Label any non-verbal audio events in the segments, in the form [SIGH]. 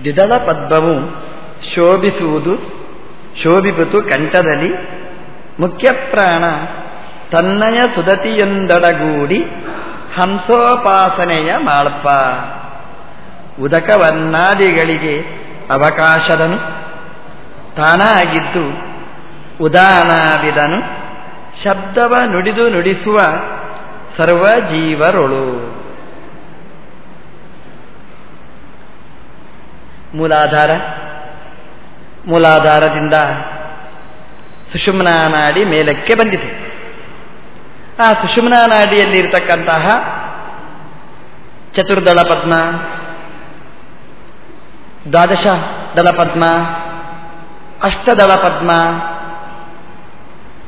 ದ್ವಿದಳ ಪದ್ಮವು ಶೋಭಿಸುವುದು ಶೋಭಿಪುತು ಕಂಠದಲ್ಲಿ ಮುಖ್ಯ ಪ್ರಾಣ ತನ್ನಯ ಸುದತಿಯೊಂದಡಗೂಡಿ ಹಂಸೋಪಾಸನೆಯ ಮಾಳ್ಪ. ಉದಕವನ್ನಾದಿಗಳಿಗೆ ಅವಕಾಶದನು. ತಾನಾಗಿದ್ದು ಉದಾನಾವಿದನು ಶಬ್ದವ ನುಡಿದು ನುಡಿಸುವ ಸರ್ವ ಮೂಲಾಧಾರ, ಮೂಲಾಧಾರದಿಂದ ಸುಷುಮ್ನಾ ನಾಡಿ ಮೇಲಕ್ಕೆ ಬಂದಿದೆ. ಆ ಸುಷುಮ್ನಾ ನಾಡಿಯಲ್ಲಿರ್ತಕ್ಕಂತಹ ಚತುರ್ದಳ ಪದ್ಮ, ದ್ವಾದಶ ದಳ ಪದ್ಮ, ಅಷ್ಟದಳ ಪದ್ಮ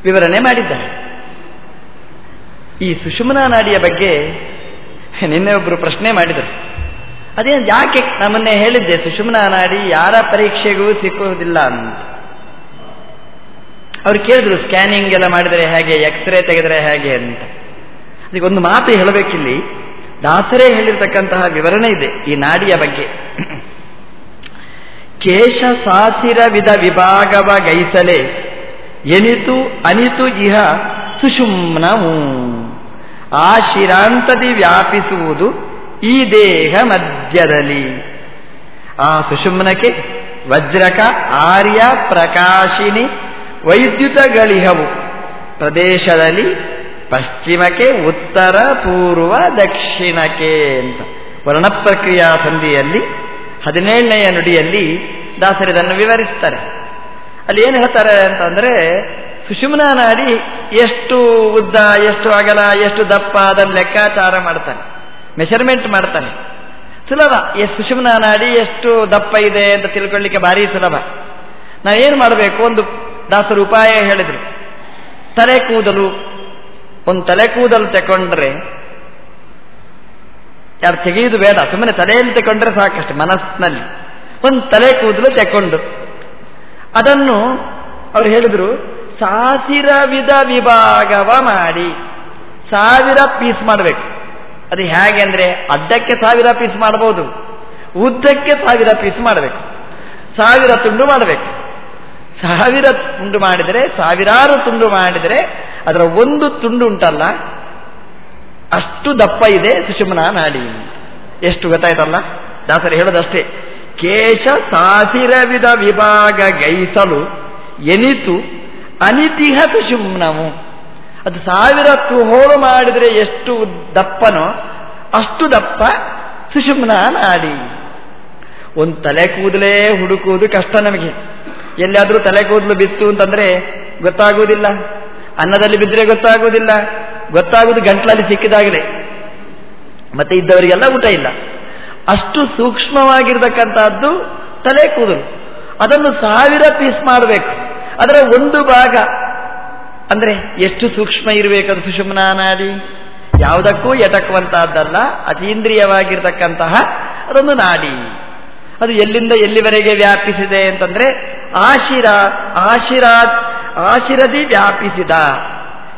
ವಿವರಣೆ ಮಾಡಿದ್ದಾರೆ. ಈ ಸುಷುಮ್ನಾ ನಾಡಿಯ ಬಗ್ಗೆ ನಿನ್ನೆ ಒಬ್ಬರು ಪ್ರಶ್ನೆ ಮಾಡಿದರು. ಅದೇ ಯಾಕೆ ನಮ್ಮನ್ನೇ ಹೇಳಿದ್ದೆ? ಸುಷುಮ್ನ ನಾಡಿ ಯಾರ ಪರೀಕ್ಷೆಗೂ ಸಿಕ್ಕುವುದಿಲ್ಲ ಅಂತ. ಅವ್ರು ಕೇಳಿದ್ರು ಸ್ಕ್ಯಾನಿಂಗ್ ಎಲ್ಲ ಮಾಡಿದರೆ ಹೇಗೆ ಎಕ್ಸ್ರೇ ತೆಗೆದರೆ ಹೇಗೆ ಅಂತ. ಅದಕ್ಕೆ ಒಂದು ಮಾತು ಹೇಳಬೇಕಿಲ್ಲಿ. ದಾಸರೇ ಹೇಳಿರ್ತಕ್ಕಂತಹ ವಿವರಣೆ ಇದೆ ಈ ನಾಡಿಯ ಬಗ್ಗೆ. [CLEARS THROAT] ಕೇಶ ಸಾಸಿರ ವಿಧ ವಿಭಾಗವ ಗೈಸಲೆ ಎನಿತು ಅನಿತು ಇಹ ಸುಷುಮ್ನವು ಆ ಶಿರಾಂತದಿ ವ್ಯಾಪಿಸುವುದು ಈ ದೇಹ ಮಧ್ಯದಲ್ಲಿ. ಆ ಸುಷುಮ್ನಕ್ಕೆ ವಜ್ರಕ, ಆರ್ಯ, ಪ್ರಕಾಶಿನಿ ವೈದ್ಯುತಗಳಿಹವು ಪ್ರದೇಶದಲ್ಲಿ ಪಶ್ಚಿಮಕ್ಕೆ, ಉತ್ತರ, ಪೂರ್ವ, ದಕ್ಷಿಣಕ್ಕೆ ಅಂತ. ವರ್ಣಪ್ರಕ್ರಿಯಾ ಸಂಧಿಯಲ್ಲಿ ಹದಿನೇಳನೆಯ ನುಡಿಯಲ್ಲಿ ದಾಸರಿದನ್ನು ವಿವರಿಸ್ತಾರೆ. ಅಲ್ಲಿ ಏನು ಹೇಳ್ತಾರೆ ಅಂತಂದ್ರೆ, ಸುಷುಮ್ನ ನಾಡಿ ಎಷ್ಟು ಉದ್ದ, ಎಷ್ಟು ಅಗಲ, ಎಷ್ಟು ದಪ್ಪ ಅದನ್ನು ಲೆಕ್ಕಾಚಾರ ಮಾಡ್ತಾನೆ. ಮೆಷರ್ಮೆಂಟ್ ಮಾಡ್ತಾನೆ. ಸುಲಭ. ಎಷ್ಟು ಸುಷುಮ್ನ ನಾಡಿ, ಎಷ್ಟು ದಪ್ಪ ಇದೆ ಅಂತ ತಿಳ್ಕೊಳ್ಳಿಕ್ಕೆ ಭಾರಿ ಸುಲಭ. ನಾವೇನು ಮಾಡಬೇಕು? ಒಂದು ದಾಸರು ಉಪಾಯ ಹೇಳಿದರು. ತಲೆ ಕೂದಲು, ಒಂದು ತಲೆ ಕೂದಲು ತಗೊಂಡ್ರೆ ಯಾರು ತೆಗೆಯುವುದು ಬೇಡ. ಸುಮ್ಮನೆ ತಲೆಯಲ್ಲಿ ತಗೊಂಡ್ರೆ ಸಾಕಷ್ಟು ಮನಸ್ಸಿನಲ್ಲಿ. ಒಂದು ತಲೆ ಕೂದಲು ತಗೊಂಡು ಅದನ್ನು ಅವರು ಹೇಳಿದ್ರು ಸಾವಿರ ವಿಧ ವಿಭಾಗವ ಮಾಡಿ. ಸಾವಿರ ಪೀಸ್ ಮಾಡಬೇಕು. ಅದು ಹೇಗೆ ಅಂದರೆ ಅಡ್ಡಕ್ಕೆ ಸಾವಿರ ಪೀಸ್ ಮಾಡಬಹುದು, ಉದ್ದಕ್ಕೆ ಸಾವಿರ ಪೀಸ್ ಮಾಡಬೇಕು, ಸಾವಿರ ತುಂಡು ಮಾಡಬೇಕು. ಸಾವಿರ ತುಂಡು ಮಾಡಿದರೆ, ಸಾವಿರಾರು ತುಂಡು ಮಾಡಿದರೆ ಅದರ ಒಂದು ತುಂಡು ಉಂಟಲ್ಲ, ಅಷ್ಟು ದಪ್ಪ ಇದೆ ಸುಷುಮ್ನ ನಾಡಿ. ಎಷ್ಟು ಗೊತ್ತಾಯ್ತಲ್ಲ? ದಾಸರು ಹೇಳೋದಷ್ಟೇ, ಕೇಶ ಸಾಸಿರವಿದ ವಿಭಾಗ ಗೈಸಲು ಎನಿತು ಅನಿತಿಹ ಸುಷುಮ್ನವು. ಅದು ಸಾವಿರ ಹೋಳು ಮಾಡಿದರೆ ಎಷ್ಟು ದಪ್ಪನೋ ಅಷ್ಟು ದಪ್ಪ ಸುಷುಮ್ನ ನಾಡಿ. ಒಂದು ತಲೆ ಕೂದಲೇ ಹುಡುಕುವುದು ಕಷ್ಟ ನಮಗೆ. ಎಲ್ಲಿಯಾದರೂ ತಲೆ ಕೂದಲು ಬಿತ್ತು ಅಂತಂದರೆ ಗೊತ್ತಾಗುವುದಿಲ್ಲ. ಅನ್ನದಲ್ಲಿ ಬಿದ್ದರೆ ಗೊತ್ತಾಗುವುದಿಲ್ಲ. ಗೊತ್ತಾಗುವುದು ಗಂಟ್ಲಲ್ಲಿ ಸಿಕ್ಕಿದಾಗಲೇ. ಮತ್ತೆ ಇದ್ದವರಿಗೆಲ್ಲ ಊಟ ಇಲ್ಲ. ಅಷ್ಟು ಸೂಕ್ಷ್ಮವಾಗಿರ್ತಕ್ಕಂಥದ್ದು ತಲೆ ಕೂದಲು. ಅದನ್ನು ಸಾವಿರ ಪೀಸ್ ಮಾಡಬೇಕು. ಅದರ ಒಂದು ಭಾಗ ಅಂದ್ರೆ ಎಷ್ಟು ಸೂಕ್ಷ್ಮ ಇರಬೇಕದು ಸುಷುಮ್ನಾನಾದಿ? ಯಾವುದಕ್ಕೂ ಎಟಕುವಂತಹದ್ದಲ್ಲ, ಅತೀಂದ್ರಿಯವಾಗಿರ್ತಕ್ಕಂತಹ ಅದೊಂದು ನಾಡಿ. ಅದು ಎಲ್ಲಿಂದ ಎಲ್ಲಿವರೆಗೆ ವ್ಯಾಪಿಸಿದೆ ಅಂತಂದ್ರೆ ಆಶಿರ ಆಶಿರಾ ಆಶಿರದಿ ವ್ಯಾಪಿಸಿದ.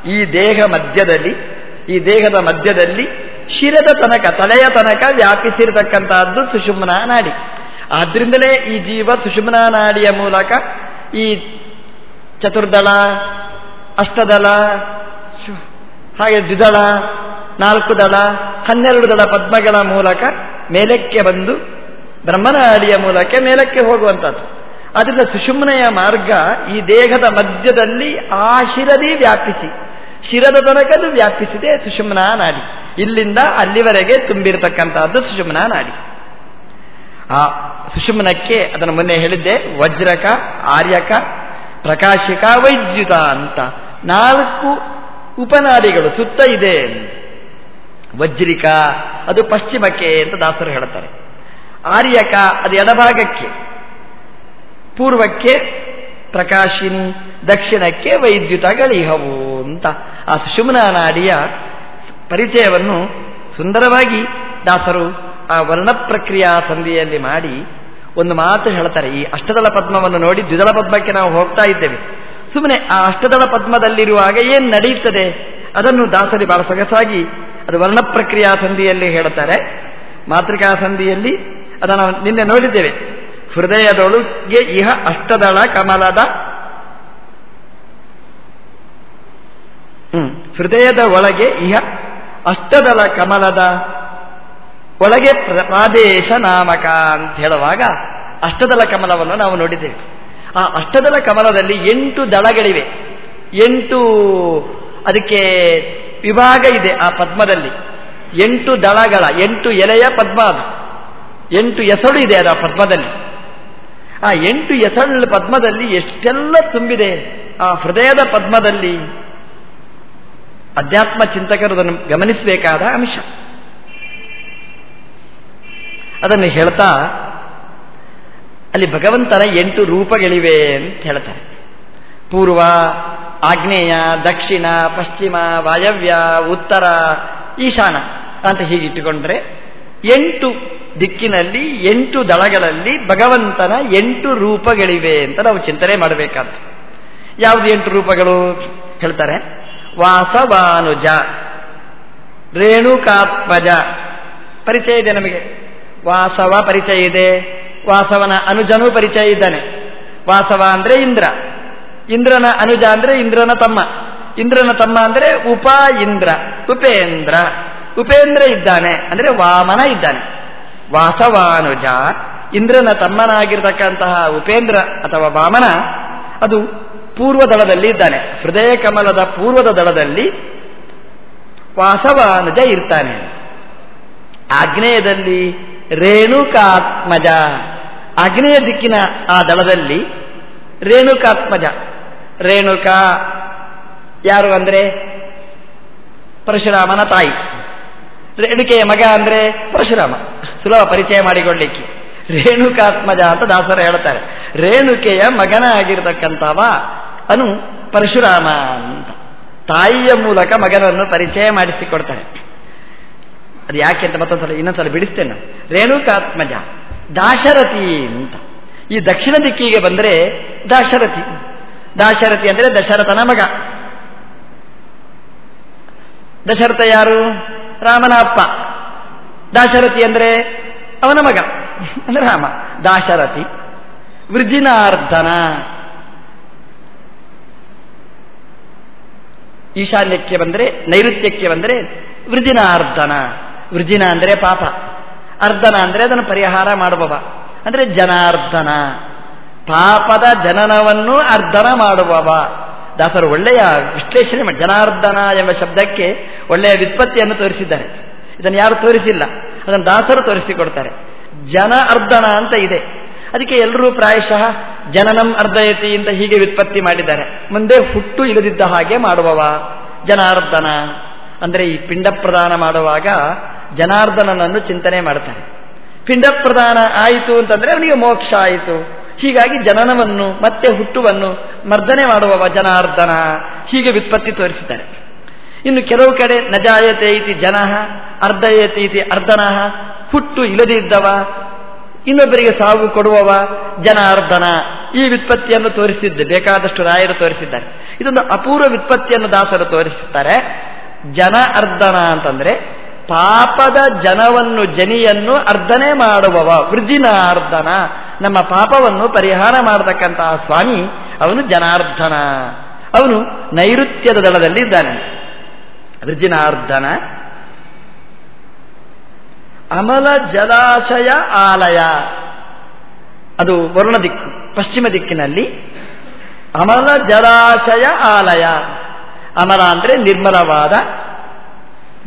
ಈ ದೇಹ ಮಧ್ಯದಲ್ಲಿ, ಈ ದೇಹದ ಮಧ್ಯದಲ್ಲಿ ಶಿರದ ತನಕ, ತಲೆಯ ತನಕ ವ್ಯಾಪಿಸಿರತಕ್ಕಂತಹದ್ದು ಸುಷುಮ್ನ ನಾಡಿ. ಆದ್ರಿಂದಲೇ ಈ ಜೀವ ಸುಷುಮ್ನ ನಾಡಿಯ ಮೂಲಕ ಈ ಚತುರ್ದಳ ಅಷ್ಟದಳ ಹಾಗೆ ದ್ವಿದಳ, ನಾಲ್ಕು ದಳ, ಹನ್ನೆರಡು ದಳ ಪದ್ಮಗಳ ಮೂಲಕ ಮೇಲಕ್ಕೆ ಬಂದು ಬ್ರಹ್ಮನಾಡಿಯ ಮೂಲಕ ಮೇಲಕ್ಕೆ ಹೋಗುವಂಥದ್ದು. ಅದರಿಂದ ಸುಷುಮ್ನೆಯ ಮಾರ್ಗ ಈ ದೇಹದ ಮಧ್ಯದಲ್ಲಿ ಆ ಶಿರದಿ ವ್ಯಾಪಿಸಿ, ಶಿರದ ತನಕದು ವ್ಯಾಪಿಸಿದೆ ಸುಷುಮ್ನಾ ನಾಡಿ. ಇಲ್ಲಿಂದ ಅಲ್ಲಿವರೆಗೆ ತುಂಬಿರತಕ್ಕಂತಹದ್ದು ಸುಷುಮ್ನಾ ನಾಡಿ. ಆ ಸುಷುಮ್ನಕ್ಕೆ ಅದನ್ನು ಮೊನ್ನೆ ಹೇಳಿದ್ದೆ, ವಜ್ರಕ, ಆರ್ಯಕ ಪ್ರಕಾಶಿಕ ವೈದ್ಯುತ ಅಂತ. ನಾಲ್ಕು ಉಪನಾಡಿಗಳು ಸುತ್ತ ಇದೆ ವಜ್ರಿಕ, ಅದು ಪಶ್ಚಿಮಕ್ಕೆ ಅಂತ ದಾಸರು ಹೇಳುತ್ತಾರೆ. ಆರ್ಯಕ, ಅದು ಎಡಭಾಗಕ್ಕೆ. ಪೂರ್ವಕ್ಕೆ ಪ್ರಕಾಶಿನಿ, ದಕ್ಷಿಣಕ್ಕೆ ವೈದ್ಯುತಗಳಿಹವು ಅಂತ. ಆ ಸುಷುಮ್ನ ನಾಡಿಯ ಪರಿಚಯವನ್ನು ಸುಂದರವಾಗಿ ದಾಸರು ಆ ವರ್ಣ ಪ್ರಕ್ರಿಯಾ ಸಂಧಿಯಲ್ಲಿ ಮಾಡಿ ಒಂದು ಮಾತು ಹೇಳ್ತಾರೆ, ಈ ಅಷ್ಟದಳ ಪದ್ಮವನ್ನು ನೋಡಿ ದ್ವಿದಳ ಪದ್ಮಕ್ಕೆ ನಾವು ಹೋಗ್ತಾ ಇದ್ದೇವೆ. ಸುಮ್ಮನೆ ಆ ಅಷ್ಟದಳ ಪದ್ಮದಲ್ಲಿರುವಾಗ ಏನು ನಡೆಯುತ್ತದೆ? ಅದನ್ನು ದಾಸರಿ ಬಹಳ ಸೊಗಸಾಗಿ ಅದು ವರ್ಣ ಪ್ರಕ್ರಿಯಾ ಸಂಧಿಯಲ್ಲಿ ಹೇಳುತ್ತಾರೆ. ಮಾತೃಕಾ ಸಂಧಿಯಲ್ಲಿ ಅದನ್ನು ನಿನ್ನೆ ನೋಡಿದ್ದೇವೆ. ಹೃದಯದೊಳಗೆ ಇಹ ಅಷ್ಟದಳ ಕಮಲದ. ಹೃದಯದ ಒಳಗೆ ಇಹ ಅಷ್ಟದಳ ಕಮಲದ. ಒಳಗೆ ಪ್ರಾದೇಶ ನಾಮಕ ಅಂತ ಹೇಳುವಾಗ ಅಷ್ಟದಲ ಕಮಲವನ್ನು ನಾವು ನೋಡಿದ್ದೇವೆ. ಆ ಅಷ್ಟದಲ ಕಮಲದಲ್ಲಿ ಎಂಟು ದಳಗಳಿವೆ. ಎಂಟು ಅದಕ್ಕೆ ವಿಭಾಗ ಇದೆ ಆ ಪದ್ಮದಲ್ಲಿ. ಎಂಟು ದಳಗಳ, ಎಂಟು ಎಲೆಯ ಪದ್ಮ ಅದು. ಎಂಟು ಎಸಳು ಇದೆ ಅದು ಆ ಪದ್ಮದಲ್ಲಿ. ಆ ಎಂಟು ಎಸಳು ಪದ್ಮದಲ್ಲಿ ಎಷ್ಟೆಲ್ಲ ತುಂಬಿದೆ ಆ ಹೃದಯದ ಪದ್ಮದಲ್ಲಿ. ಅಧ್ಯಾತ್ಮ ಚಿಂತಕರು ಅದನ್ನು ಗಮನಿಸಬೇಕಾದ ಅಂಶ. ಅದನ್ನು ಹೇಳ್ತಾ, ಅಲ್ಲಿ ಭಗವಂತನ ಎಂಟು ರೂಪಗಳಿವೆ ಅಂತ ಹೇಳ್ತಾರೆ. ಪೂರ್ವ, ಆಗ್ನೇಯ, ದಕ್ಷಿಣ, ಪಶ್ಚಿಮ, ವಾಯವ್ಯ, ಉತ್ತರ, ಈಶಾನ ಅಂತ ಹೀಗಿಟ್ಟುಕೊಂಡ್ರೆ ಎಂಟು ದಿಕ್ಕಿನಲ್ಲಿ, ಎಂಟು ದಳಗಳಲ್ಲಿ ಭಗವಂತನ ಎಂಟು ರೂಪಗಳಿವೆ ಅಂತ ನಾವು ಚಿಂತನೆ ಮಾಡಬೇಕಾದ ಯಾವುದು ಎಂಟು ರೂಪಗಳು ಹೇಳ್ತಾರೆ? ವಾಸವಾನುಜ, ರೇಣುಕಾತ್ಮಜ. ಪರಿಚಯ ಇದೆ ನಮಗೆ. ವಾಸವ ಪರಿಚಯ ಇದೆ. ವಾಸವನ ಅನುಜನೂ ಪರಿಚಯ ಇದ್ದಾನೆ. ವಾಸವ ಅಂದ್ರೆ ಇಂದ್ರ. ಇಂದ್ರನ ಅನುಜ ಅಂದ್ರೆ ಇಂದ್ರನ ತಮ್ಮ. ಇಂದ್ರನ ತಮ್ಮ ಅಂದ್ರೆ ಉಪ ಇಂದ್ರ. ಉಪೇಂದ್ರ. ಉಪೇಂದ್ರ ಇದ್ದಾನೆ ಅಂದ್ರೆ ವಾಮನ ಇದ್ದಾನೆ. ವಾಸವಾನುಜ ಇಂದ್ರನ ತಮ್ಮನಾಗಿರ್ತಕ್ಕಂತಹ ಉಪೇಂದ್ರ ಅಥವಾ ವಾಮನ ಅದು ಪೂರ್ವ ದಳದಲ್ಲಿ ಇದ್ದಾನೆ. ಹೃದಯ ಕಮಲದ ಪೂರ್ವದ ದಳದಲ್ಲಿ ವಾಸವಾನುಜ ಇರ್ತಾನೆ. ಆಗ್ನೇಯದಲ್ಲಿ ರೇಣುಕಾತ್ಮಜ. ಆಗ್ನೇಯ ದಿಕ್ಕಿನ ಆ ದಳದಲ್ಲಿ ರೇಣುಕಾತ್ಮಜ. ರೇಣುಕಾ, ಯಾರು ಅಂದರೆ? ಪರಶುರಾಮನ ತಾಯಿ. ರೇಣುಕೆಯ ಮಗ ಅಂದರೆ ಪರಶುರಾಮ. ಸುಲಭ ಪರಿಚಯ ಮಾಡಿಕೊಳ್ಳಿಕ್ಕೆ. ರೇಣುಕಾತ್ಮಜ ಅಂತ ದಾಸರ ಹೇಳ್ತಾರೆ. ರೇಣುಕೆಯ ಮಗನ ಆಗಿರತಕ್ಕಂಥವ ಅನು ಪರಶುರಾಮ ಅಂತ. ತಾಯಿಯ ಮೂಲಕ ಮಗನನ್ನು ಪರಿಚಯ ಮಾಡಿಸಿಕೊಡ್ತಾರೆ. ಅದು ಯಾಕೆ ಅಂತ ಮತ್ತೊಂದ್ಸಲ, ಇನ್ನೊಂದ್ಸಲ ಬಿಡಿಸ್ತೇನೆ. ರೇಣುಕಾತ್ಮಜ, ದಾಶರಥಿ ಅಂತ. ಈ ದಕ್ಷಿಣ ದಿಕ್ಕಿಗೆ ಬಂದರೆ ದಾಶರಥಿ. ದಾಶರಥಿ ಅಂದರೆ ದಶರಥನ ಮಗ. ದಶರಥ ಯಾರು? ರಾಮನ ಅಪ್ಪ ದಾಶರಥಿ ಅಂದರೆ ಅವನ ಮಗ. ಅಂದರೆ ರಾಮ. ದಾಶರಥಿ. ವೃಜಿನಾರ್ಧನ ಈಶಾನ್ಯಕ್ಕೆ ಬಂದರೆ, ನೈಋತ್ಯಕ್ಕೆ ಬಂದರೆ ವೃಜಿನಾರ್ಧನ ವೃಜಿನ ಅಂದರೆ ಪಾಪ. ಅರ್ಧನ ಅಂದರೆ ಅದನ್ನು ಪರಿಹಾರ ಮಾಡುವವ. ಅಂದರೆ ಜನಾರ್ಧನ. ಪಾಪದ ಜನನವನ್ನು ಅರ್ಧನ ಮಾಡುವವ. ದಾಸರು ಒಳ್ಳೆಯ ವಿಶ್ಲೇಷಣೆ ಮಾಡಿ ಎಂಬ ಶಬ್ದಕ್ಕೆ ಒಳ್ಳೆಯ ವ್ಯುತ್ಪತ್ತಿಯನ್ನು ತೋರಿಸಿದ್ದಾರೆ. ಇದನ್ನು ಯಾರು ತೋರಿಸಿಲ್ಲ. ಅದನ್ನು ದಾಸರು ತೋರಿಸಿಕೊಡ್ತಾರೆ. ಜನ ಅರ್ಧನ ಅಂತ ಇದೆ. ಅದಕ್ಕೆ ಎಲ್ಲರೂ ಪ್ರಾಯಶಃ ಜನನಂ ಅರ್ಧಯತಿ ಅಂತ ಹೀಗೆ ವ್ಯುತ್ಪತ್ತಿ ಮಾಡಿದ್ದಾರೆ. ಮುಂದೆ ಹುಟ್ಟು ಇಲ್ಲದಿದ್ದ ಹಾಗೆ ಮಾಡುವವ. ಜನಾರ್ಧನ. ಅಂದರೆ ಈ ಪಿಂಡ ಪ್ರದಾನ ಮಾಡುವಾಗ ಜನಾರ್ದನನನ್ನು ಚಿಂತನೆ ಮಾಡ್ತಾನೆ ಪಿಂಡ ಪ್ರದಾನ ಆಯಿತು ಅಂತಂದ್ರೆ ಅವನಿಗೆ ಮೋಕ್ಷ ಆಯಿತು. ಹೀಗಾಗಿ ಜನನವನ್ನು ಮತ್ತೆ ಹುಟ್ಟುವನ್ನು ಮರ್ದನೆ ಮಾಡುವವ ಜನಾರ್ದನ. ಹೀಗೆ ವ್ಯುತ್ಪತ್ತಿ ತೋರಿಸಿದ್ದಾರೆ. ಇನ್ನು ಕೆಲವು ಕಡೆ ನಜಾಯತೆ ಇತಿ ಜನ ಅರ್ಧಯತೆ ಇತಿ ಅರ್ಧನಃ, ಹುಟ್ಟು ಇಲ್ಲದಿದ್ದವ ಇನ್ನೊಬ್ಬರಿಗೆ ಸಾವು ಕೊಡುವವ ಜನಾರ್ದನ. ಈ ವ್ಯುತ್ಪತ್ತಿಯನ್ನು ತೋರಿಸಿದ್ದೆ ಬೇಕಾದಷ್ಟು ರಾಯರು ತೋರಿಸಿದ್ದಾರೆ. ಇದೊಂದು ಅಪೂರ್ವ ವ್ಯುತ್ಪತ್ತಿಯನ್ನು ದಾಸರು ತೋರಿಸುತ್ತಾರೆ. ಜನ ಅರ್ಧನ ಅಂತಂದ್ರೆ ಪಾಪದ ಜನವನ್ನು ಜನಿಯನ್ನು ಅರ್ಧನೆ ಮಾಡುವವ ವೃಜಿನಾರ್ಧನ ನಮ್ಮ ಪಾಪವನ್ನು ಪರಿಹಾರ ಮಾಡತಕ್ಕಂತಹ ಸ್ವಾಮಿ, ಅವನು ಜನಾರ್ಧನ. ಅವನು ನೈಋತ್ಯದ ದಳದಲ್ಲಿ ಇದ್ದಾನೆ ವೃಜಿನಾರ್ಧನ ಅಮಲ ಜಲಾಶಯ ಆಲಯ. ಅದು ವರುಣ ದಿಕ್ಕು, ಪಶ್ಚಿಮ ದಿಕ್ಕಿನಲ್ಲಿ. ಅಮಲ ಜಲಾಶಯ ಆಲಯ. ಅಮಲ ಅಂದರೆ ನಿರ್ಮಲವಾದ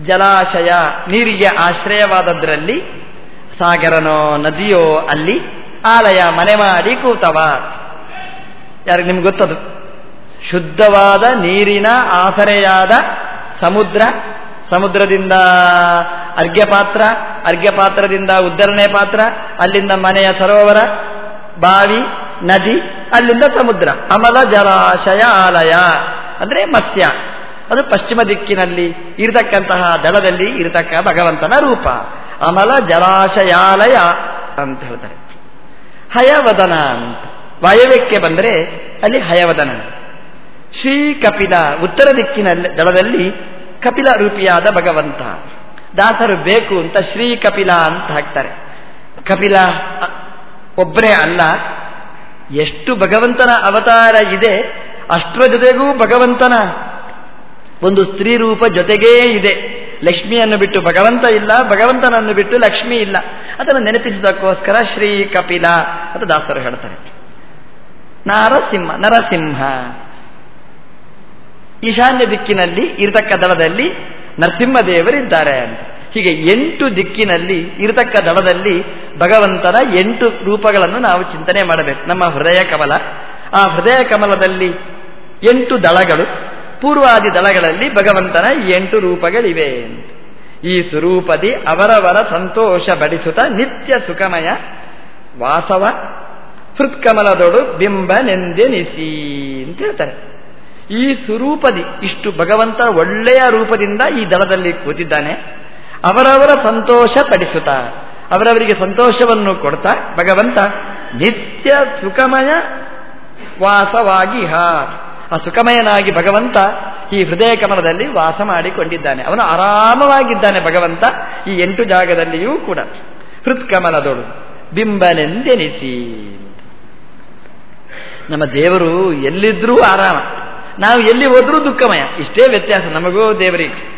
ಜಲಾಶಯ ನೀರಿಗೆ ಆಶ್ರಯವಾದದ್ರಲ್ಲಿ ಸಾಗರನೋ ನದಿಯೋ ಅಲ್ಲಿ ಆಲಯ ಮನೆ ಮಾಡಿ ಕೂತವ. ಯಾರಿಗೆ ನಿಮ್ಗೆ ಗೊತ್ತದು? ಶುದ್ಧವಾದ ನೀರಿನ ಆಸರೆಯಾದ ಸಮುದ್ರ, ಸಮುದ್ರದಿಂದ ಅರ್ಘ್ಯ ಪಾತ್ರ ಅರ್ಘ್ಯ ಪಾತ್ರದಿಂದ ಉದ್ದರಣೆ ಪಾತ್ರ, ಅಲ್ಲಿಂದ ಮನೆಯ ಸರೋವರ, ಬಾವಿ, ನದಿ, ಅಲ್ಲಿಂದ ಸಮುದ್ರ, ಅಮಲ ಜಲಾಶಯ, ಆಲಯ. ಅಂದ್ರೆ ಮತ್ಸ್ಯ. ಅದು ಪಶ್ಚಿಮ ದಿಕ್ಕಿನಲ್ಲಿ ಇರತಕ್ಕಂತಹ ದಳದಲ್ಲಿ ಇರತಕ್ಕ ಭಗವಂತನ ರೂಪ. ಅಮಲ ಜಲಾಶಯಾಲಯ ಅಂತ ಹೇಳ್ತಾರೆ. ಹಯವದನ ಅಂತ. ವಾಯವ್ಯಕ್ಕೆ ಬಂದರೆ ಅಲ್ಲಿ ಹಯವದನ. ಶ್ರೀ ಕಪಿಲ ಉತ್ತರ ದಿಕ್ಕಿನಲ್ಲಿ ದಳದಲ್ಲಿ ಕಪಿಲ ರೂಪಿಯಾದ ಭಗವಂತ. ದಾಸರು ಬೇಕು ಅಂತ ಶ್ರೀ ಕಪಿಲ ಅಂತ ಹಾಕ್ತಾರೆ. ಕಪಿಲ ಒಬ್ಬನೇ ಅಲ್ಲ. ಎಷ್ಟು ಭಗವಂತನ ಅವತಾರ ಇದೆ, ಅಷ್ಟರ ಜೊತೆಗೂ ಭಗವಂತನ. ಒಂದು ಸ್ತ್ರೀ ರೂಪ ಜೊತೆಗೇ ಇದೆ. ಲಕ್ಷ್ಮಿಯನ್ನು ಬಿಟ್ಟು ಭಗವಂತ ಇಲ್ಲ, ಭಗವಂತನನ್ನು ಬಿಟ್ಟು ಲಕ್ಷ್ಮಿ ಇಲ್ಲ. ಅದನ್ನು ನೆನಪಿಸಿದಕ್ಕೋಸ್ಕರ ಶ್ರೀ ಕಪಿಲ ಅಂತ ದಾಸರು ಹೇಳ್ತಾರೆ. ನರಸಿಂಹ ನರಸಿಂಹ. ಈಶಾನ್ಯ ದಿಕ್ಕಿನಲ್ಲಿ ಇರತಕ್ಕ ದಳದಲ್ಲಿ ನರಸಿಂಹದೇವರಿದ್ದಾರೆ ಅಂತ. ಹೀಗೆ ಎಂಟು ದಿಕ್ಕಿನಲ್ಲಿ ಇರತಕ್ಕ ದಳದಲ್ಲಿ ಭಗವಂತನ ಎಂಟು ರೂಪಗಳನ್ನು ನಾವು ಚಿಂತನೆ ಮಾಡಬೇಕು. ನಮ್ಮ ಹೃದಯ ಕಮಲ. ಆ ಹೃದಯ ಕಮಲದಲ್ಲಿ ಎಂಟು ದಳಗಳು. ಪೂರ್ವಾದಿ ದಳಗಳಲ್ಲಿ ಭಗವಂತನ ಎಂಟು ರೂಪಗಳಿವೆ. ಈ ಸ್ವರೂಪದಿ ಅವರವರ ಸಂತೋಷ ಬಡಿಸುತ್ತ ನಿತ್ಯ ಸುಖಮಯ ವಾಸವ, ಹೃತ್ಕಮಲದೊಡು ಬಿಂಬನೆಂದೆನಿಸಿ ಅಂತ ಹೇಳ್ತಾರೆ. ಈ ಸ್ವರೂಪದಿ ಇಷ್ಟು ಭಗವಂತ ಒಳ್ಳೆಯ ರೂಪದಿಂದ ಈ ದಳದಲ್ಲಿ ಕೂತಿದ್ದಾನೆ. ಅವರವರ ಸಂತೋಷ ಪಡಿಸುತ್ತ ಅವರವರಿಗೆ ಸಂತೋಷವನ್ನು ಕೊಡ್ತಾ ಭಗವಂತ ನಿತ್ಯ ಸುಖಮಯ ವಾಸವಾಗಿ ಹಾ ಆ ಸುಖಮಯನಾಗಿ ಭಗವಂತ ಈ ಹೃದಯ ಕಮಲದಲ್ಲಿ ವಾಸ ಮಾಡಿಕೊಂಡಿದ್ದಾನೆ. ಅವನು ಆರಾಮವಾಗಿದ್ದಾನೆ ಭಗವಂತ, ಈ ಎಂಟು ಜಾಗದಲ್ಲಿಯೂ ಕೂಡ. ಹೃತ್ಕಮಲದೊಳು, ಬಿಂಬನೆಂದೆನಿಸಿ. ನಮ್ಮ ದೇವರು ಎಲ್ಲಿದ್ರೂ ಆರಾಮ. ನಾವು ಎಲ್ಲಿ ಹೋದ್ರೂ ದುಃಖಮಯ. ಇಷ್ಟೇ ವ್ಯತ್ಯಾಸ, ನಮಗೂ ದೇವರಿಗೆ.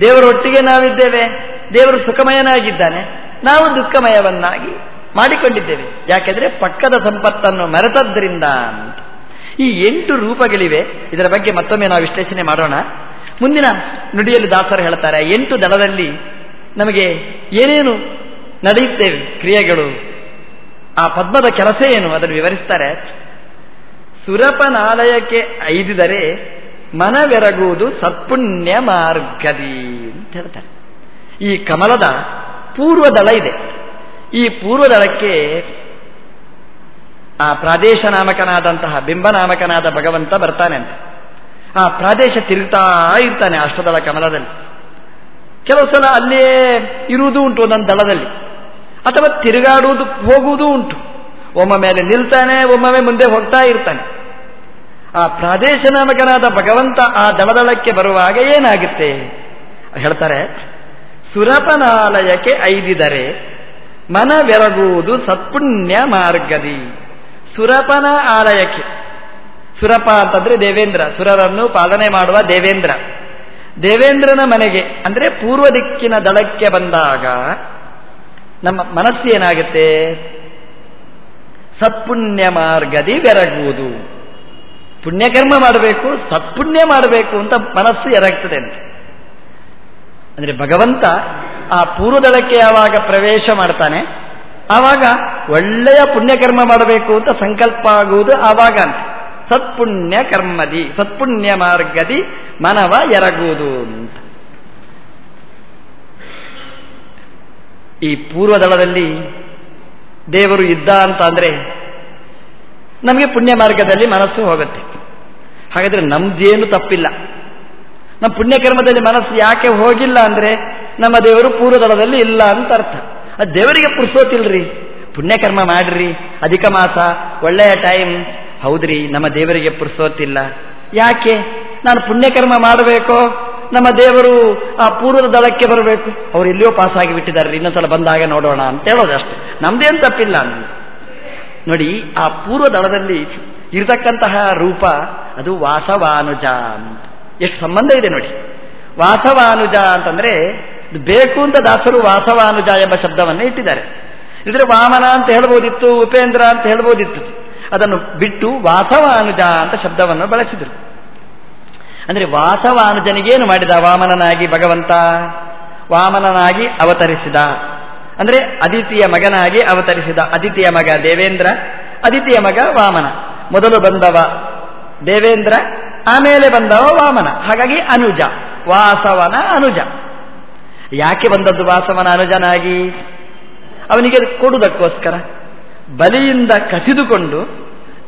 ದೇವರೊಟ್ಟಿಗೆ ನಾವಿದ್ದೇವೆ. ದೇವರು ಸುಖಮಯನಾಗಿದ್ದಾನೆ. ನಾವು ದುಃಖಮಯವನ್ನಾಗಿ ಮಾಡಿಕೊಂಡಿದ್ದೇವೆ. ಯಾಕೆಂದರೆ ಪಕ್ಕದ ಸಂಪತ್ತನ್ನು ಮರೆತದ್ರಿಂದ ಅಂತ. ಈ ಎಂಟು ರೂಪಗಳಿವೆ. ಇದರ ಬಗ್ಗೆ ಮತ್ತೊಮ್ಮೆ ನಾವು ವಿಶ್ಲೇಷಣೆ ಮಾಡೋಣ. ಮುಂದಿನ ನುಡಿಯಲ್ಲಿ ದಾಸರು ಹೇಳ್ತಾರೆ ಎಂಟು ದಳದಲ್ಲಿ ನಮಗೆ ಏನೇನು ನಡೆಯುತ್ತೇವೆ? ಕ್ರಿಯೆಗಳು. ಆ ಪದ್ಮದ ಕೆಲಸ ಏನು? ಅದನ್ನು ವಿವರಿಸ್ತಾರೆ. ಸುರಪನಾಲಯಕ್ಕೆ ಐದಿದರೆ ಮನವೆರಗುವುದು ಸತ್ಪುಣ್ಯ ಮಾರ್ಗದಿ ಅಂತ ಹೇಳ್ತಾರೆ ಈ ಕಮಲದ ಪೂರ್ವದಳ ಇದೆ. ಈ ಪೂರ್ವದಳಕ್ಕೆ ಆ ಪ್ರಾದೇಶ ನಾಮಕನಾದಂತಹ ಬಿಂಬನಾಮಕನಾದ ಭಗವಂತ ಬರ್ತಾನೆ ಅಂತ. ಆ ಪ್ರಾದೇಶ ತಿರುಗ್ತಾ ಇರ್ತಾನೆ ಅಷ್ಟದಳ ಕಮಲದಲ್ಲಿ. ಕೆಲವು ಸಲ ಅಲ್ಲಿಯೇ ಇರುವುದು ಉಂಟು ಒಂದೊಂದು ದಳದಲ್ಲಿ. ಅಥವಾ ತಿರುಗಾಡುವುದು, ಹೋಗುವುದೂ ಉಂಟು. ಒಮ್ಮ ಮೇಲೆ ನಿಲ್ತಾನೆ, ಒಮ್ಮೊಮ್ಮೆ ಮುಂದೆ ಹೋಗ್ತಾ ಇರ್ತಾನೆ. ಆ ಪ್ರಾದೇಶ ನಾಮಕನಾದ ಭಗವಂತ ಆ ದಳದಳಕ್ಕೆ ಬರುವಾಗ ಏನಾಗುತ್ತೆ? ಹೇಳ್ತಾರೆ, ಸುರಪನಾಲಯಕ್ಕೆ ಐದಿದರೆ ಮನವೆರಗುವುದು ಸತ್ಪುಣ್ಯ ಮಾರ್ಗದಿ. ಸುರಪನ ಆಲಯಕ್ಕೆ. ಸುರಪ ಅಂತಂದ್ರೆ ದೇವೇಂದ್ರ. ಸುರರನ್ನು ಪಾಲನೆ ಮಾಡುವ ದೇವೇಂದ್ರ. ದೇವೇಂದ್ರನ ಮನೆಗೆ, ಅಂದ್ರೆ ಪೂರ್ವ ದಿಕ್ಕಿನ ದಳಕ್ಕೆ ಬಂದಾಗ ನಮ್ಮ ಮನಸ್ಸು ಏನಾಗುತ್ತೆ? ಸತ್ಪುಣ್ಯ ಮಾರ್ಗದಿ ಬೆರಗುವುದು. ಪುಣ್ಯಕರ್ಮ ಮಾಡಬೇಕು, ಸತ್ಪುಣ್ಯ ಮಾಡಬೇಕು ಅಂತ ಮನಸ್ಸು ಎರಗ್ತದೆ ಅಂತ. ಅಂದ್ರೆ ಭಗವಂತ ಆ ಪೂರ್ವದಳಕ್ಕೆ ಯಾವಾಗ ಪ್ರವೇಶ ಮಾಡ್ತಾನೆ? ಆವಾಗ ಒಳ್ಳೆಯ ಪುಣ್ಯಕರ್ಮ ಮಾಡಬೇಕು ಅಂತ ಸಂಕಲ್ಪ ಆಗುವುದು ಆವಾಗ ಅಂತ. ಸತ್ಪುಣ್ಯ ಕರ್ಮದಿ, ಸತ್ಪುಣ್ಯ ಮಾರ್ಗದಿ ಮನವ ಎರಗುವುದು ಅಂತ. ಈ ಪೂರ್ವದಳದಲ್ಲಿ ದೇವರು ಇದ್ದ ಅಂತ ಅಂದರೆ ನಮಗೆ ಪುಣ್ಯ ಮಾರ್ಗದಲ್ಲಿ ಮನಸ್ಸು ಹೋಗುತ್ತೆ. ಹಾಗಾದ್ರೆ ನಮ್ದೇನು ತಪ್ಪಿಲ್ಲ. ನಮ್ಮ ಪುಣ್ಯಕರ್ಮದಲ್ಲಿ ಮನಸ್ಸು ಯಾಕೆ ಹೋಗಿಲ್ಲ ಅಂದ್ರೆ ನಮ್ಮ ದೇವರು ಪೂರ್ವದಳದಲ್ಲಿ ಇಲ್ಲ ಅಂತ ಅರ್ಥ. ಅದು ದೇವರಿಗೆ ಪುರ್ಸೋತಿಲ್ರಿ. ಪುಣ್ಯಕರ್ಮ ಮಾಡ್ರಿ. ಅಧಿಕ ಮಾಸ, ಒಳ್ಳೆಯ ಟೈಮ್ ಹೌದ್ರಿ, ನಮ್ಮ ದೇವರಿಗೆ ಪುರ್ಸೋತಿಲ್ಲ. ಯಾಕೆ? ನಾನು ಪುಣ್ಯಕರ್ಮ ಮಾಡಬೇಕೋ? ನಮ್ಮ ದೇವರು ಆ ಪೂರ್ವದ ದಳಕ್ಕೆ ಬರಬೇಕು. ಅವ್ರು ಎಲ್ಲಿಯೋ ಆಗಿ ಬಿಟ್ಟಿದ್ದಾರೆ ಇನ್ನೊಂದ್ಸಲ ಬಂದಾಗ ನೋಡೋಣ ಅಂತ ಹೇಳೋದು ಅಷ್ಟೇ. ನಮ್ದೇನು ತಪ್ಪಿಲ್ಲ ನೋಡಿ, ಆ ಪೂರ್ವ ದಳದಲ್ಲಿ ಇರತಕ್ಕಂತಹ ರೂಪ ಅದು ವಾಸವಾನುಜ ಅಂತ. ಎಷ್ಟು ಸಂಬಂಧ ಇದೆ ನೋಡಿ. ವಾಸವಾನುಜ ಅಂತಂದ್ರೆ ಬೇಕು ಅಂತ ದಾಸರು ವಾಸವಾನುಜ ಎಂಬ ಶಬ್ದವನ್ನು ಇಟ್ಟಿದ್ದಾರೆ. ಇದ್ರೆ ವಾಮನ ಅಂತ ಹೇಳ್ಬೋದಿತ್ತು, ಉಪೇಂದ್ರ ಅಂತ ಹೇಳ್ಬೋದಿತ್ತು. ಅದನ್ನು ಬಿಟ್ಟು ವಾಸವಾನುಜ ಅಂತ ಶಬ್ದವನ್ನು ಬಳಸಿದರು. ಅಂದ್ರೆ ವಾಸವಾನುಜನಿಗೇನು ಮಾಡಿದ? ವಾಮನನಾಗಿ ಭಗವಂತ, ವಾಮನನಾಗಿ ಅವತರಿಸಿದ. ಅಂದ್ರೆ ಅದಿತಿಯ ಮಗನಾಗಿ ಅವತರಿಸಿದ. ಅದಿತಿಯ ಮಗ ದೇವೇಂದ್ರ, ಅದಿತಿಯ ಮಗ ವಾಮನ. ಮೊದಲು ಬಂದವ ದೇವೇಂದ್ರ, ಆಮೇಲೆ ಬಂದವ ವಾಮನ. ಹಾಗಾಗಿ ಅನುಜ, ವಾಸವನ ಅನುಜ. ಯಾಕೆ ಬಂದದ್ದು ವಾಸವನ ಅನುಜನಾಗಿ ಅವನಿಗೆ ಕೊಡುವುದಕ್ಕೋಸ್ಕರ. ಬಲಿಯಿಂದ ಕಸಿದುಕೊಂಡು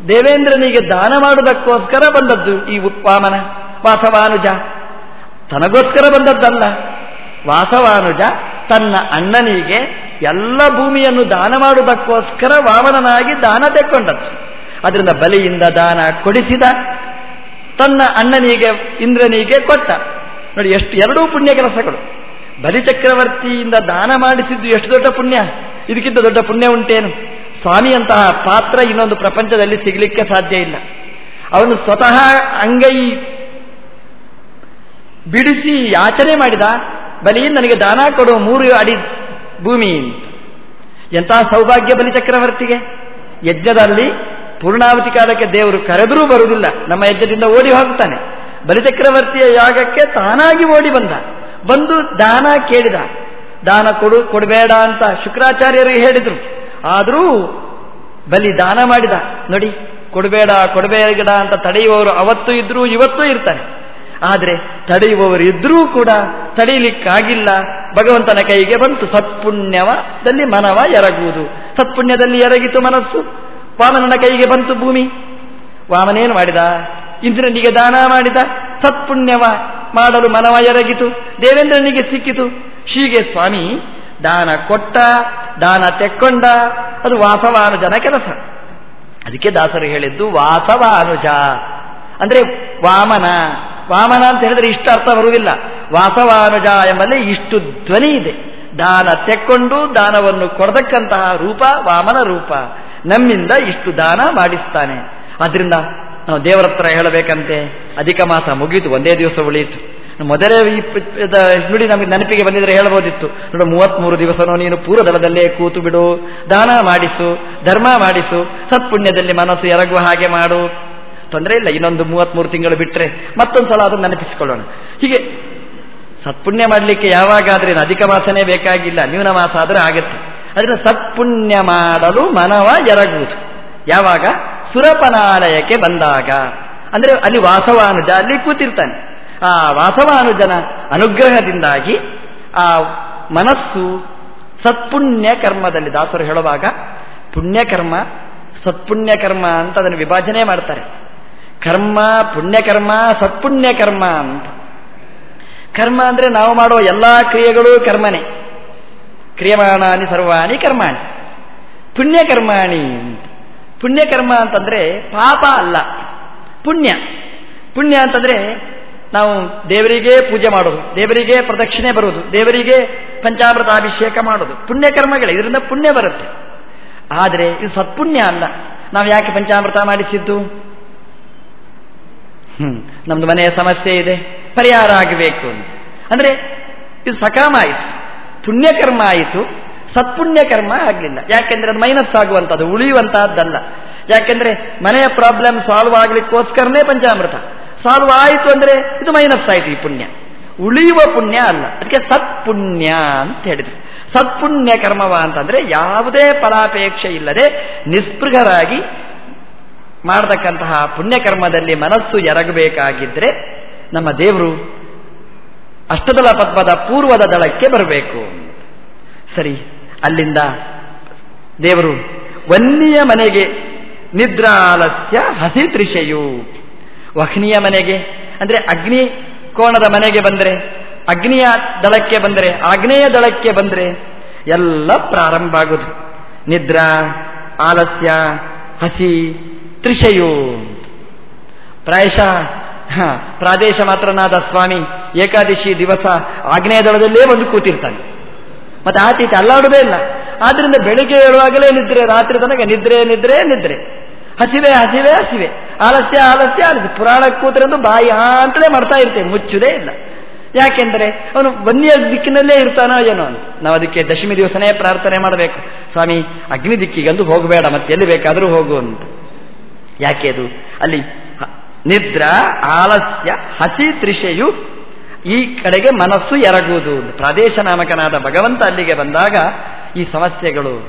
ದೇವೇಂದ್ರನಿಗೆ ದಾನ ಮಾಡುವುದಕ್ಕೋಸ್ಕರ ಬಂದದ್ದು ಈ ಉತ್ಪಾಮನ ವಾಸವಾನುಜ. ತನಗೋಸ್ಕರ ಬಂದದ್ದಲ್ಲ. ವಾಸವಾನುಜ ತನ್ನ ಅಣ್ಣನಿಗೆ ಎಲ್ಲ ಭೂಮಿಯನ್ನು ದಾನ ಮಾಡುವುದಕ್ಕೋಸ್ಕರ ವಾಮನನಾಗಿ ದಾನ ತೆಕ್ಕೊಂಡದ್ದು. ಅದರಿಂದ ಬಲಿಯಿಂದ ದಾನ ಕೊಡಿಸಿದ ತನ್ನ ಅಣ್ಣನಿಗೆ, ಇಂದ್ರನಿಗೆ ಕೊಟ್ಟ. ನೋಡಿ, ಎಷ್ಟು, ಎರಡೂ ಪುಣ್ಯ ಕೆಲಸಗಳು. ಬಲಿಚಕ್ರವರ್ತಿಯಿಂದ ದಾನ ಮಾಡಿಸಿದ್ದು ಎಷ್ಟು ದೊಡ್ಡ ಪುಣ್ಯ? ಇದಕ್ಕಿಂತ ದೊಡ್ಡ ಪುಣ್ಯ ಉಂಟೇನು? ಸ್ವಾಮಿಯಂತಹ ಪಾತ್ರ ಇನ್ನೊಂದು ಪ್ರಪಂಚದಲ್ಲಿ ಸಿಗಲಿಕ್ಕೆ ಸಾಧ್ಯ ಇಲ್ಲ. ಅವನು ಸ್ವತಃ ಅಂಗೈ ಬಿಡಿಸಿ ಯಾಚನೆ ಮಾಡಿದ, ಬಲಿ ನನಗೆ ದಾನ ಕೊಡುವ ಮೂರು ಅಡಿ ಭೂಮಿ ಎಂತಹ ಸೌಭಾಗ್ಯ ಬಲಿ ಚಕ್ರವರ್ತಿಗೆ ಯಜ್ಞದಲ್ಲಿ ಪೂರ್ಣಾವತಿ ಕಾಲಕ್ಕೆ ದೇವರು ಕರೆದರೂ ಬರುವುದಿಲ್ಲ. ನಮ್ಮ ಯಜ್ಞದಿಂದ ಓಡಿ ಹೋಗ್ತಾನೆ ಬಲಿಚಕ್ರವರ್ತಿಯ ಯಾಗಕ್ಕೆ ತಾನಾಗಿ ಓಡಿ ಬಂದ. ಬಂದು ದಾನ ಕೇಳಿದ. ದಾನ ಕೊಡು, ಕೊಡಬೇಡ ಅಂತ ಶುಕ್ರಾಚಾರ್ಯರು ಹೇಳಿದರು. ಆದರೂ ಬಲಿ ದಾನ ಮಾಡಿದ. ನೋಡಿ, ಕೊಡಬೇಡ ಕೊಡಬೇಡ ಅಂತ ತಡೆಯುವವರು ಅವತ್ತು ಇದ್ರೂ ಇವತ್ತೂ ಇರ್ತಾರೆ. ಆದರೆ ತಡೆಯುವವರು ಇದ್ರೂ ಕೂಡ ತಡೆಯಲಿಕ್ಕಾಗಿಲ್ಲ. ಭಗವಂತನ ಕೈಗೆ ಬಂತು ಸತ್ಪುಣ್ಯವದಲ್ಲಿ ಮನವ ಎರಗುವುದು. ಸತ್ಪುಣ್ಯದಲ್ಲಿ ಎರಗಿತು ಮನಸ್ಸು. ವಾಮನನ ಕೈಗೆ ಬಂತು ಭೂಮಿ. ವಾಮನೇನು ಮಾಡಿದ? ಇಂದ್ರನಿಗೆ ದಾನ ಮಾಡಿದ. ಸತ್ಪುಣ್ಯವ ಮಾಡಲು ಮನವ ಎರಗಿತು ದೇವೇಂದ್ರನಿಗೆ ಸಿಕ್ಕಿತು. ಹೀಗೆ ಸ್ವಾಮಿ, ದಾನ ಕೊಟ್ಟ, ದಾನ ತೆಕ್ಕೊಂಡ, ಅದು ವಾಸವಾನುಜನ ಕೆಲಸ. ಅದಕ್ಕೆ ದಾಸರು ಹೇಳಿದ್ದು ವಾಸವಾನುಜ. ಅಂದ್ರೆ ವಾಮನ. ವಾಮನ ಅಂತ ಹೇಳಿದ್ರೆ ಇಷ್ಟು ಅರ್ಥ ಬರುವುದಿಲ್ಲ. ವಾಸವಾನುಜ ಎಂಬಲ್ಲಿ ಇಷ್ಟು ಧ್ವನಿ ಇದೆ. ದಾನ ತೆಕ್ಕೊಂಡು ದಾನವನ್ನು ಕೊಡತಕ್ಕಂತಹ ರೂಪ ವಾಮನ ರೂಪ. ನಮ್ಮಿಂದ ಇಷ್ಟು ದಾನ ಮಾಡಿಸ್ತಾನೆ. ಆದ್ರಿಂದ ನಾವು ದೇವರ ಹತ್ರ ಹೇಳಬೇಕಂತೆ. ಅಧಿಕ ಮಾಸ ಮುಗೀತು, ಒಂದೇ ದಿವಸ ಉಳಿಯಿತು. ಮೊದಲೇ ಈ ನುಡಿ ನಮಗೆ ನೆನಪಿಗೆ ಬಂದಿದ್ರೆ ಹೇಳಬಹುದಿತ್ತು. ನೋಡು, ಮೂವತ್ಮೂರು ದಿವಸನೂ ನೀನು ಪೂರ್ವದಳದಲ್ಲೇ ಕೂತು ಬಿಡು. ದಾನ ಮಾಡಿಸು, ಧರ್ಮ ಮಾಡಿಸು, ಸತ್ಪುಣ್ಯದಲ್ಲಿ ಮನಸ್ಸು ಎರಗುವ ಹಾಗೆ ಮಾಡು. ತೊಂದರೆ ಇಲ್ಲ, ಇನ್ನೊಂದು ಮೂವತ್ಮೂರು ತಿಂಗಳು ಬಿಟ್ಟರೆ ಮತ್ತೊಂದು ಸಲ ಅದನ್ನು ನೆನಪಿಸಿಕೊಳ್ಳೋಣ. ಹೀಗೆ ಸತ್ಪುಣ್ಯ ಮಾಡಲಿಕ್ಕೆ ಯಾವಾಗಾದ್ರೆ ಅಧಿಕ ಮಾಸನೇ ಬೇಕಾಗಿಲ್ಲ, ನ್ಯೂನ ಮಾಸ ಆದರೆ ಆಗುತ್ತೆ. ಅದರಿಂದ ಸತ್ಪುಣ್ಯ ಮಾಡಲು ಮನವ ಎರಗುವುದು. ಯಾವಾಗ? ಸುರಪನಾಲಯಕ್ಕೆ ಬಂದಾಗ, ಅಂದ್ರೆ ಅಲ್ಲಿ ವಾಸವಾನುಜ, ಅಲ್ಲಿ ಕೂತಿರ್ತಾನೆ. ಆ ವಾಸವಾನುಜನ ಅನುಗ್ರಹದಿಂದಾಗಿ ಆ ಮನಸ್ಸು ಸತ್ಪುಣ್ಯ ಕರ್ಮದಲ್ಲಿ, ದಾಸರು ಹೇಳುವಾಗ, ಪುಣ್ಯಕರ್ಮ ಸತ್ಪುಣ್ಯ ಕರ್ಮ ಅಂತ ಅದನ್ನು ವಿಭಾಜನೆ ಮಾಡ್ತಾರೆ. ಕರ್ಮ, ಪುಣ್ಯಕರ್ಮ ಸತ್ಪುಣ್ಯ ಕರ್ಮ ಅಂತ. ಕರ್ಮ ಅಂದ್ರೆ ನಾವು ಮಾಡುವ ಎಲ್ಲಾ ಕ್ರಿಯೆಗಳು ಕರ್ಮನೇ. ಕ್ರಿಯಮಾಣಾನಿ ಸರ್ವಾಣಿ ಕರ್ಮಾಣಿ. ಪುಣ್ಯಕರ್ಮಾಣಿ ಪುಣ್ಯಕರ್ಮ ಅಂತಂದ್ರೆ ಪಾಪ ಅಲ್ಲ. ಪುಣ್ಯ. ಪುಣ್ಯ ಅಂತಂದ್ರೆ ನಾವು ದೇವರಿಗೆ ಪೂಜೆ ಮಾಡೋದು, ದೇವರಿಗೆ ಪ್ರದಕ್ಷಿಣೆ ಬರುವುದು, ದೇವರಿಗೆ ಪಂಚಾಮೃತ ಅಭಿಷೇಕ ಮಾಡೋದು. ಪುಣ್ಯಕರ್ಮಗಳೇ, ಇದರಿಂದ ಪುಣ್ಯ ಬರುತ್ತೆ. ಆದರೆ ಇದು ಸತ್ಪುಣ್ಯ ಅಲ್ಲ. ನಾವು ಯಾಕೆ ಪಂಚಾಮೃತ ಮಾಡಿಸಿದ್ದು? ಹ್ಞೂ ನಮ್ದು ಮನೆಯ ಸಮಸ್ಯೆ ಇದೆ. ಪರಿಹಾರ ಆಗಬೇಕು ಅಂದ್ರೆ ಇದು ಸಕಾಮ ಆಯಿತು. ಪುಣ್ಯಕರ್ಮ ಆಯಿತು. ಸತ್ಪುಣ್ಯ ಕರ್ಮ ಆಗಲಿಲ್ಲ. ಯಾಕೆಂದ್ರೆ ಅದು ಮೈನಸ್ ಆಗುವಂಥದ್ದು, ಉಳಿಯುವಂತಹದ್ದಲ್ಲ. ಯಾಕೆಂದ್ರೆ ಮನೆಯ ಪ್ರಾಬ್ಲಮ್ ಸಾಲ್ವ್ ಆಗ್ಲಿಕ್ಕೋಸ್ಕರನೇ ಪಂಚಾಮೃತ. ಸಾಲ್ವ್ ಆಯಿತು ಅಂದ್ರೆ ಇದು ಮೈನಸ್ ಆಯಿತು ಈ ಪುಣ್ಯ. ಉಳಿಯುವ ಪುಣ್ಯ ಅಲ್ಲ. ಅದಕ್ಕೆ ಸತ್ಪುಣ್ಯ ಅಂತ ಹೇಳಿದ್ರು. ಸತ್ಪುಣ್ಯ ಕರ್ಮವ ಅಂತಂದ್ರೆ ಯಾವುದೇ ಫಲಾಪೇಕ್ಷೆ ಇಲ್ಲದೆ ನಿಸ್ಪೃಹರಾಗಿ ಮಾಡತಕ್ಕಂತಹ ಪುಣ್ಯಕರ್ಮದಲ್ಲಿ ಮನಸ್ಸು ಎರಗಬೇಕಾಗಿದ್ರೆ ನಮ್ಮ ದೇವರು ಅಷ್ಟದಳ ಪದ್ಮದ ಪೂರ್ವದ ದಳಕ್ಕೆ ಬರಬೇಕು ಸರಿ. ಅಲ್ಲಿಂದ ದೇವರು ವನ್ನಿಯ ಮನೆಗೆ ನಿದ್ರಾಲಸ್ಯ ಹಸಿ ತ್ರಿಷೆಯು ವಹ್ನಿಯ ಮನೆಗೆ, ಅಂದರೆ ಅಗ್ನಿ ಕೋಣದ ಮನೆಗೆ ಬಂದರೆ, ಅಗ್ನಿಯ ದಳಕ್ಕೆ ಬಂದರೆ, ಆಗ್ನೇಯ ದಳಕ್ಕೆ ಬಂದರೆ ಎಲ್ಲ ಪ್ರಾರಂಭ ಆಗುದು ನಿದ್ರಾ, ಆಲಸ್ಯ, ಹಸಿ ತ್ರಿಷೆಯು ಪ್ರಾಯಶಃ ಪ್ರಾದೇಶ ಮಾತ್ರನಾದ ಸ್ವಾಮಿ ಏಕಾದಶಿ ದಿವಸ ಆಗ್ನೇಯ ದಳದಲ್ಲೇ ಬಂದು ಕೂತಿರ್ತಾನೆ. ಮತ್ತೆ ಈಚೆ ಅಲ್ಲಾಡುವುದೇ ಇಲ್ಲ. ಆದ್ರಿಂದ ಬೆಳಿಗ್ಗೆ ಹೇಳುವಾಗಲೇ ನಿದ್ರೆ, ರಾತ್ರಿ ತನಕ ನಿದ್ರೆ ನಿದ್ರೆ ನಿದ್ರೆ. ಹಸಿವೆ ಹಸಿವೆ ಹಸಿವೆ. ಆಲಸ್ಯ ಆಲಸ್ಯ ಆಲಸ್ಯ. ಪುರಾಣ ಕೂತರೆಂದು ಬಾಯಿ ಅಂತಲೇ ಮಾಡ್ತಾ ಇರ್ತೇವೆ, ಮುಚ್ಚುದೇ ಇಲ್ಲ. ಯಾಕೆಂದರೆ ಅವನು ವನ್ಯ ದಿಕ್ಕಿನಲ್ಲೇ ಇರ್ತಾನೋ ಏನೋ ನಾವು ಅದಕ್ಕೆ ದಶಮಿ ದಿವಸನೇ ಪ್ರಾರ್ಥನೆ ಮಾಡಬೇಕು. ಸ್ವಾಮಿ, ಅಗ್ನಿ ದಿಕ್ಕಿಗಂದು ಹೋಗಬೇಡ, ಮತ್ತೆ ಎಲ್ಲಿ ಬೇಕಾದರೂ ಹೋಗು ಅಂತ. ಯಾಕೆ ಅದು? ಅಲ್ಲಿ ನಿದ್ರಾ, ಆಲಸ್ಯ, ಹಸಿ, ತ್ರಿಷೆಯು ಈ ಕಡೆಗೆ ಮನಸ್ಸು ಎರಗುವುದು. ಪ್ರಾದೇಶ ನಾಮಕನಾದ ಭಗವಂತ ಅಲ್ಲಿಗೆ ಬಂದಾಗ ಈ ಸಮಸ್ಯೆಗಳು.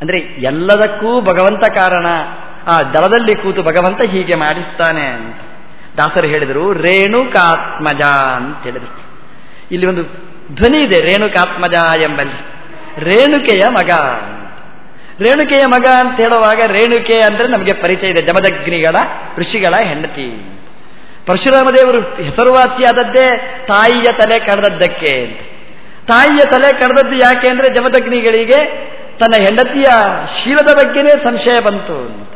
ಅಂದ್ರೆ ಎಲ್ಲದಕ್ಕೂ ಭಗವಂತ ಕಾರಣ. ಆ ದಳದಲ್ಲಿ ಕೂತು ಭಗವಂತ ಹೀಗೆ ಮಾಡಿಸ್ತಾನೆ ಅಂತ. ದಾಸರು ಹೇಳಿದರು, ರೇಣುಕಾತ್ಮಜ ಅಂತ ಹೇಳಿದರು. ಇಲ್ಲಿ ಒಂದು ಧ್ವನಿ ಇದೆ, ರೇಣುಕಾತ್ಮಜ ಎಂಬಲ್ಲಿ. ರೇಣುಕೆಯ ಮಗ ರೇಣುಕೆಯ ಮಗ ಅಂತ ಹೇಳುವಾಗ ರೇಣುಕೆ ಅಂದ್ರೆ ನಮಗೆ ಪರಿಚಯ ಇದೆ ಜಮದಗ್ನಿಗಳ ಋಷಿಗಳ ಹೆಂಡತಿ. ಪರಶುರಾಮ ದೇವರು ಹೆಸರುವಾಸಿಯಾದದ್ದೇ ತಾಯಿಯ ತಲೆ ಕಡ್ದದ್ದಕ್ಕೆ ತಾಯಿಯ ತಲೆ ಕಡ್ದದ್ದು ಯಾಕೆ ಅಂದರೆ ಜಮದಗ್ನಿಗಳಿಗೆ ತನ್ನ ಹೆಂಡತಿಯ ಶೀಲದ ಬಗ್ಗೆನೇ ಸಂಶಯ ಬಂತು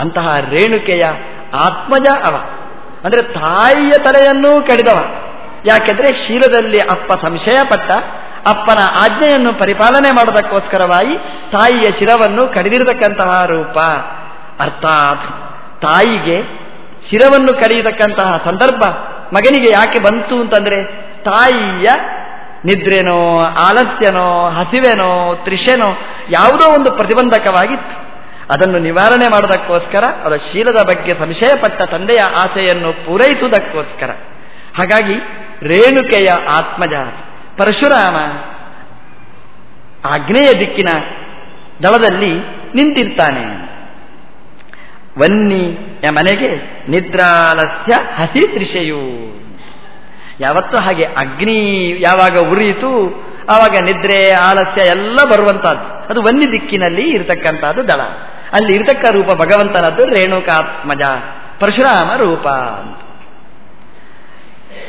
ಅಂತಹ ರೇಣುಕೆಯ ಆತ್ಮಜ ಅವ. ಅಂದ್ರೆ ತಾಯಿಯ ತಲೆಯನ್ನೂ ಕಡಿದವ. ಯಾಕೆಂದ್ರೆ ಶೀಲದಲ್ಲಿ ಅಪ್ಪ ಸಂಶಯ ಪಟ್ಟ. ಅಪ್ಪನ ಆಜ್ಞೆಯನ್ನು ಪರಿಪಾಲನೆ ಮಾಡೋದಕ್ಕೋಸ್ಕರವಾಗಿ ತಾಯಿಯ ಶಿರವನ್ನು ಕಡಿದಿರತಕ್ಕಂತಹ ರೂಪ. ಅರ್ಥಾತ್ ತಾಯಿಗೆ ಶಿರವನ್ನು ಕರೆಯತಕ್ಕಂತಹ ಸಂದರ್ಭ ಮಗನಿಗೆ ಯಾಕೆ ಬಂತು ಅಂತಂದ್ರೆ, ತಾಯಿಯ ನಿದ್ರೆನೋ, ಆಲಸ್ಯನೋ, ಹಸಿವೆನೋ ತ್ರಿಷೆನೋ ಯಾವುದೋ ಒಂದು ಪ್ರತಿಬಂಧಕವಾಗಿತ್ತು. ಅದನ್ನು ನಿವಾರಣೆ ಮಾಡೋದಕ್ಕೋಸ್ಕರ, ಅವರ ಶೀಲದ ಬಗ್ಗೆ ಸಂಶಯಪಟ್ಟ ತಂದೆಯ ಆಸೆಯನ್ನು ಪೂರೈಸುವುದಕ್ಕೋಸ್ಕರ. ಹಾಗಾಗಿ, ರೇಣುಕೆಯ ಆತ್ಮಜ ಪರಶುರಾಮ ಆಗ್ನೇಯ ದಿಕ್ಕಿನ ದಳದಲ್ಲಿ ನಿಂತಿರ್ತಾನೆ. ವನ್ನಿಯ ಮನೆಗೆ ನಿದ್ರಾಲಸ್ಯ ಹಸಿ ತ್ರಿಷೆಯು ಯಾವತ್ತೂ ಹಾಗೆ ಅಗ್ನಿ ಯಾವಾಗ ಉರಿಯಿತು, ಆವಾಗ ನಿದ್ರೆ, ಆಲಸ್ಯ ಎಲ್ಲ ಬರುವಂತಹದ್ದು. ಅದು ಒಂದು ದಿಕ್ಕಿನಲ್ಲಿ ಇರತಕ್ಕಂಥದ್ದು ದಳ. ಅಲ್ಲಿ ಇರತಕ್ಕ ರೂಪ ಭಗವಂತನದ್ದು ರೇಣುಕಾತ್ಮಜ, ಪರಶುರಾಮ ರೂಪ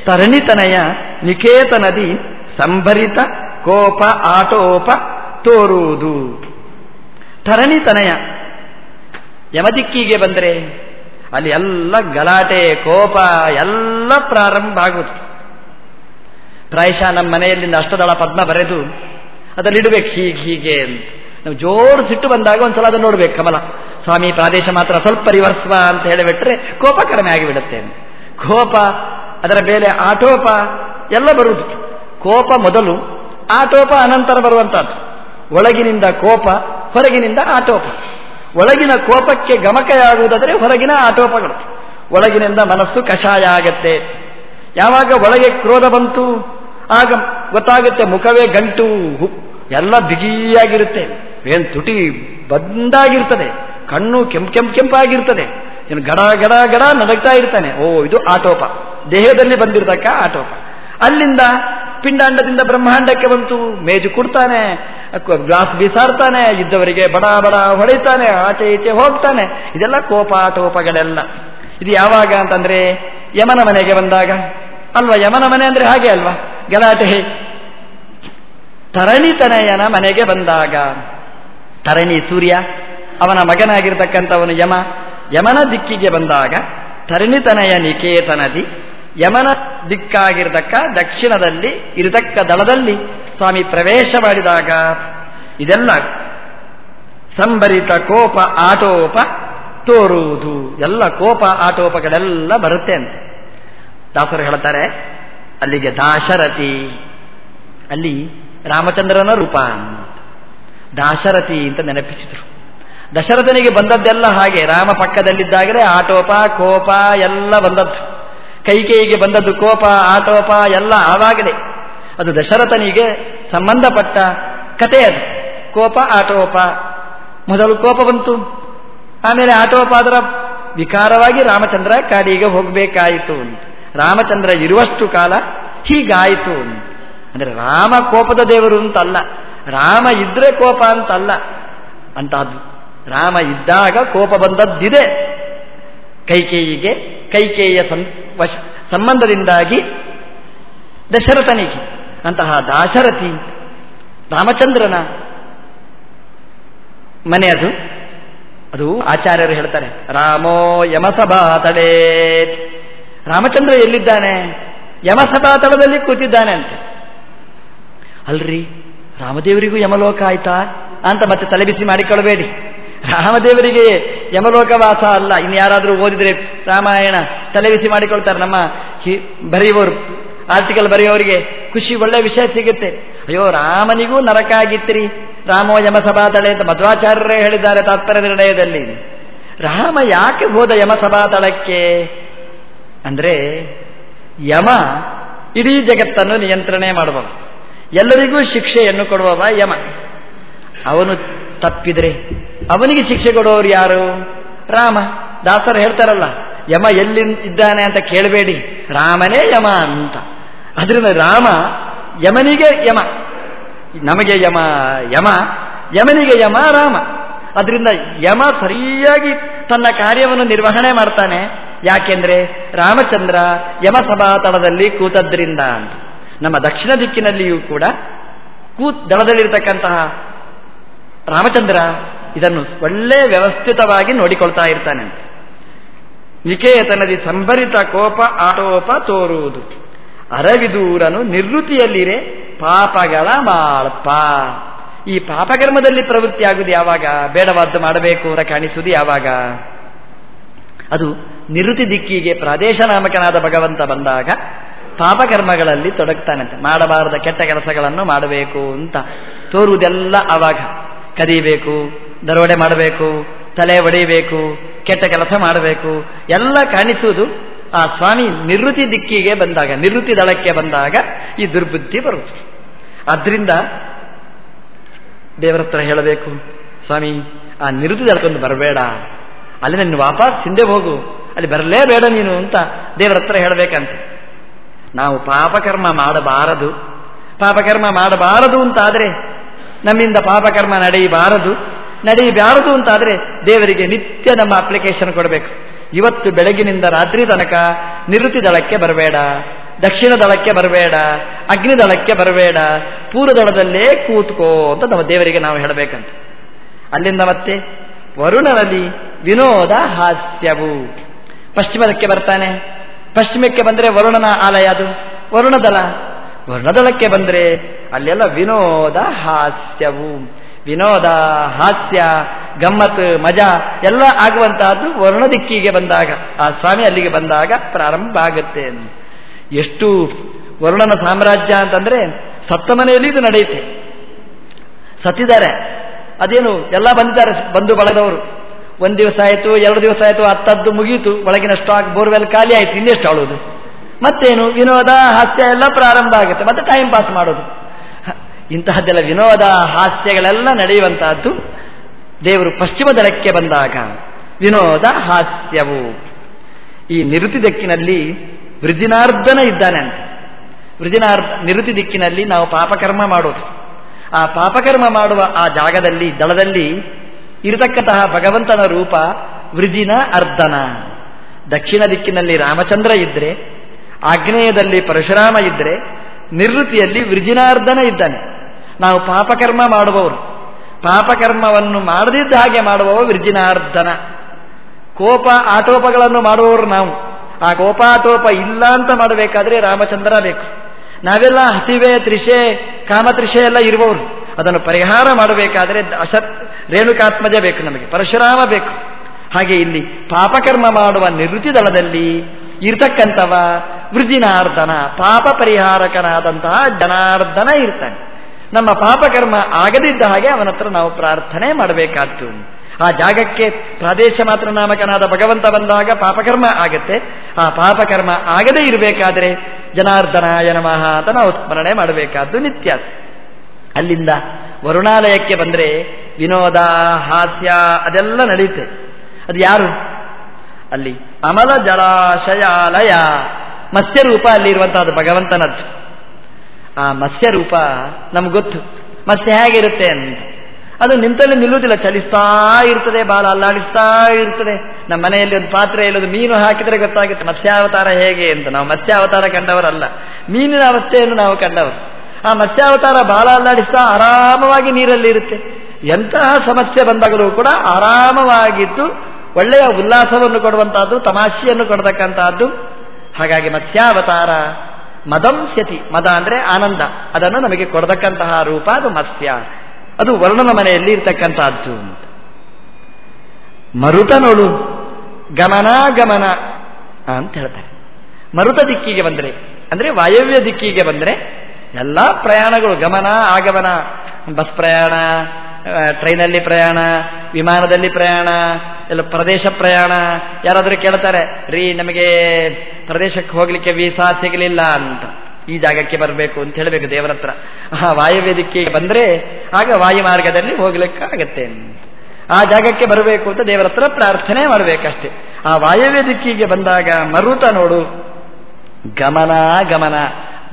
ತರಣಿತನಯ ನಿಕೇತನದಿ ಸಂಭರಿತ ಕೋಪ ಆಟೋಪ ತೋರುವುದು. ತರಣಿತನಯ ಯಮದಿಕ್ಕಿಗೆ ಬಂದರೆ ಅಲ್ಲಿ ಎಲ್ಲ ಗಲಾಟೆ, ಕೋಪ ಎಲ್ಲ ಪ್ರಾರಂಭ ಆಗುವುದು ಪ್ರಾಯಶಃ ನಮ್ಮ ಮನೆಯಲ್ಲಿಂದ ಅಷ್ಟದಳ ಪದ್ಮ ಬರೆದು ಅದರಲ್ಲಿಡಬೇಕು ಹೀಗೆ ಹೀಗೆ ಅಂತ. ನಾವು ಜೋರು ಸಿಟ್ಟು ಬಂದಾಗ ಒಂದ್ಸಲ ಅದನ್ನು ನೋಡ್ಬೇಕು, ಕಮಲ. ಸ್ವಾಮಿ, ಪ್ರಾದೇಶ ಮಾತ್ರ ಸ್ವಲ್ಪ ರಿವರ್ಸ್ವ ಅಂತ ಹೇಳಿಬಿಟ್ರೆ ಕೋಪ ಕಡಿಮೆ ಆಗಿಬಿಡುತ್ತೆ ಕೋಪ, ಅದರ ಮೇಲೆ ಆಟೋಪ ಎಲ್ಲ ಬರುವುದು. ಕೋಪ ಮೊದಲು, ಆಟೋಪ ಅನಂತರ ಬರುವಂತಹದ್ದು ಒಳಗಿನಿಂದ ಕೋಪ, ಹೊರಗಿನಿಂದ ಆಟೋಪ. ಒಳಗಿನ ಕೋಪಕ್ಕೆ ಗಮಕೆಯಾಗುವುದಾದರೆ ಹೊರಗಿನ ಆಟೋಪಗಳು. ಒಳಗಿನಿಂದ ಮನಸ್ಸು ಕಷಾಯ ಆಗತ್ತೆ. ಯಾವಾಗ ಒಳಗೆ ಕ್ರೋಧ ಬಂತು, ಆಗ ಗೊತ್ತಾಗುತ್ತೆ ಮುಖವೇ ಗಂಟು ಎಲ್ಲ ಬಿಗಿಯಾಗಿರುತ್ತೆ. ಏನ್ ತುಟಿ ಬಂದಾಗಿರ್ತದೆ, ಕಣ್ಣು ಕೆಂಪ್ ಕೆಂಪ್ ಕೆಂಪಾಗಿರ್ತದೆ ಏನು ಗಡ ಗಡ ಗಡ ನಡಗ್ತಾ ಇರ್ತಾನೆ. ಓ, ಇದು ಆಟೋಪ. ದೇಹದಲ್ಲಿ ಬಂದಿರತಕ್ಕ ಆಟೋಪ. ಅಲ್ಲಿಂದ ಪಿಂಡಾಂಡದಿಂದ ಬ್ರಹ್ಮಾಂಡಕ್ಕೆ ಬಂತು. ಮೇಜು ಕೊಡ್ತಾನೆ ಗ್ಲಾಸ್ ಬೀಸಾಡ್ತಾನೆ, ಇದ್ದವರಿಗೆ ಬಡ ಬಡ ಹೊಡೆಯುತ್ತಾನೆ, ಆಚೆ ಈಚೆ ಹೋಗ್ತಾನೆ. ಇದೆಲ್ಲ ಕೋಪ ಟೋಪಗಳೆಲ್ಲ ಇದು ಯಾವಾಗ ಅಂತಂದ್ರೆ, ಯಮನ ಮನೆಗೆ ಬಂದಾಗ. ಅಲ್ವಾ, ಯಮನ ಮನೆ ಅಂದ್ರೆ ಹಾಗೆ ಅಲ್ವಾ? ಗಲಾಟೆ. ತರಣಿತನಯನ ಮನೆಗೆ ಬಂದಾಗ. ತರಣಿ ಸೂರ್ಯ, ಅವನ ಮಗನಾಗಿರ್ತಕ್ಕಂಥವನು ಯಮ. ಯಮನ ದಿಕ್ಕಿಗೆ ಬಂದಾಗ ತರಣಿತನಯ ನಿಕೇತನದಿ ಯಮನ ದಿಕ್ಕಾಗಿರ್ತಕ್ಕ ದಕ್ಷಿಣದಲ್ಲಿ ಇರತಕ್ಕ ದಳದಲ್ಲಿ ಸ್ವಾಮಿ ಪ್ರವೇಶ ಮಾಡಿದಾಗ ಇದೆಲ್ಲ ಸಂಭರಿತ ಕೋಪ ಆಟೋಪ ತೋರುವುದು. ಎಲ್ಲ ಕೋಪ ಆಟೋಪಗಳೆಲ್ಲ ಬರುತ್ತೆ ಅಂತೆ. ದಾಸರು ಹೇಳ್ತಾರೆ, ಅಲ್ಲಿಗೆ ದಾಶರಥಿ, ಅಲ್ಲಿ ರಾಮಚಂದ್ರನ ರೂಪ ದಾಶರಥಿ ಅಂತ ನೆನಪಿಸಿದರು. ದಶರಥನಿಗೆ ಬಂದದ್ದೆಲ್ಲ ಹಾಗೆ, ರಾಮ ಪಕ್ಕದಲ್ಲಿದ್ದಾಗಲೇ ಆಟೋಪ, ಕೋಪ ಎಲ್ಲ ಬಂದದ್ದು. ಕೈಕೇಯಿಗೆ ಬಂದದ್ದು ಕೋಪ ಆಟೋಪ ಎಲ್ಲ ಆವಾಗಲೇ. ಅದು ದಶರಥನಿಗೆ ಸಂಬಂಧಪಟ್ಟ ಕಥೆ ಅದು. ಕೋಪ ಆಟೋಪ ಮೊದಲು ಕೋಪ ಬಂತು. ಆಮೇಲೆ ಆಟೋಪ ಅದರ ವಿಕಾರವಾಗಿ ರಾಮಚಂದ್ರ ಕಾಡಿಗೆ ಹೋಗಬೇಕಾಯಿತು ಅಂತ. ರಾಮಚಂದ್ರ ಇರುವಷ್ಟು ಕಾಲ ಹೀಗಾಯಿತು ಅಂತ. ಅಂದರೆ ರಾಮ ಕೋಪದ ದೇವರು ಅಂತಲ್ಲ. ರಾಮ ಇದ್ರೆ ಕೋಪ ಅಂತಲ್ಲ. ಅಂತಹದ್ದು. ರಾಮ ಇದ್ದಾಗ ಕೋಪ ಬಂದದ್ದಿದೆ. ಕೈಕೇಯಿಗೆ ಕೈಕೇಯಿಯ ಸಂಬಂಧದಿಂದಾಗಿ ದಶರಥನಿಗೆ, ಅಂತಹ ದಾಶರಥಿ ರಾಮಚಂದ್ರನ ಮನೆ ಅದು. ಅದು ಆಚಾರ್ಯರು ಹೇಳ್ತಾರೆ, ರಾಮೋ ಯಮಸಭಾ ತಡೆ. ರಾಮಚಂದ್ರ ಎಲ್ಲಿದ್ದಾನೆ? ಯಮಸಭಾ ತಳದಲ್ಲಿ ಕೂತಿದ್ದಾನೆ ಅಂತೆ. ಅಲ್ರಿ, ರಾಮದೇವರಿಗೂ ಯಮಲೋಕ ಆಯ್ತಾ? ಅಂತ ಮತ್ತೆ ತಲೆಬಿಸಿ ಮಾಡಿಕೊಳ್ಳಬೇಡಿ. ರಾಮದೇವರಿಗೆ ಯಮಲೋಕವಾಸ ಅಲ್ಲ. ಇನ್ನು ಯಾರಾದರೂ ಓದಿದರೆ ರಾಮಾಯಣ ತಲೆಬಿಸಿ ಮಾಡಿಕೊಳ್ತಾರೆ ನಮ್ಮ ಬರೆಯುವವರು. ಆರ್ಟಿಕಲ್ ಬರೆಯುವವರಿಗೆ ಖುಷಿ, ಒಳ್ಳೆ ವಿಷಯ ಸಿಗುತ್ತೆ. ಅಯ್ಯೋ, ರಾಮನಿಗೂ ನರಕ ಆಗಿತ್ತಿರಿ ರಾಮೋ ಯಮಸಭಾ ತಳೆ ಅಂತ ಮಧ್ವಾಚಾರ್ಯರೇ ಹೇಳಿದ್ದಾರೆ ತಾತ್ಪರ್ಯ ನಿರ್ಣಯದಲ್ಲಿ. ರಾಮ ಯಾಕೆ ಹೋದ ಯಮಸಭಾ ತಳಕ್ಕೆ ಅಂದರೆ ಯಮ ಇಡೀ ಜಗತ್ತನ್ನು ನಿಯಂತ್ರಣೆ ಮಾಡುವವ. ಎಲ್ಲರಿಗೂ ಶಿಕ್ಷೆಯನ್ನು ಕೊಡುವವ ಯಮ. ಅವನು ತಪ್ಪಿದ್ರೆ ಅವನಿಗೆ ಶಿಕ್ಷೆ ಕೊಡೋರು ಯಾರು? ರಾಮ. ದಾಸರು ಹೇಳ್ತಾರಲ್ಲ, ಯಮ ಎಲ್ಲಿ ಇದ್ದಾನೆ ಅಂತ ಕೇಳಬೇಡಿ. ರಾಮನೇ ಯಮ ಅಂತ. ಅದರಿಂದ ರಾಮ ಯಮನಿಗೆ ಯಮ. ನಮಗೆ ಯಮ ಯಮ. ಯಮನಿಗೆ ಯಮ, ರಾಮ. ಅದರಿಂದ ಯಮ ಸರಿಯಾಗಿ ತನ್ನ ಕಾರ್ಯವನ್ನು ನಿರ್ವಹಣೆ ಮಾಡ್ತಾನೆ. ಯಾಕೆಂದ್ರೆ ರಾಮಚಂದ್ರ ಯಮ ಸಭಾತಳದಲ್ಲಿ ಕೂತದ್ರಿಂದ ಅಂತ. ನಮ್ಮ ದಕ್ಷಿಣ ದಿಕ್ಕಿನಲ್ಲಿಯೂ ಕೂಡ ಕೂತ್ ದಳದಲ್ಲಿರ್ತಕ್ಕಂತಹ ರಾಮಚಂದ್ರ ಇದನ್ನು ಒಳ್ಳೆ ವ್ಯವಸ್ಥಿತವಾಗಿ ನೋಡಿಕೊಳ್ತಾ ಇರ್ತಾನೆ. ನಿಕೇತನದಿ ಸಂಭರಿತ ಕೋಪ ಆಟೋಪ ತೋರುವುದು. ಅರವಿದೂರನು ನಿರ್ವೃತಿಯಲ್ಲಿರೆ ಪಾಪಗಳ ಮಾಳಪ್ಪ ಈ ಪಾಪಕರ್ಮದಲ್ಲಿ ಪ್ರವೃತ್ತಿ ಆಗುವುದು ಯಾವಾಗ? ಬೇಡವಾದ್ದು ಮಾಡಬೇಕು ಅಂತ ಕಾಣಿಸುವುದು ಯಾವಾಗ? ಅದು ನಿರುತಿ ದಿಕ್ಕಿಗೆ ಪ್ರಾದೇಶ ನಾಮಕನಾದ ಭಗವಂತ ಬಂದಾಗ ಪಾಪಕರ್ಮಗಳಲ್ಲಿ ತೊಡಗ್ತಾನಂತೆ. ಮಾಡಬಾರದ ಕೆಟ್ಟ ಕೆಲಸಗಳನ್ನು ಮಾಡಬೇಕು ಅಂತ ತೋರುವುದೆಲ್ಲ ಆವಾಗ ಕದಿಬೇಕು ದರೋಡೆ ಮಾಡಬೇಕು, ತಲೆ ಒಡೆಯಬೇಕು, ಕೆಟ್ಟ ಕೆಲಸ ಮಾಡಬೇಕು, ಎಲ್ಲ ಕಾಣಿಸುವುದು ಆ ಸ್ವಾಮಿ ನಿವೃತ್ತಿ ದಿಕ್ಕಿಗೆ ಬಂದಾಗ, ನಿವೃತ್ತಿ ದಳಕ್ಕೆ ಬಂದಾಗ ಈ ದುರ್ಬುದ್ಧಿ ಬರುತ್ತೆ. ಆದ್ರಿಂದ ದೇವರ ಹತ್ರ ಹೇಳಬೇಕು, ಸ್ವಾಮಿ, ಆ ನಿವೃತ್ತಿ ದಳಕ್ಕೊಂದು ಬರಬೇಡ. ಅಲ್ಲಿ ನನ್ನ ವಾಪಸ್ ಹಿಂದೆ ಹೋಗು. ಅಲ್ಲಿ ಬರಲೇಬೇಡ ನೀನು ಅಂತ ದೇವರ ಹತ್ರ ಹೇಳಬೇಕಂತೆ. ನಾವು ಪಾಪಕರ್ಮ ಮಾಡಬಾರದು. ಪಾಪಕರ್ಮ ಮಾಡಬಾರದು ಅಂತಾದರೆ ನಮ್ಮಿಂದ ಪಾಪಕರ್ಮ ನಡೆಯಬಾರದು. ನಡೆಯಬಾರದು ಅಂತಾದರೆ ದೇವರಿಗೆ ನಿತ್ಯ ನಮ್ಮ ಅಪ್ಲಿಕೇಶನ್ ಕೊಡಬೇಕು. ಇವತ್ತು ಬೆಳಗಿನಿಂದ ರಾತ್ರಿ ತನಕ ನಿವೃತ್ತಿ ದಳಕ್ಕೆ ಬರಬೇಡ, ದಕ್ಷಿಣ ದಳಕ್ಕೆ ಬರಬೇಡ, ಅಗ್ನಿ ದಳಕ್ಕೆ ಬರಬೇಡ, ಪೂರ್ವ ದಳದಲ್ಲೇ ಕೂತ್ಕೋ ಅಂತ ನಮ್ಮ ದೇವರಿಗೆ ನಾವು ಹೇಳಬೇಕಂತ. ಅಲ್ಲಿಂದ ಮತ್ತೆ ವರುಣರಲ್ಲಿ ವಿನೋದ ಹಾಸ್ಯವು. ಪಶ್ಚಿಮದಕ್ಕೆ ಬರ್ತಾನೆ. ಪಶ್ಚಿಮಕ್ಕೆ ಬಂದರೆ ವರುಣನ ಆಲಯ ಅದು. ವರುಣದಳ. ವರುಣದಳಕ್ಕೆ ಬಂದರೆ ಅಲ್ಲೆಲ್ಲ ವಿನೋದ ಹಾಸ್ಯವು. ವಿನೋದ, ಹಾಸ್ಯ ಗಮ್ಮತ್ ಮಜಾ ಎಲ್ಲ ಆಗುವಂತಹದ್ದು ವರ್ಣ ದಿಕ್ಕಿಗೆ ಬಂದಾಗ, ಆ ಸ್ವಾಮಿ ಅಲ್ಲಿಗೆ ಬಂದಾಗ ಪ್ರಾರಂಭ ಆಗುತ್ತೆ ಎಷ್ಟು ವರುಣನ ಸಾಮ್ರಾಜ್ಯ ಅಂತಂದ್ರೆ ಸತ್ತ ಮನೆಯಲ್ಲಿ ಇದು ನಡೆಯುತ್ತೆ. ಸತ್ತಿದ್ದಾರೆ. ಅದೇನು, ಎಲ್ಲ ಬಂದಿದ್ದಾರೆ, ಬಂಧು ಬಳಗದವರು. ಒಂದು ದಿವಸ ಆಯಿತು, ಎರಡು ದಿವಸ ಆಯಿತು, ಹತ್ತದ್ದು ಮುಗಿಯಿತು ಒಳಗಿನ ಸ್ಟಾಕ್ ಬೋರ್ವೆಲ್ ಖಾಲಿ ಆಯಿತು, ಇನ್ನೆಷ್ಟು ಆಳೋದು ಮತ್ತೇನು, ವಿನೋದ, ಹಾಸ್ಯ ಎಲ್ಲ ಪ್ರಾರಂಭ ಆಗುತ್ತೆ, ಮತ್ತೆ ಟೈಮ್ ಪಾಸ್ ಮಾಡೋದು. ಇಂತಹದ್ದೆಲ್ಲ ವಿನೋದ ಹಾಸ್ಯಗಳೆಲ್ಲ ನಡೆಯುವಂತಹದ್ದು ದೇವರು ಪಶ್ಚಿಮ ದಳಕ್ಕೆ ಬಂದಾಗ ವಿನೋದ ಹಾಸ್ಯವು. ಈ ನಿರುತಿ ದಿಕ್ಕಿನಲ್ಲಿ ವೃಜಿನಾರ್ಧನ ಇದ್ದಾನೆ ಅಂತ. ವೃಜಿನಾರ್ಧ ನಿರುತಿ ದಿಕ್ಕಿನಲ್ಲಿ ನಾವು ಪಾಪಕರ್ಮ ಮಾಡೋದು. ಆ ಪಾಪಕರ್ಮ ಮಾಡುವ ಆ ಜಾಗದಲ್ಲಿ, ದಳದಲ್ಲಿ ಇರತಕ್ಕಂತಹ ಭಗವಂತನ ರೂಪ ವೃಜಿನ ಅರ್ಧನ. ದಕ್ಷಿಣ ದಿಕ್ಕಿನಲ್ಲಿ ರಾಮಚಂದ್ರ ಇದ್ರೆ, ಆಗ್ನೇಯದಲ್ಲಿ ಪರಶುರಾಮ ಇದ್ರೆ ನಿವೃತ್ತಿಯಲ್ಲಿ ವೃಜಿನಾರ್ಧನ ಇದ್ದಾನೆ. ನಾವು ಪಾಪಕರ್ಮ ಮಾಡುವವರು. ಪಾಪಕರ್ಮವನ್ನು ಮಾಡದಿದ್ದ ಹಾಗೆ ಮಾಡುವವ ವಿರ್ಜಿನಾರ್ಧನ. ಕೋಪ ಆಟೋಪಗಳನ್ನು ಮಾಡುವವರು ನಾವು. ಆ ಕೋಪಾಟೋಪ ಇಲ್ಲ ಅಂತ ಮಾಡಬೇಕಾದ್ರೆ ರಾಮಚಂದ್ರ ಬೇಕು. ನಾವೆಲ್ಲ ಹಸಿವೆ ತ್ರಿಷೆ ಕಾಮತ್ರಿಷೆ ಎಲ್ಲ ಇರುವವರು. ಅದನ್ನು ಪರಿಹಾರ ಮಾಡಬೇಕಾದ್ರೆ ಅಸತ್ ರೇಣುಕಾತ್ಮಜ ಬೇಕು ನಮಗೆ, ಪರಶುರಾಮ ಬೇಕು. ಹಾಗೆ ಇಲ್ಲಿ ಪಾಪಕರ್ಮ ಮಾಡುವ ನಿವೃತ್ತಿ ದಳದಲ್ಲಿ ಇರ್ತಕ್ಕಂಥವ ವೃಜಿನಾರ್ಧನ ಪಾಪ ಪರಿಹಾರಕನಾದಂತಹ ಜನಾರ್ಧನ ಇರ್ತಾನೆ. ನಮ್ಮ ಪಾಪಕರ್ಮ ಆಗದಿದ್ದ ಹಾಗೆ ಅವನ ಹತ್ರ ನಾವು ಪ್ರಾರ್ಥನೆ ಮಾಡಬೇಕಾದ್ದು ಆ ಜಾಗಕ್ಕೆ ಪ್ರಾದೇಶ ಮಾತ್ರ ನಾಮಕನಾದ ಭಗವಂತ ಬಂದಾಗ ಪಾಪಕರ್ಮ ಆಗತ್ತೆ. ಆ ಪಾಪಕರ್ಮ ಆಗದೇ ಇರಬೇಕಾದ್ರೆ ಜನಾರ್ದನಾಯ ನಮಃ ಅಂತ ನಾವು ಸ್ಮರಣೆ ಮಾಡಬೇಕಾದ್ದು ನಿತ್ಯ. ಅಲ್ಲಿಂದ ವರುಣಾಲಯಕ್ಕೆ ಬಂದರೆ ವಿನೋದ, ಹಾಸ್ಯ ಅದೆಲ್ಲ ನಡೆಯುತ್ತೆ ಅದು ಯಾರು? ಅಲ್ಲಿ ಅಮಲ ಜಲಾಶಯಾಲಯ. ಮತ್ಸ್ಯ ರೂಪ ಅಲ್ಲಿ ಇರುವಂತಹ ಭಗವಂತನದ್ದು. ಆ ಮತ್ಸ್ಯ ರೂಪ ನಮ್ಗೆ ಗೊತ್ತು. ಮತ್ಸ್ಯ ಹೇಗಿರುತ್ತೆ ಅಂತ. ಅದು ನಿಂತಲ್ಲಿ ನಿಲ್ಲುವುದಿಲ್ಲ. ಚಲಿಸ್ತಾ ಇರ್ತದೆ, ಬಾಲ ಅಲ್ಲಾಡಿಸ್ತಾ ಇರ್ತದೆ. ನಮ್ಮ ಮನೆಯಲ್ಲಿ ಒಂದು ಪಾತ್ರೆಯಲ್ಲಿ ಒಂದು ಮೀನು ಹಾಕಿದರೆ ಗೊತ್ತಾಗುತ್ತೆ ಮತ್ಸ್ಯಾವತಾರ ಹೇಗೆ ಅಂತ. ನಾವು ಮತ್ಸ್ಯಾವತಾರ ಕಂಡವರಲ್ಲ. ಮೀನಿನ ಅವಸ್ಥೆಯನ್ನು ನಾವು ಕಂಡವರು. ಆ ಮತ್ಸ್ಯಾವತಾರ ಬಾಲ ಅಲ್ಲಾಡಿಸ್ತಾ ಆರಾಮವಾಗಿ ನೀರಲ್ಲಿ ಇರುತ್ತೆ. ಎಂತಹ ಸಮಸ್ಯೆ ಬಂದಾಗಲೂ ಕೂಡ ಆರಾಮವಾಗಿದ್ದು ಒಳ್ಳೆಯ ಉಲ್ಲಾಸವನ್ನು ಕೊಡುವಂತಹದ್ದು, ತಮಾಷೆಯನ್ನು ಕೊಡತಕ್ಕಂತಹದ್ದು. ಹಾಗಾಗಿ ಮತ್ಸ್ಯಾವತಾರ ಮದಂಸ್ಯತಿ ಮದ ಅಂದ್ರೆ ಆನಂದ. ಅದನ್ನು ನಮಗೆ ಕೊಡತಕ್ಕಂತಹ ರೂಪ ಅದು ಮತ್ಸ್ಯ. ಅದು ವರ್ಣನ ಮನೆಯಲ್ಲಿ ಇರ್ತಕ್ಕಂತಹದ್ದು ಮರುತ ನೋಡು ಗಮನ ಗಮನ ಅಂತ ಹೇಳ್ತಾರೆ. ಮರುತ ದಿಕ್ಕಿಗೆ ಬಂದರೆ, ಅಂದ್ರೆ ವಾಯವ್ಯ ದಿಕ್ಕಿಗೆ ಬಂದರೆ, ಎಲ್ಲ ಪ್ರಯಾಣಗಳು ಗಮನ, ಆಗಮನ, ಬಸ್ ಪ್ರಯಾಣ ಟ್ರೈನಲ್ಲಿ ಪ್ರಯಾಣ, ವಿಮಾನದಲ್ಲಿ ಪ್ರಯಾಣ ಎಲ್ಲ ಪ್ರದೇಶ ಪ್ರಯಾಣ, ಯಾರಾದರೂ ಕೇಳ್ತಾರೆ, ರೀ, ನಮಗೆ ಪ್ರದೇಶಕ್ಕೆ ಹೋಗ್ಲಿಕ್ಕೆ ವೀಸಾ ಸಿಗಲಿಲ್ಲ ಅಂತ. ಈ ಜಾಗಕ್ಕೆ ಬರಬೇಕು ಅಂತ ಹೇಳಬೇಕು ದೇವರ ಹತ್ರ. ಆ ವಾಯುವ್ಯ ದಿಕ್ಕಿಗೆ ಬಂದರೆ ಆಗ ವಾಯು ಮಾರ್ಗದಲ್ಲಿ ಹೋಗ್ಲಿಕ್ಕಾಗತ್ತೆ ಆ ಜಾಗಕ್ಕೆ ಬರಬೇಕು ಅಂತ ದೇವರ ಹತ್ರ ಪ್ರಾರ್ಥನೆ ಮಾಡಬೇಕಷ್ಟೇ. ಆ ವಾಯುವೇದಿಕೆಗೆ ಬಂದಾಗ ಮರುತ ನೋಡು. ಗಮನ ಗಮನ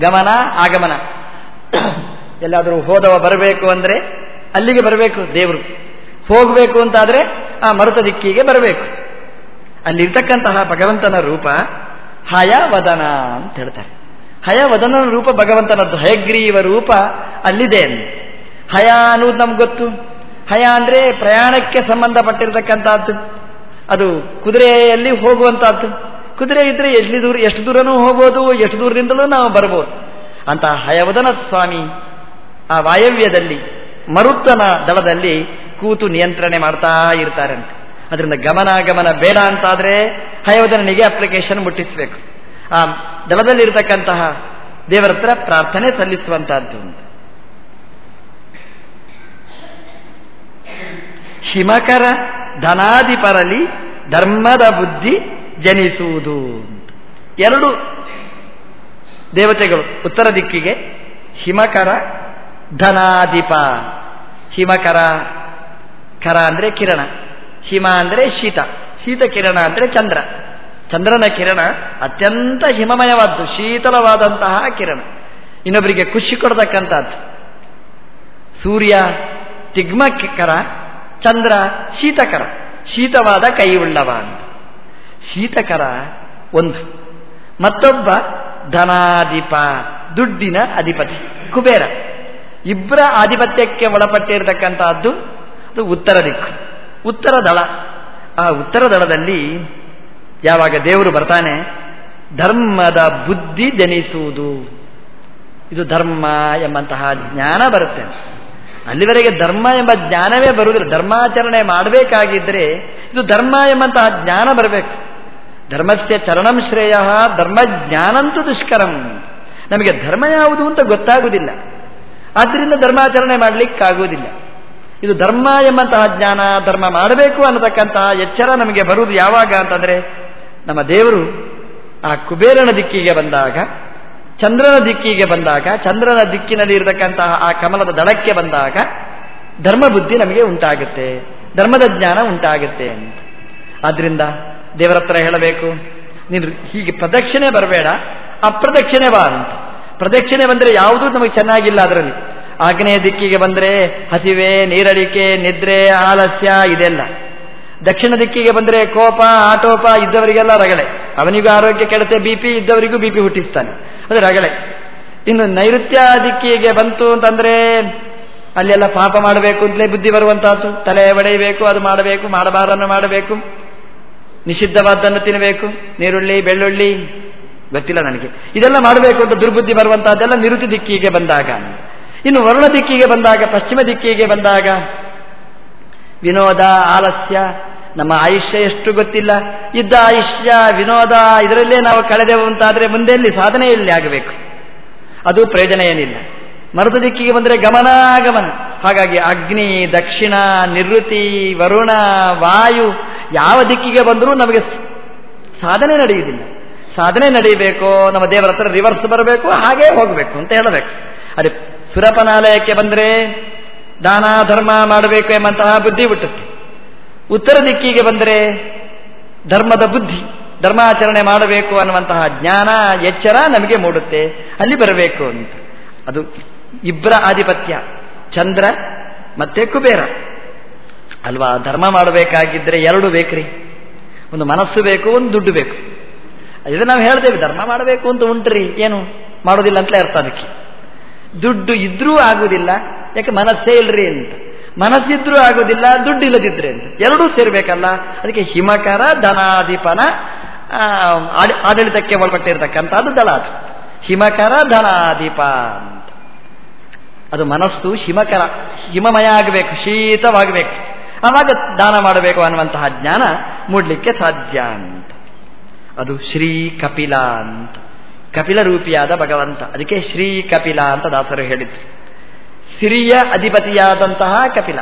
ಗಮನ, ಆಗಮನ. [COUGHS] ಎಲ್ಲಾದರೂ ಹೋದವ ಬರಬೇಕು ಅಂದರೆ ಅಲ್ಲಿಗೆ ಬರಬೇಕು ದೇವರು. ಹೋಗಬೇಕು ಅಂತಾದರೆ ಆ ಮರುತ ದಿಕ್ಕಿಗೆ ಬರಬೇಕು. ಅಲ್ಲಿರ್ತಕ್ಕಂತಹ ಭಗವಂತನ ರೂಪ ಹಯವದನ ಅಂತ ಹೇಳ್ತಾರೆ. ಹಯವದನ ರೂಪ ಭಗವಂತನದ್ದು. ಹಯಗ್ರೀವ ರೂಪ ಅಲ್ಲಿದೆ ಹಯ ಅನ್ನೋದು ನಮ್ಗೆ ಗೊತ್ತು. ಹಯ ಅಂದರೆ ಪ್ರಯಾಣಕ್ಕೆ ಸಂಬಂಧಪಟ್ಟಿರತಕ್ಕಂಥದ್ದು. ಅದು ಕುದುರೆಯಲ್ಲಿ ಹೋಗುವಂಥದ್ದು. ಕುದುರೆ ಇದ್ರೆ ಎಲ್ಲಿ ದೂರ, ಎಷ್ಟು ದೂರನೂ ಹೋಗ್ಬೋದು, ಎಷ್ಟು ದೂರದಿಂದಲೂ ನಾವು ಬರ್ಬೋದು. ಅಂತ ಹಯವದನ ಸ್ವಾಮಿ ಆ ವಾಯವ್ಯದಲ್ಲಿ ಮರುತ್ತನ ದಳದಲ್ಲಿ ಕೂತು ನಿಯಂತ್ರಣೆ ಮಾಡ್ತಾ ಇರ್ತಾರೆ ಅದರಿಂದ ಗಮನ ಗಮನ ಬೇಡ ಅಂತಾದ್ರೆ ಹಯೋಧನಿಗೆ ಅಪ್ಲಿಕೇಶನ್ ಮುಟ್ಟಿಸಬೇಕು. ಆ ದಳದಲ್ಲಿರ್ತಕ್ಕಂತಹ ದೇವರ ಹತ್ರ ಪ್ರಾರ್ಥನೆ ಸಲ್ಲಿಸುವಂತಹದ್ದು ಹಿಮಕರ ಧನಾಧಿಪರಲಿ ಧರ್ಮದ ಬುದ್ಧಿ ಜನಿಸುವುದು ಎರಡು ದೇವತೆಗಳು ಉತ್ತರ ದಿಕ್ಕಿಗೆ ಹಿಮಕರ ಧನಾಧಿಪ. ಹಿಮಕರ ಕರ ಅಂದರೆ ಕಿರಣ. ಹಿಮ ಅಂದರೆ ಶೀತ. ಶೀತ ಕಿರಣ ಅಂದರೆ ಚಂದ್ರ. ಚಂದ್ರನ ಕಿರಣ ಅತ್ಯಂತ ಹಿಮಮಯವಾದ್ದು, ಶೀತಲವಾದಂತಹ ಕಿರಣ. ಇನ್ನೊಬ್ಬರಿಗೆ ಖುಷಿ ಕೊಡತಕ್ಕಂಥದ್ದು. ಸೂರ್ಯ ತಿಗ್ಮಕರ ಚಂದ್ರ ಶೀತಕರ ಶೀತವಾದ ಕೈ ಉಳ್ಳವ ಅಂತ ಶೀತಕರ ಒಂದು. ಮತ್ತೊಬ್ಬ ಧನಾಧಿಪ, ದುಡ್ಡಿನ ಅಧಿಪತಿ, ಕುಬೇರ. ಇಬ್ಬರ ಆಧಿಪತ್ಯಕ್ಕೆ ಒಳಪಟ್ಟಿರತಕ್ಕಂತಹದ್ದು ಅದು ಉತ್ತರ ದಿಕ್ಕು. ಉತ್ತರ ದಳ. ಆ ಉತ್ತರ ದಳದಲ್ಲಿ ಯಾವಾಗ ದೇವರು ಬರ್ತಾನೆ, ಧರ್ಮದ ಬುದ್ಧಿ ಜನಿಸುವುದು. ಇದು ಧರ್ಮ ಎಂಬಂತಹ ಜ್ಞಾನ ಬರುತ್ತೆ. ಅಲ್ಲಿವರೆಗೆ ಧರ್ಮ ಎಂಬ ಜ್ಞಾನವೇ ಬರುವುದಿಲ್ಲ. ಧರ್ಮಾಚರಣೆ ಮಾಡಬೇಕಾಗಿದ್ದರೆ ಇದು ಧರ್ಮ ಎಂಬಂತಹ ಜ್ಞಾನ ಬರಬೇಕು. ಧರ್ಮಸ್ಯ ಚರಣಂ ಶ್ರೇಯ ಧರ್ಮ ಜ್ಞಾನಂತೂ ದುಷ್ಕರಂ. ನಮಗೆ ಧರ್ಮ ಯಾವುದು ಅಂತ ಗೊತ್ತಾಗುವುದಿಲ್ಲ. ಆದ್ದರಿಂದ ಧರ್ಮಾಚರಣೆ ಮಾಡಲಿಕ್ಕಾಗುವುದಿಲ್ಲ. ಇದು ಧರ್ಮ ಎಂಬಂತಹ ಜ್ಞಾನ, ಧರ್ಮ ಮಾಡಬೇಕು ಅನ್ನತಕ್ಕಂತಹ ಎಚ್ಚರ ನಮಗೆ ಬರುವುದು ಯಾವಾಗ ಅಂತಂದರೆ, ನಮ್ಮ ದೇವರು ಆ ಕುಬೇರನ ದಿಕ್ಕಿಗೆ ಬಂದಾಗ, ಚಂದ್ರನ ದಿಕ್ಕಿಗೆ ಬಂದಾಗ, ಚಂದ್ರನ ದಿಕ್ಕಿನಲ್ಲಿ ಇರತಕ್ಕಂತಹ ಆ ಕಮಲದ ದಳಕ್ಕೆ ಬಂದಾಗ ಧರ್ಮ ಬುದ್ಧಿ ನಮಗೆ ಉಂಟಾಗುತ್ತೆ, ಧರ್ಮದ ಜ್ಞಾನ ಉಂಟಾಗುತ್ತೆ ಅಂತ. ಆದ್ರಿಂದ ದೇವರತ್ರ ಹೇಳಬೇಕು, ನೀನು ಹೀಗೆ ಪ್ರದಕ್ಷಿಣೆ ಬರಬೇಡ, ಅಪ್ರದಕ್ಷಿಣೆ ಬಾ ಅಂತ. ಪ್ರದಕ್ಷಿಣೆ ಬಂದರೆ ಯಾವುದೂ ನಮಗೆ ಚೆನ್ನಾಗಿಲ್ಲ ಅದರಲ್ಲಿ. ಆಗ್ನೇಯ ದಿಕ್ಕಿಗೆ ಬಂದರೆ ಹಸಿವೆ, ನೀರಡಿಕೆ, ನಿದ್ರೆ, ಆಲಸ್ಯ ಇದೆಲ್ಲ. ದಕ್ಷಿಣ ದಿಕ್ಕಿಗೆ ಬಂದರೆ ಕೋಪ, ಆಟೋಪ ಇದ್ದವರಿಗೆಲ್ಲ ರಗಳೆ. ಅವನಿಗೂ ಆರೋಗ್ಯ ಕೆಡತೆ ಬಿ ಪಿ ಇದ್ದವರಿಗೂ ಬಿ ಪಿ ಹುಟ್ಟಿಸ್ತಾನೆ. ಅದು ರಗಳೆ. ಇನ್ನು ನೈಋತ್ಯ ದಿಕ್ಕಿಗೆ ಬಂತು ಅಂತಂದ್ರೆ ಅಲ್ಲೆಲ್ಲ ಪಾಪ ಮಾಡಬೇಕು ಅಂತಲೇ ಬುದ್ಧಿ ಬರುವಂತಹದ್ದು ತಲೆ ಒಡೆಯಬೇಕು, ಅದು ಮಾಡಬೇಕು ಮಾಡಬಾರನ್ನು ಮಾಡಬೇಕು. ನಿಷಿದ್ಧವಾದ್ದನ್ನು ತಿನ್ನಬೇಕು ನೀರುಳ್ಳಿ, ಬೆಳ್ಳುಳ್ಳಿ ಗೊತ್ತಿಲ್ಲ ನನಗೆ. ಇದೆಲ್ಲ ಮಾಡಬೇಕು ಅಂತ ದುರ್ಬುದ್ಧಿ ಬರುವಂತಹದ್ದೆಲ್ಲ ನಿರುತಿ ದಿಕ್ಕಿಗೆ ಬಂದಾಗ. ಇನ್ನು ವರುಣ ದಿಕ್ಕಿಗೆ ಬಂದಾಗ, ಪಶ್ಚಿಮ ದಿಕ್ಕಿಗೆ ಬಂದಾಗ, ವಿನೋದ, ಆಲಸ್ಯ, ನಮ್ಮ ಆಯುಷ್ಯ ಎಷ್ಟು ಗೊತ್ತಿಲ್ಲ. ಇದ್ದ ಆಯುಷ್ಯ, ವಿನೋದ, ಇದರಲ್ಲೇ ನಾವು ಕಳೆದೆವು ಅಂತಾದರೆ ಸಾಧನೆ ಇಲ್ಲಿ ಆಗಬೇಕು? ಅದು ಪ್ರಯೋಜನ ಏನಿಲ್ಲ. ಮರುದ ದಿಕ್ಕಿಗೆ ಬಂದರೆ ಗಮನ ಗಮನ. ಹಾಗಾಗಿ ಅಗ್ನಿ, ದಕ್ಷಿಣ ನಿವೃತ್ತಿ ವರುಣ, ವಾಯು, ಯಾವ ದಿಕ್ಕಿಗೆ ಬಂದರೂ ನಮಗೆ ಸಾಧನೆ ನಡೆಯುವುದಿಲ್ಲ. ಸಾಧನೆ ನಡೀಬೇಕು, ನಮ್ಮ ದೇವರ ಹತ್ರ ರಿವರ್ಸ್ ಬರಬೇಕು, ಹಾಗೇ ಹೋಗಬೇಕು ಅಂತ ಹೇಳಬೇಕು. ಅದೇ ಸುರಪನಾಲಯಕ್ಕೆ ಬಂದರೆ ದಾನ, ಧರ್ಮ ಮಾಡಬೇಕು ಎಂಬಂತಹ ಬುದ್ಧಿ ಹುಟ್ಟುತ್ತೆ. ಉತ್ತರ ದಿಕ್ಕಿಗೆ ಬಂದರೆ ಧರ್ಮದ ಬುದ್ಧಿ, ಧರ್ಮಾಚರಣೆ ಮಾಡಬೇಕು ಅನ್ನುವಂತಹ ಜ್ಞಾನ, ಎಚ್ಚರ ನಮಗೆ ಮೂಡುತ್ತೆ. ಅಲ್ಲಿ ಬರಬೇಕು ಅಂತ. ಅದು ಇಬ್ಬರ ಆಧಿಪತ್ಯ, ಚಂದ್ರ ಮತ್ತೆ ಕುಬೇರ. ಅಲ್ವಾ? ಧರ್ಮ ಮಾಡಬೇಕಾಗಿದ್ದರೆ ಎರಡು ಬೇಕ್ರಿ. ಒಂದು ಮನಸ್ಸು ಬೇಕು, ಒಂದು ದುಡ್ಡು ಬೇಕು. ಇದು ನಾವು ಹೇಳ್ತೇವೆ ಧರ್ಮ ಮಾಡಬೇಕು ಅಂತ ಉಂಟ್ರಿ. ಏನು? ಮಾಡೋದಿಲ್ಲ ಅಂತಲೇ ಅರ್ಥ ಅದಕ್ಕೆ. ದುಡ್ಡು ಇದ್ರೂ ಆಗುವುದಿಲ್ಲ ಯಾಕೆ ಮನಸ್ಸೇ ಇಲ್ರಿ ಅಂತ. ಮನಸ್ಸಿದ್ರೂ ಆಗುವುದಿಲ್ಲ ದುಡ್ಡು ಇಲ್ಲದಿದ್ರೆ ಅಂತ. ಎರಡೂ ಸೇರ್ಬೇಕಲ್ಲ. ಅದಕ್ಕೆ ಹಿಮಕರ, ಧನಾಧಿಪನ ಆಡಳಿತಕ್ಕೆ ಒಳಪಟ್ಟಿರ್ತಕ್ಕಂಥದ್ದು ದಳ ಅದು ಹಿಮಕರ, ಧನಾಧಿಪ ಅಂತ. ಅದು ಮನಸ್ಸು ಹಿಮಕರ, ಹಿಮಮಯ ಆಗಬೇಕು, ಶೀತವಾಗಬೇಕು. ಆವಾಗ ದಾನ ಮಾಡಬೇಕು ಅನ್ನುವಂತಹ ಜ್ಞಾನ ಮೂಡಲಿಕ್ಕೆ ಸಾಧ್ಯ ಅಂತ. ಅದು ಶ್ರೀ ಕಪಿಲ ಅಂತ. ಕಪಿಲ ರೂಪಿಯಾದ ಭಗವಂತ. ಅದಕ್ಕೆ ಶ್ರೀ ಕಪಿಲ ಅಂತ ದಾಸರು ಹೇಳಿದ್ರು. ಸಿರಿಯ ಅಧಿಪತಿಯಾದಂತಹ ಕಪಿಲ.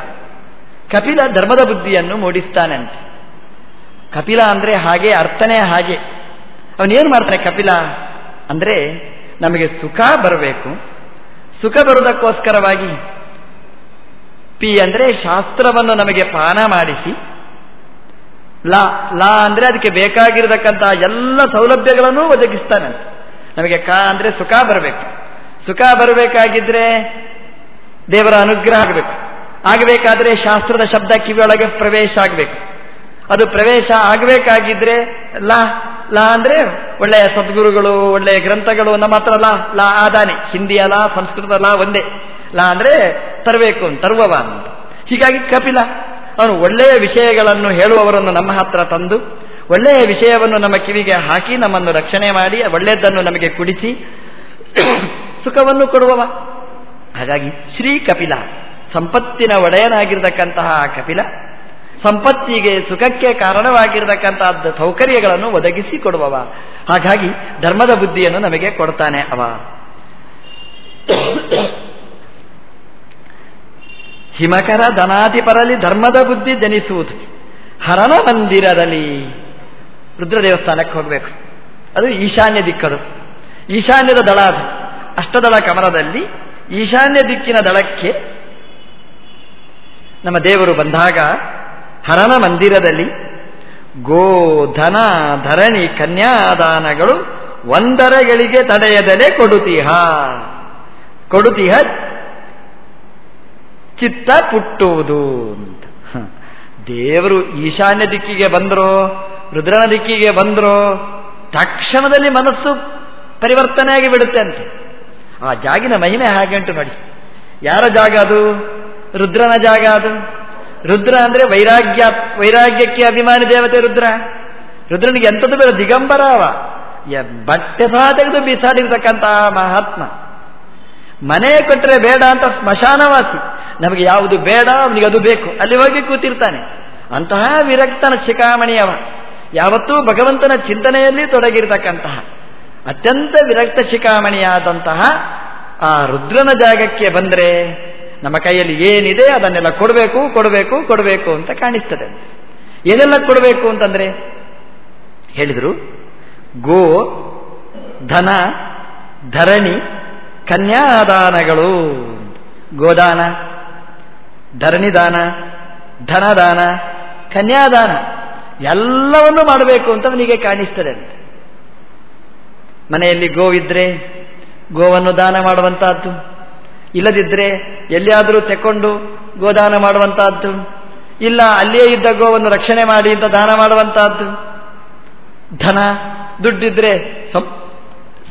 ಕಪಿಲ ಧರ್ಮದ ಬುದ್ಧಿಯನ್ನು ಮೂಡಿಸ್ತಾನೆ ಅಂತ ಕಪಿಲ ಅಂದ್ರೆ ಹಾಗೆ, ಅರ್ಥನೇ ಹಾಗೆ. ಅವನೇನು ಮಾಡ್ತಾನೆ ಕಪಿಲ? ಅಂದ್ರೆ ನಮಗೆ ಸುಖ ಬರಬೇಕು. ಸುಖ ಬರುವುದಕ್ಕೋಸ್ಕರವಾಗಿ ಪಿ ಅಂದ್ರೆ ಶಾಸ್ತ್ರವನ್ನು ನಮಗೆ ಪಾನ ಮಾಡಿಸಿ ಲಾ ಲಾ ಅಂದ್ರೆ ಅದಕ್ಕೆ ಬೇಕಾಗಿರತಕ್ಕಂತಹ ಎಲ್ಲ ಸೌಲಭ್ಯಗಳನ್ನು ಒದಗಿಸ್ತಾನೆ ನಮಗೆ ಕ ಅಂದ್ರೆ ಸುಖ ಬರಬೇಕು. ಸುಖ ಬರಬೇಕಾಗಿದ್ರೆ ದೇವರ ಅನುಗ್ರಹ ಆಗಬೇಕು. ಆಗಬೇಕಾದ್ರೆ ಶಾಸ್ತ್ರದ ಶಬ್ದ ಕಿವಿಯೊಳಗೆ ಪ್ರವೇಶ ಆಗಬೇಕು. ಅದು ಪ್ರವೇಶ ಆಗಬೇಕಾಗಿದ್ರೆ ಲಾ ಲಾ ಅಂದ್ರೆ ಒಳ್ಳೆಯ ಸದ್ಗುರುಗಳು, ಒಳ್ಳೆಯ ಗ್ರಂಥಗಳು, ನಮ್ಮ ಹತ್ರ ಲಾ ಲಾ ಆದಾನೆ. ಹಿಂದಿಯ ಲಾ ಸಂಸ್ಕೃತ ಲಾ ಒಂದೇ. ಲಾ ಅಂದ್ರೆ ತರಬೇಕು ತರುವವ ಅಂತ. ಹೀಗಾಗಿ ಕಪಿಲ. ಅವನು ಒಳ್ಳೆಯ ವಿಷಯಗಳನ್ನು ಹೇಳುವವರನ್ನು ನಮ್ಮ ಹತ್ರ ತಂದು, ಒಳ್ಳೆಯ ವಿಷಯವನ್ನು ನಮ್ಮ ಕಿವಿಗೆ ಹಾಕಿ ನಮ್ಮನ್ನು ರಕ್ಷಣೆ ಮಾಡಿ, ಒಳ್ಳೆಯದನ್ನು ನಮಗೆ ಕುಡಿಸಿ, ಸುಖವನ್ನು ಕೊಡುವವ. ಹಾಗಾಗಿ ಶ್ರೀ ಕಪಿಲ, ಸಂಪತ್ತಿನ ಒಡೆಯನಾಗಿರ್ತಕ್ಕಂತಹ ಕಪಿಲ, ಸಂಪತ್ತಿಗೆ ಸುಖಕ್ಕೆ ಕಾರಣವಾಗಿರತಕ್ಕಂತಹ ಸೌಕರ್ಯಗಳನ್ನು ಒದಗಿಸಿ ಕೊಡುವವ. ಹಾಗಾಗಿ ಧರ್ಮದ ಬುದ್ಧಿಯನ್ನು ನಮಗೆ ಕೊಡ್ತಾನೆ ಅವ. ಹಿಮಕರ ಪರಲಿ ಧರ್ಮದ ಬುದ್ಧಿ ಜನಿಸುವುದು. ಹರಣ ಮಂದಿರದಲ್ಲಿ ರುದ್ರ ದೇವಸ್ಥಾನಕ್ಕೆ ಹೋಗಬೇಕು. ಅದು ಈಶಾನ್ಯ ದಿಕ್ಕದು. ಈಶಾನ್ಯದ ದಳ ಅದು. ಅಷ್ಟದಳ ಕಮಲದಲ್ಲಿ ಈಶಾನ್ಯ ದಿಕ್ಕಿನ ದಳಕ್ಕೆ ನಮ್ಮ ದೇವರು ಬಂದಾಗ ಹರಣ ಮಂದಿರದಲ್ಲಿ ಗೋ, ಧನ, ಧರಣಿ, ಕನ್ಯಾದಾನಗಳು ಒಂದರಗಳಿಗೆ ತಡೆಯದಲೆ ಕೊಡುತಿಹ. ಕೊಡುತಿಹ ಚಿತ್ತ ಪುಟ್ಟುವುದು ಅಂತ. ದೇವರು ಈಶಾನ್ಯ ದಿಕ್ಕಿಗೆ ಬಂದರೋ, ರುದ್ರನ ದಿಕ್ಕಿಗೆ ಬಂದರೋ, ತಕ್ಷಣದಲ್ಲಿ ಮನಸ್ಸು ಪರಿವರ್ತನೆಯಾಗಿ ಬಿಡುತ್ತೆ ಅಂತೆ. ಆ ಜಾಗಿನ ಮಹಿಮೆ ಹಾಗೆ ಉಂಟು ನೋಡಿ. ಯಾರ ಜಾಗ ಅದು? ರುದ್ರನ ಜಾಗ ಅದು. ರುದ್ರ ಅಂದ್ರೆ ವೈರಾಗ್ಯ, ವೈರಾಗ್ಯಕ್ಕೆ ಅಭಿಮಾನಿ ದೇವತೆ ರುದ್ರ. ರುದ್ರನಿಗೆ ಎಂಥದ್ದು ಬೇರೆ ದಿಗಂಬರ ಅವ. ಬಟ್ಟೆ ಸಹ ತೆಗೆದು ಬೀಸಾಡಿರ್ತಕ್ಕಂತಹ ಮಹಾತ್ಮ. ಮನೆ ಕೊಟ್ಟರೆ ಬೇಡ ಅಂತ ಸ್ಮಶಾನವಾಸಿ. ನಮಗೆ ಯಾವುದು ಬೇಡ, ಅವನಿಗೆ ಅದು ಬೇಕು. ಅಲ್ಲಿ ಹೋಗಿ ಕೂತಿರ್ತಾನೆ. ಅಂತಹ ವಿರಕ್ತನ ಶಿಖಾಮಣಿಯವ ಯಾವತ್ತೂ ಭಗವಂತನ ಚಿಂತನೆಯಲ್ಲಿ ತೊಡಗಿರ್ತಕ್ಕಂತಹ ಅತ್ಯಂತ ವಿರಕ್ತ ಶಿಖಾಮಣಿಯಾದಂತಹ ಆ ರುದ್ರನ ಜಾಗಕ್ಕೆ ಬಂದರೆ ನಮ್ಮ ಕೈಯಲ್ಲಿ ಏನಿದೆ ಅದನ್ನೆಲ್ಲ ಕೊಡಬೇಕು ಕೊಡಬೇಕು ಕೊಡಬೇಕು ಅಂತ ಕಾಣಿಸ್ತದೆ. ಏನೆಲ್ಲ ಕೊಡಬೇಕು ಅಂತಂದ್ರೆ, ಹೇಳಿದರು, ಗೋ, ಧನ, ಧರಣಿ ಕನ್ಯಾದಾನಗಳು. ಗೋದಾನ, ಧರಣಿದಾನ, ಧನದಾನ, ಕನ್ಯಾದಾನ, ಎಲ್ಲವನ್ನು ಮಾಡಬೇಕು ಅಂತ ಅವನಿಗೆ ಕಾಣಿಸ್ತದೆ ಮನೆಯಲ್ಲಿ ಗೋವಿದ್ರೆ ಗೋವನ್ನು ದಾನ ಮಾಡುವಂತಹದ್ದು ಇಲ್ಲದಿದ್ದರೆ ಎಲ್ಲಿಯಾದರೂ ತೆಕೊಂಡು ಗೋದಾನ ಮಾಡುವಂತಹದ್ದು ಇಲ್ಲ ಅಲ್ಲಿಯೇ ಇದ್ದ ಗೋವನ್ನು ರಕ್ಷಣೆ ಮಾಡಿ ಅಂತ ದಾನ ಮಾಡುವಂತಹದ್ದು ಧನ, ದುಡ್ಡಿದ್ರೆ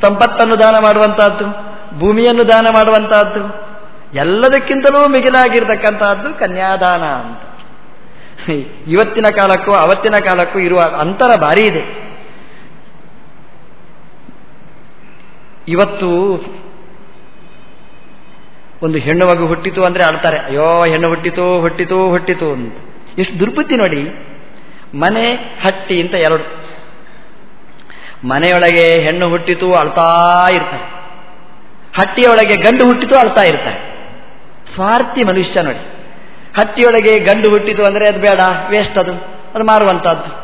ಸಂಪತ್ತನ್ನು ದಾನ ಮಾಡುವಂತಹದ್ದು ಭೂಮಿಯನ್ನು ದಾನ ಮಾಡುವಂತಹದ್ದು. ಎಲ್ಲದಕ್ಕಿಂತಲೂ ಮಿಗಿಲಾಗಿರ್ತಕ್ಕಂತಹದ್ದು ಕನ್ಯಾದಾನ ಅಂತ. ಇವತ್ತಿನ ಕಾಲಕ್ಕೂ ಅವತ್ತಿನ ಕಾಲಕ್ಕೂ ಇರುವ ಅಂತರ ಭಾರಿ ಇದೆ. ಇವತ್ತು ಒಂದು ಹೆಣ್ಣು ಮಗು ಹುಟ್ಟಿತು ಅಂದ್ರೆ ಆಡ್ತಾರೆ, ಅಯ್ಯೋ, ಹೆಣ್ಣು ಹುಟ್ಟಿತು ಹುಟ್ಟಿತು ಹುಟ್ಟಿತು ಅಂತ. ಎಷ್ಟು ದುರ್ಬುದ್ಧಿ ನೋಡಿ, ಮನೆ ಹಟ್ಟಿ ಅಂತ ಎರಡು. ಮನೆಯೊಳಗೆ ಹೆಣ್ಣು ಹುಟ್ಟಿತು ಅಳ್ತಾ ಇರ್ತಾರೆ. ಹಟ್ಟಿಯೊಳಗೆ ಗಂಡು ಹುಟ್ಟಿತು ಅಳ್ತಾ ಇರ್ತಾರೆ ಸ್ವಾರ್ಥಿ ಮನುಷ್ಯ ನೋಡಿ. ಹಟ್ಟಿಯೊಳಗೆ ಗಂಡು ಹುಟ್ಟಿತು ಅಂದರೆ ಅದು ಬೇಡ ವೇಸ್ಟ್ ಅದು. ಅದು ಮಾರುವಂತಹದ್ದು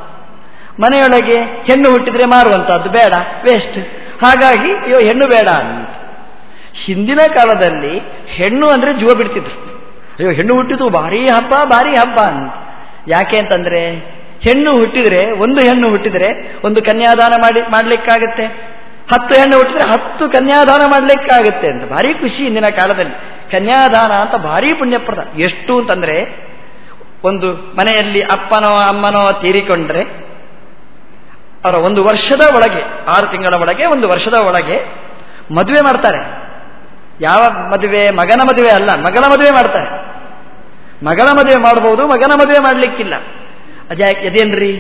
ಮನೆಯೊಳಗೆ ಹೆಣ್ಣು ಹುಟ್ಟಿದ್ರೆ ಮಾರುವಂತಹದ್ದು ಬೇಡ ವೇಸ್ಟ್ ಹಾಗಾಗಿ, ಅಯ್ಯೋ, ಹೆಣ್ಣು ಬೇಡ ಅಂತ. ಹಿಂದಿನ ಕಾಲದಲ್ಲಿ ಹೆಣ್ಣು ಅಂದರೆ ಜೀವ ಬಿಡ್ತಿದ್ರು. ಅಯ್ಯೋ, ಹೆಣ್ಣು ಹುಟ್ಟಿತು, ಭಾರಿ ಹಬ್ಬ ಭಾರಿ ಹಬ್ಬ ಅಂತ. ಯಾಕೆ ಅಂತಂದ್ರೆ, ಹೆಣ್ಣು ಹುಟ್ಟಿದ್ರೆ, ಒಂದು ಹೆಣ್ಣು ಹುಟ್ಟಿದ್ರೆ, ಒಂದು ಕನ್ಯಾದಾನ ಮಾಡಿ, ಮಾಡ್ಲಿಕ್ಕಾಗತ್ತೆ. ಹತ್ತು ಹೆಣ್ಣು ಹುಟ್ಟಿದ್ರೆ ಹತ್ತು ಕನ್ಯಾದಾನ ಮಾಡಲಿಕ್ಕಾಗುತ್ತೆ ಅಂತ. ಭಾರಿ ಖುಷಿ ಇಂದಿನ ಕಾಲದಲ್ಲಿ. ಕನ್ಯಾದಾನ ಅಂತ ಭಾರಿ ಪುಣ್ಯಪ್ರದ. ಎಷ್ಟು ಅಂತಂದ್ರೆ, ಒಂದು ಮನೆಯಲ್ಲಿ ಅಪ್ಪನೋ ಅಮ್ಮನೋ ತೀರಿಕೊಂಡ್ರೆ, ಅವರ ಒಂದು ವರ್ಷದ ಒಳಗೆ, ಆರು ತಿಂಗಳ ಒಳಗೆ, ಒಂದು ವರ್ಷದ ಒಳಗೆ ಮದುವೆ ಮಾಡ್ತಾರೆ. ಯಾವ ಮದುವೆ? ಮಗನ ಮದುವೆ ಅಲ್ಲ, ಮಗಳ ಮದುವೆ ಮಾಡ್ತಾರೆ. ಮಗಳ ಮದುವೆ ಮಾಡಬಹುದು ಮಗನ ಮದುವೆ ಮಾಡಲಿಕ್ಕಿಲ್ಲ. ಅದ್ಯಾಕೆ, ಅದೇನ್ರಿ?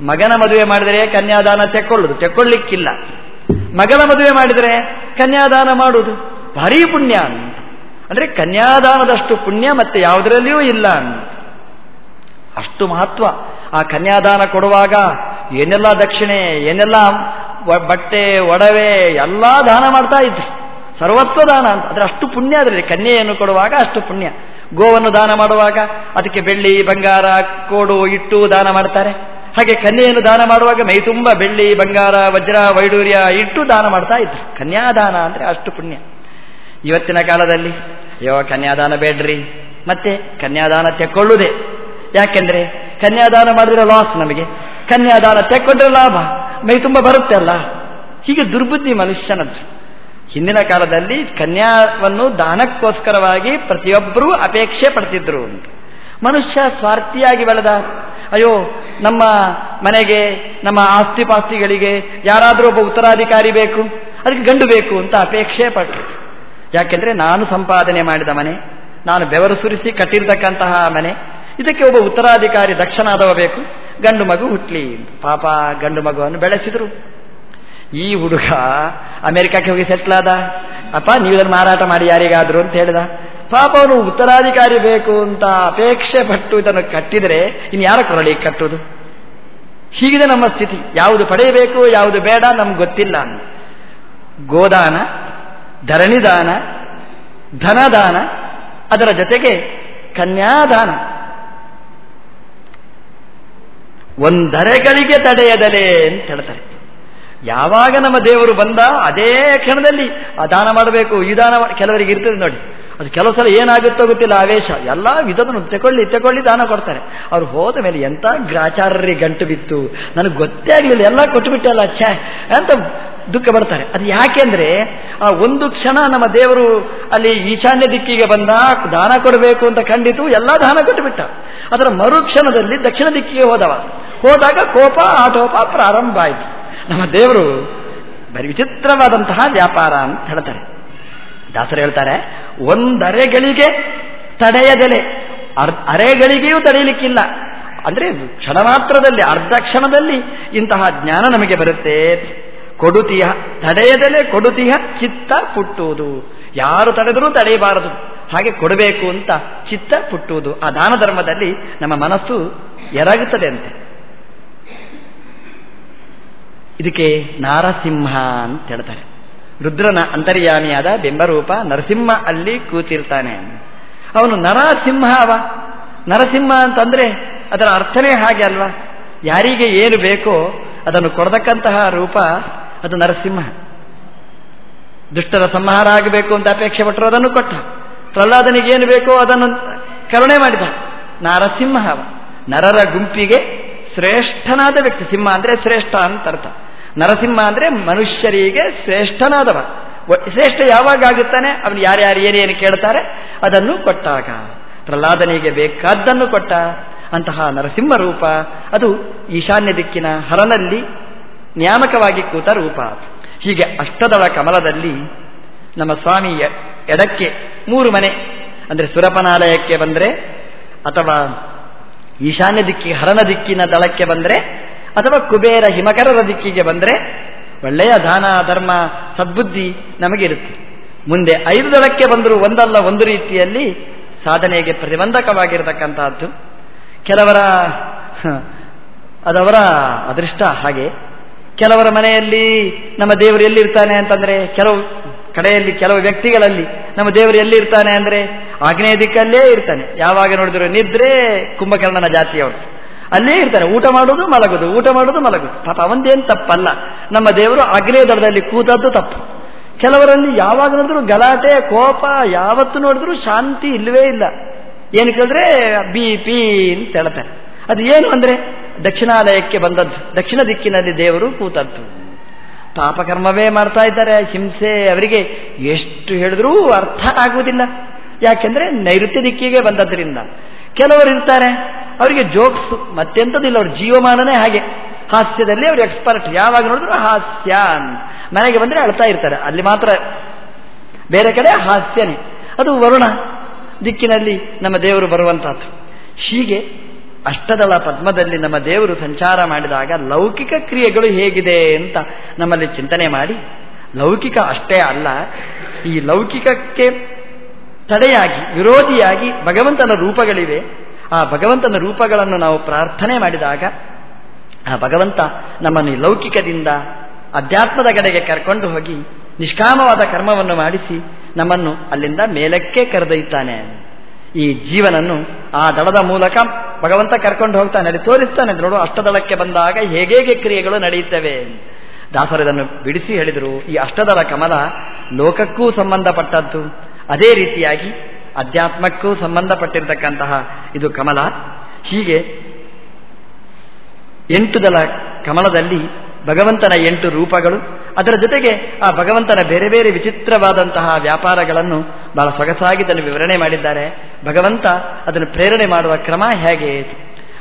ಮಗನ ಮದುವೆ ಮಾಡಿದರೆ ಕನ್ಯಾದಾನ ತೆಕ್ಕೊಳ್ಳುದು, ತೆಕ್ಕೊಳ್ಳಿಕ್ಕಿಲ್ಲ. ಮಗಳ ಮದುವೆ ಮಾಡಿದರೆ ಕನ್ಯಾದಾನ ಮಾಡುವುದು? ಭಾರಿ ಪುಣ್ಯ ಅಂತ. ಅಂದರೆ ಕನ್ಯಾದಾನದಷ್ಟು ಪುಣ್ಯ ಮತ್ತೆ ಯಾವುದರಲ್ಲಿಯೂ ಇಲ್ಲ ಅಂತ. ಅಷ್ಟು ಮಹತ್ವ. ಆ ಕನ್ಯಾದಾನ ಕೊಡುವಾಗ ಏನೆಲ್ಲ ದಕ್ಷಿಣೆ, ಏನೆಲ್ಲ ಬಟ್ಟೆ, ಒಡವೆ, ಎಲ್ಲ ದಾನ ಮಾಡ್ತಾ ಇದ್ರು. ಸರ್ವತ್ವ ದಾನ ಅಂತ. ಅಂದರೆ ಅಷ್ಟು ಪುಣ್ಯ ಅದರಲ್ಲಿ. ಕನ್ಯೆಯನ್ನು ಕೊಡುವಾಗ ಅಷ್ಟು ಪುಣ್ಯ. ಗೋವನ್ನು ದಾನ ಮಾಡುವಾಗ ಅದಕ್ಕೆ ಬೆಳ್ಳಿ, ಬಂಗಾರ, ಕೋಡು, ಇಟ್ಟು ದಾನ ಮಾಡ್ತಾರೆ. ಹಾಗೆ ಕನ್ಯೆಯನ್ನು ದಾನ ಮಾಡುವಾಗ ಮೈ ತುಂಬ ಬೆಳ್ಳಿ, ಬಂಗಾರ, ವಜ್ರ, ವೈಡೂರ್ಯ ಇಟ್ಟು ದಾನ ಮಾಡ್ತಾ ಇದ್ರು. ಕನ್ಯಾದಾನ ಅಂದ್ರೆ ಅಷ್ಟು ಪುಣ್ಯ. ಇವತ್ತಿನ ಕಾಲದಲ್ಲಿ, ಅಯ್ಯೋ, ಕನ್ಯಾದಾನ ಬೇಡ್ರಿ. ಮತ್ತೆ ಕನ್ಯಾದಾನ ತೆಕ್ಕೊಳ್ಳುದೆ ಯಾಕೆಂದ್ರೆ ಕನ್ಯಾದಾನ ಮಾಡಿದ್ರೆ ಲಾಸ್ ನಮಗೆ. ಕನ್ಯಾದಾನ ತೆಕ್ಕೊಂಡ್ರೆ ಲಾಭ. ಮೈ ತುಂಬ ಬರುತ್ತೆ ಅಲ್ಲ. ಹೀಗೆ ದುರ್ಬುದ್ಧಿ ಮನುಷ್ಯನದ್ದು. ಹಿಂದಿನ ಕಾಲದಲ್ಲಿ ಕನ್ಯಾವನ್ನು ದಾನಕ್ಕೋಸ್ಕರವಾಗಿ ಪ್ರತಿಯೊಬ್ಬರೂ ಅಪೇಕ್ಷೆ ಪಡ್ತಿದ್ರು ಅಂತ. ಮನುಷ್ಯ ಸ್ವಾರ್ಥಿಯಾಗಿ ಬೆಳೆದ, ಅಯ್ಯೋ, ನಮ್ಮ ಮನೆಗೆ, ನಮ್ಮ ಆಸ್ತಿ ಪಾಸ್ತಿಗಳಿಗೆ ಯಾರಾದರೂ ಒಬ್ಬ ಉತ್ತರಾಧಿಕಾರಿ ಬೇಕು, ಅದಕ್ಕೆ ಗಂಡು ಬೇಕು ಅಂತ ಅಪೇಕ್ಷೆ ಪಟ್ಟರು ಯಾಕೆಂದರೆ ನಾನು ಸಂಪಾದನೆ ಮಾಡಿದ ಮನೆ, ನಾನು ಬೆವರು ಸುರಿಸಿ ಕಟ್ಟಿರ್ತಕ್ಕಂತಹ ಮನೆ, ಇದಕ್ಕೆ ಒಬ್ಬ ಉತ್ತರಾಧಿಕಾರಿ ದಕ್ಷನಾದವ ಬೇಕು, ಗಂಡು ಮಗು ಹುಟ್ಲಿ ಪಾಪ ಗಂಡು ಮಗುವನ್ನು ಬೆಳೆಸಿದರು. ಈ ಹುಡುಗ ಅಮೆರಿಕಕ್ಕೆ ಹೋಗಿ ಸೆಟ್ಲಾದ ಅಪ್ಪ, ನೀವು ಇದನ್ನು ಮಾರಾಟ ಮಾಡಿ ಯಾರಿಗಾದ್ರು ಅಂತ ಹೇಳಿದ. ಪಾಪ ಉತ್ತರಾಧಿಕಾರಿ ಬೇಕು ಅಂತ ಅಪೇಕ್ಷೆ ಪಟ್ಟು ಇದನ್ನು ಕಟ್ಟಿದರೆ ಇನ್ನು ಯಾರ ಕೊರಳಿ ಕಟ್ಟುವುದು? ಹೀಗಿದೆ ನಮ್ಮ ಸ್ಥಿತಿ. ಯಾವುದು ಪಡೆಯಬೇಕು, ಯಾವುದು ಬೇಡ, ನಮ್ಗೆ ಗೊತ್ತಿಲ್ಲ ಗೋದಾನ, ಧರಣಿದಾನ, ಧನದಾನ, ಅದರ ಜೊತೆಗೆ ಕನ್ಯಾದಾನ. ಒಂದರೆಗಳಿಗೆ ತಡೆಯದಲೆ ಅಂತ ಹೇಳ್ತಾರೆ. ಯಾವಾಗ ನಮ್ಮ ದೇವರು ಬಂದ, ಅದೇ ಕ್ಷಣದಲ್ಲಿ ಆ ದಾನ ಮಾಡಬೇಕು. ಈ ದಾನ ಕೆಲವರಿಗೆ ಇರ್ತದೆ ನೋಡಿ. ಅದು ಕೆಲವು ಸಲ ಏನಾಗುತ್ತೋ ಗೊತ್ತಿಲ್ಲ, ಆವೇಶ. ಎಲ್ಲ ವಿಧದನ್ನು ತೆಕೊಳ್ಳಿ ತೆಕೊಳ್ಳಿ ದಾನ ಕೊಡ್ತಾರೆ. ಅವ್ರು ಹೋದ ಮೇಲೆ ಎಂತ ಗ್ರಾಚಾರ್ಯ ಗಂಟು ಬಿತ್ತು, ನನಗೆ ಗೊತ್ತೇ ಆಗಲಿಲ್ಲ, ಎಲ್ಲ ಕೊಟ್ಟುಬಿಟ್ಟಲ್ಲ ಛೇ, ಅಂತ ದುಃಖ ಬರ್ತಾರೆ ಅದು ಯಾಕೆಂದ್ರೆ ಆ ಒಂದು ಕ್ಷಣ ನಮ್ಮ ದೇವರು ಅಲ್ಲಿ ಈಶಾನ್ಯ ದಿಕ್ಕಿಗೆ ಬಂದ, ದಾನ ಕೊಡಬೇಕು ಅಂತ ಖಂಡಿತು ಎಲ್ಲ ದಾನ ಕೊಟ್ಟುಬಿಟ್ಟ. ಅದರ ಮರುಕ್ಷಣದಲ್ಲಿ ದಕ್ಷಿಣ ದಿಕ್ಕಿಗೆ ಹೋದವ. ಹೋದಾಗ ಕೋಪ, ಆಟೋಪ ಪ್ರಾರಂಭ ಆಯಿತು. ನಮ್ಮ ದೇವರು ಬರೀ ವಿಚಿತ್ರವಾದಂತಹ ವ್ಯಾಪಾರ ಅಂತ ಹೇಳ್ತಾರೆ. ದಾಸರು ಹೇಳ್ತಾರೆ, ಒಂದರೆಗಳಿಗೆ ತಡೆಯದೆಲೆ. ಅರೆಗಳಿಗೆಯೂ ತಡೆಯಲಿಕ್ಕಿಲ್ಲ. ಅಂದ್ರೆ ಕ್ಷಣ ಮಾತ್ರದಲ್ಲಿ ಅರ್ಧ ಕ್ಷಣದಲ್ಲಿ ಇಂತಹ ಜ್ಞಾನ ನಮಗೆ ಬರುತ್ತೆ. ಕೊಡುತಿಯ ತಡೆಯದಲೆ ಕೊಡುತಿಯ ಚಿತ್ತ ಪುಟ್ಟುವುದು. ಯಾರು ತಡೆದರೂ ತಡೆಯಬಾರದು. ಹಾಗೆ ಕೊಡಬೇಕು ಅಂತ ಚಿತ್ತ ಪುಟ್ಟುವುದು. ಆ ದಾನ ಧರ್ಮದಲ್ಲಿ ನಮ್ಮ ಮನಸ್ಸು ಎರಗುತ್ತದೆ ಅಂತೆ. ಇದಕ್ಕೆ ನಾರಸಿಂಹ ಅಂತ ಹೇಳ್ತಾರೆ. ರುದ್ರನ ಅಂತರ್ಯಾಮಿಯಾದ ಬಿಂಬರೂಪ ನರಸಿಂಹ ಅಲ್ಲಿ ಕೂತಿರ್ತಾನೆ. ಅವನು ನರಸಿಂಹ ಅವ. ನರಸಿಂಹ ಅಂತಂದ್ರೆ ಅದರ ಅರ್ಥನೇ ಹಾಗೆ ಅಲ್ವಾ? ಯಾರಿಗೆ ಏನು ಬೇಕೋ ಅದನ್ನು ಕೊಡತಕ್ಕಂತಹ ರೂಪ ಅದು ನರಸಿಂಹ. ದುಷ್ಟರ ಸಂಹಾರ ಆಗಬೇಕು ಅಂತ ಅಪೇಕ್ಷೆ ಪಟ್ಟರು ಅದನ್ನು ಕೊಟ್ಟ. ಪ್ರಹ್ಲಾದನಿಗೆ ಏನು ಬೇಕೋ ಅದನ್ನು ಕರುಣೆ ಮಾಡಿದ. ನರಸಿಂಹ ನರರ ಗುಂಪಿಗೆ ಶ್ರೇಷ್ಠನಾದ ವ್ಯಕ್ತಿ. ಸಿಂಹ ಅಂದ್ರೆ ಶ್ರೇಷ್ಠ ಅಂತ ಅರ್ಥ. ನರಸಿಂಹ ಅಂದರೆ ಮನುಷ್ಯರಿಗೆ ಶ್ರೇಷ್ಠನಾದವ. ಶ್ರೇಷ್ಠ ಯಾವಾಗ ಆಗುತ್ತಾನೆ? ಅವನು ಯಾರ್ಯಾರು ಏನೇನು ಕೇಳ್ತಾರೆ? ಅದನ್ನು ಕೊಟ್ಟಾಗ. ಪ್ರಹ್ಲಾದನಿಗೆ ಬೇಕಾದ್ದನ್ನು ಕೊಟ್ಟ. ಅಂತಹ ನರಸಿಂಹ ರೂಪ, ಅದು ಈಶಾನ್ಯ ದಿಕ್ಕಿನ ಹರನಲ್ಲಿ ನ್ಯಾಮಕವಾಗಿ ಕೂತ ರೂಪ. ಹೀಗೆ ಅಷ್ಟದಳ ಕಮಲದಲ್ಲಿ ನಮ್ಮ ಸ್ವಾಮಿ ಎಡಕ್ಕೆ ಮೂರು ಮನೆ, ಅಂದರೆ ಸುರಪನಾಲಯಕ್ಕೆ ಬಂದರೆ ಅಥವಾ ಈಶಾನ್ಯ ದಿಕ್ಕಿ ಹರನ ದಿಕ್ಕಿನ ದಳಕ್ಕೆ ಬಂದರೆ ಅಥವಾ ಕುಬೇರ ಹಿಮಕರರ ದಿಕ್ಕಿಗೆ ಬಂದರೆ ಒಳ್ಳೆಯ ದಾನ, ಧರ್ಮ, ಸದ್ಬುದ್ಧಿ ನಮಗಿರುತ್ತೆ. ಮುಂದೆ ಐದು ದಳಕ್ಕೆ ಬಂದರೂ ಒಂದಲ್ಲ, ಒಂದು ರೀತಿಯಲ್ಲಿ ಸಾಧನೆಗೆ ಪ್ರತಿಬಂಧಕವಾಗಿರತಕ್ಕಂತಹದ್ದು. ಕೆಲವರ ಅದವರ ಅದೃಷ್ಟ ಹಾಗೆ. ಕೆಲವರ ಮನೆಯಲ್ಲಿ ನಮ್ಮ ದೇವರು ಎಲ್ಲಿರ್ತಾನೆ ಅಂತಂದ್ರೆ, ಕೆಲವು ಕಡೆಯಲ್ಲಿ ಕೆಲವು ವ್ಯಕ್ತಿಗಳಲ್ಲಿ ನಮ್ಮ ದೇವರು ಎಲ್ಲಿರ್ತಾನೆ ಅಂದ್ರೆ, ಆಗ್ನೇಯ ದಿಕ್ಕಲ್ಲೇ ಇರ್ತಾನೆ. ಯಾವಾಗ ನೋಡಿದ್ರು ನಿದ್ರೆ ಕುಂಭಕರ್ಣನ ಜಾತಿಯವರು. ಅಲ್ಲೇ ಇರ್ತಾನೆ ಊಟ ಮಾಡೋದು ಮಲಗೋದು, ಊಟ ಮಾಡೋದು ಮಲಗೋದು. ಪಾಪ ಅವಂದೇನು ತಪ್ಪಲ್ಲ. ನಮ್ಮ ದೇವರು ಅಗಲೇ ದಡದಲ್ಲಿ ಕೂತದ್ದು ತಪ್ಪು. ಕೆಲವರಲ್ಲಿ ಯಾವಾಗ ನೋಡಿದ್ರು ಗಲಾಟೆ, ಕೋಪ, ಯಾವತ್ತು ನೋಡಿದ್ರು ಶಾಂತಿ ಇಲ್ಲವೇ ಇಲ್ಲ. ಏನು ಕೇಳಿದ್ರೆ, ಬಿ, ಪಿ ಅಂತ ಹೇಳ್ತಾರೆ. ಅದು ಏನು ಅಂದರೆ, ದಕ್ಷಿಣಾಲಯಕ್ಕೆ ಬಂದದ್ದು. ದಕ್ಷಿಣ ದಿಕ್ಕಿನಲ್ಲಿ ದೇವರು ಕೂತದ್ದು. ಪಾಪಕರ್ಮವೇ ಮಾಡ್ತಾ ಇದ್ದಾರೆ. ಹಿಂಸೆ ಅವರಿಗೆ ಎಷ್ಟು ಹೇಳಿದ್ರೂ ಅರ್ಥ ಆಗುವುದಿಲ್ಲ. ಯಾಕೆಂದ್ರೆ ನೈಋತ್ಯ ದಿಕ್ಕಿಗೆ ಬಂದದ್ರಿಂದ. ಕೆಲವರು ಇರ್ತಾರೆ ಅವರಿಗೆ ಜೋಕ್ಸ್ ಮತ್ತೆಂಥದ್ದಿಲ್ಲ, ಅವ್ರ ಜೀವಮಾನನೇ ಹಾಗೆ. ಹಾಸ್ಯದಲ್ಲಿ ಅವರು ಎಕ್ಸ್ಪರ್ಟ್ ಯಾವಾಗ ನೋಡಿದ್ರು ಹಾಸ್ಯ ಮನೆಗೆ ಬಂದರೆ ಅಳ್ತಾ ಇರ್ತಾರೆ. ಅಲ್ಲಿ ಮಾತ್ರ ಬೇರೆ ಕಡೆ ಹಾಸ್ಯನೇ. ಅದು ವರುಣ ದಿಕ್ಕಿನಲ್ಲಿ ನಮ್ಮ ದೇವರು ಬರುವಂತಹದ್ದು ಹೀಗೆ ಅಷ್ಟದಳ ಪದ್ಮದಲ್ಲಿ ನಮ್ಮ ದೇವರು ಸಂಚಾರ ಮಾಡಿದಾಗ ಲೌಕಿಕ ಕ್ರಿಯೆಗಳು ಹೇಗಿದೆ ಅಂತ ನಮ್ಮಲ್ಲಿ ಚಿಂತನೆ ಮಾಡಿ, ಲೌಕಿಕ ಅಷ್ಟೇ ಅಲ್ಲ, ಈ ಲೌಕಿಕಕ್ಕೆ ತಡೆಯಾಗಿ, ವಿರೋಧಿಯಾಗಿ ಭಗವಂತನ ರೂಪಗಳಿವೆ. ಆ ಭಗವಂತನ ರೂಪಗಳನ್ನು ನಾವು ಪ್ರಾರ್ಥನೆ ಮಾಡಿದಾಗ, ಆ ಭಗವಂತ ನಮ್ಮನ್ನು ಲೌಕಿಕದಿಂದ ಅಧ್ಯಾತ್ಮದ ಕಡೆಗೆ ಕರ್ಕೊಂಡು ಹೋಗಿ ನಿಷ್ಕಾಮವಾದ ಕರ್ಮವನ್ನು ಮಾಡಿಸಿ ನಮ್ಮನ್ನು ಅಲ್ಲಿಂದ ಮೇಲಕ್ಕೆ ಕರೆದೊಯ್ತಾನೆ ಈ ಜೀವನನ್ನು ಆ ದಳದ ಮೂಲಕ ಭಗವಂತ ಕರ್ಕೊಂಡು ಹೋಗ್ತಾನೆ. ಅಲ್ಲಿ ತೋರಿಸ್ತಾನೆ, ನೋಡು, ಅಷ್ಟದಳಕ್ಕೆ ಬಂದಾಗ ಹೇಗೆ ಕ್ರಿಯೆಗಳು ನಡೆಯುತ್ತವೆ. ದಾಸರದನ್ನು ಬಿಡಿಸಿ ಹೇಳಿದರು. ಈ ಅಷ್ಟದಳ ಕಮಲ ಲೋಕಕ್ಕೂ ಸಂಬಂಧಪಟ್ಟದ್ದು. ಅದೇ ರೀತಿಯಾಗಿ ಅಧ್ಯಾತ್ಮಕ್ಕೂ ಸಂಬಂಧಪಟ್ಟಿರತಕ್ಕಂತಹ ಇದು ಕಮಲ. ಹೀಗೆ ಎಂಟು ದಲ ಕಮಲದಲ್ಲಿ ಭಗವಂತನ ಎಂಟು ರೂಪಗಳು. ಅದರ ಜೊತೆಗೆ ಆ ಭಗವಂತನ ಬೇರೆ ಬೇರೆ ವಿಚಿತ್ರವಾದಂತಹ ವ್ಯಾಪಾರಗಳನ್ನು ಬಹಳ ಸೊಗಸಾಗಿ ತನ್ನ ವಿವರಣೆ ಮಾಡಿದ್ದಾರೆ. ಭಗವಂತ ಅದನ್ನು ಪ್ರೇರಣೆ ಮಾಡುವ ಕ್ರಮ ಹೇಗೆ?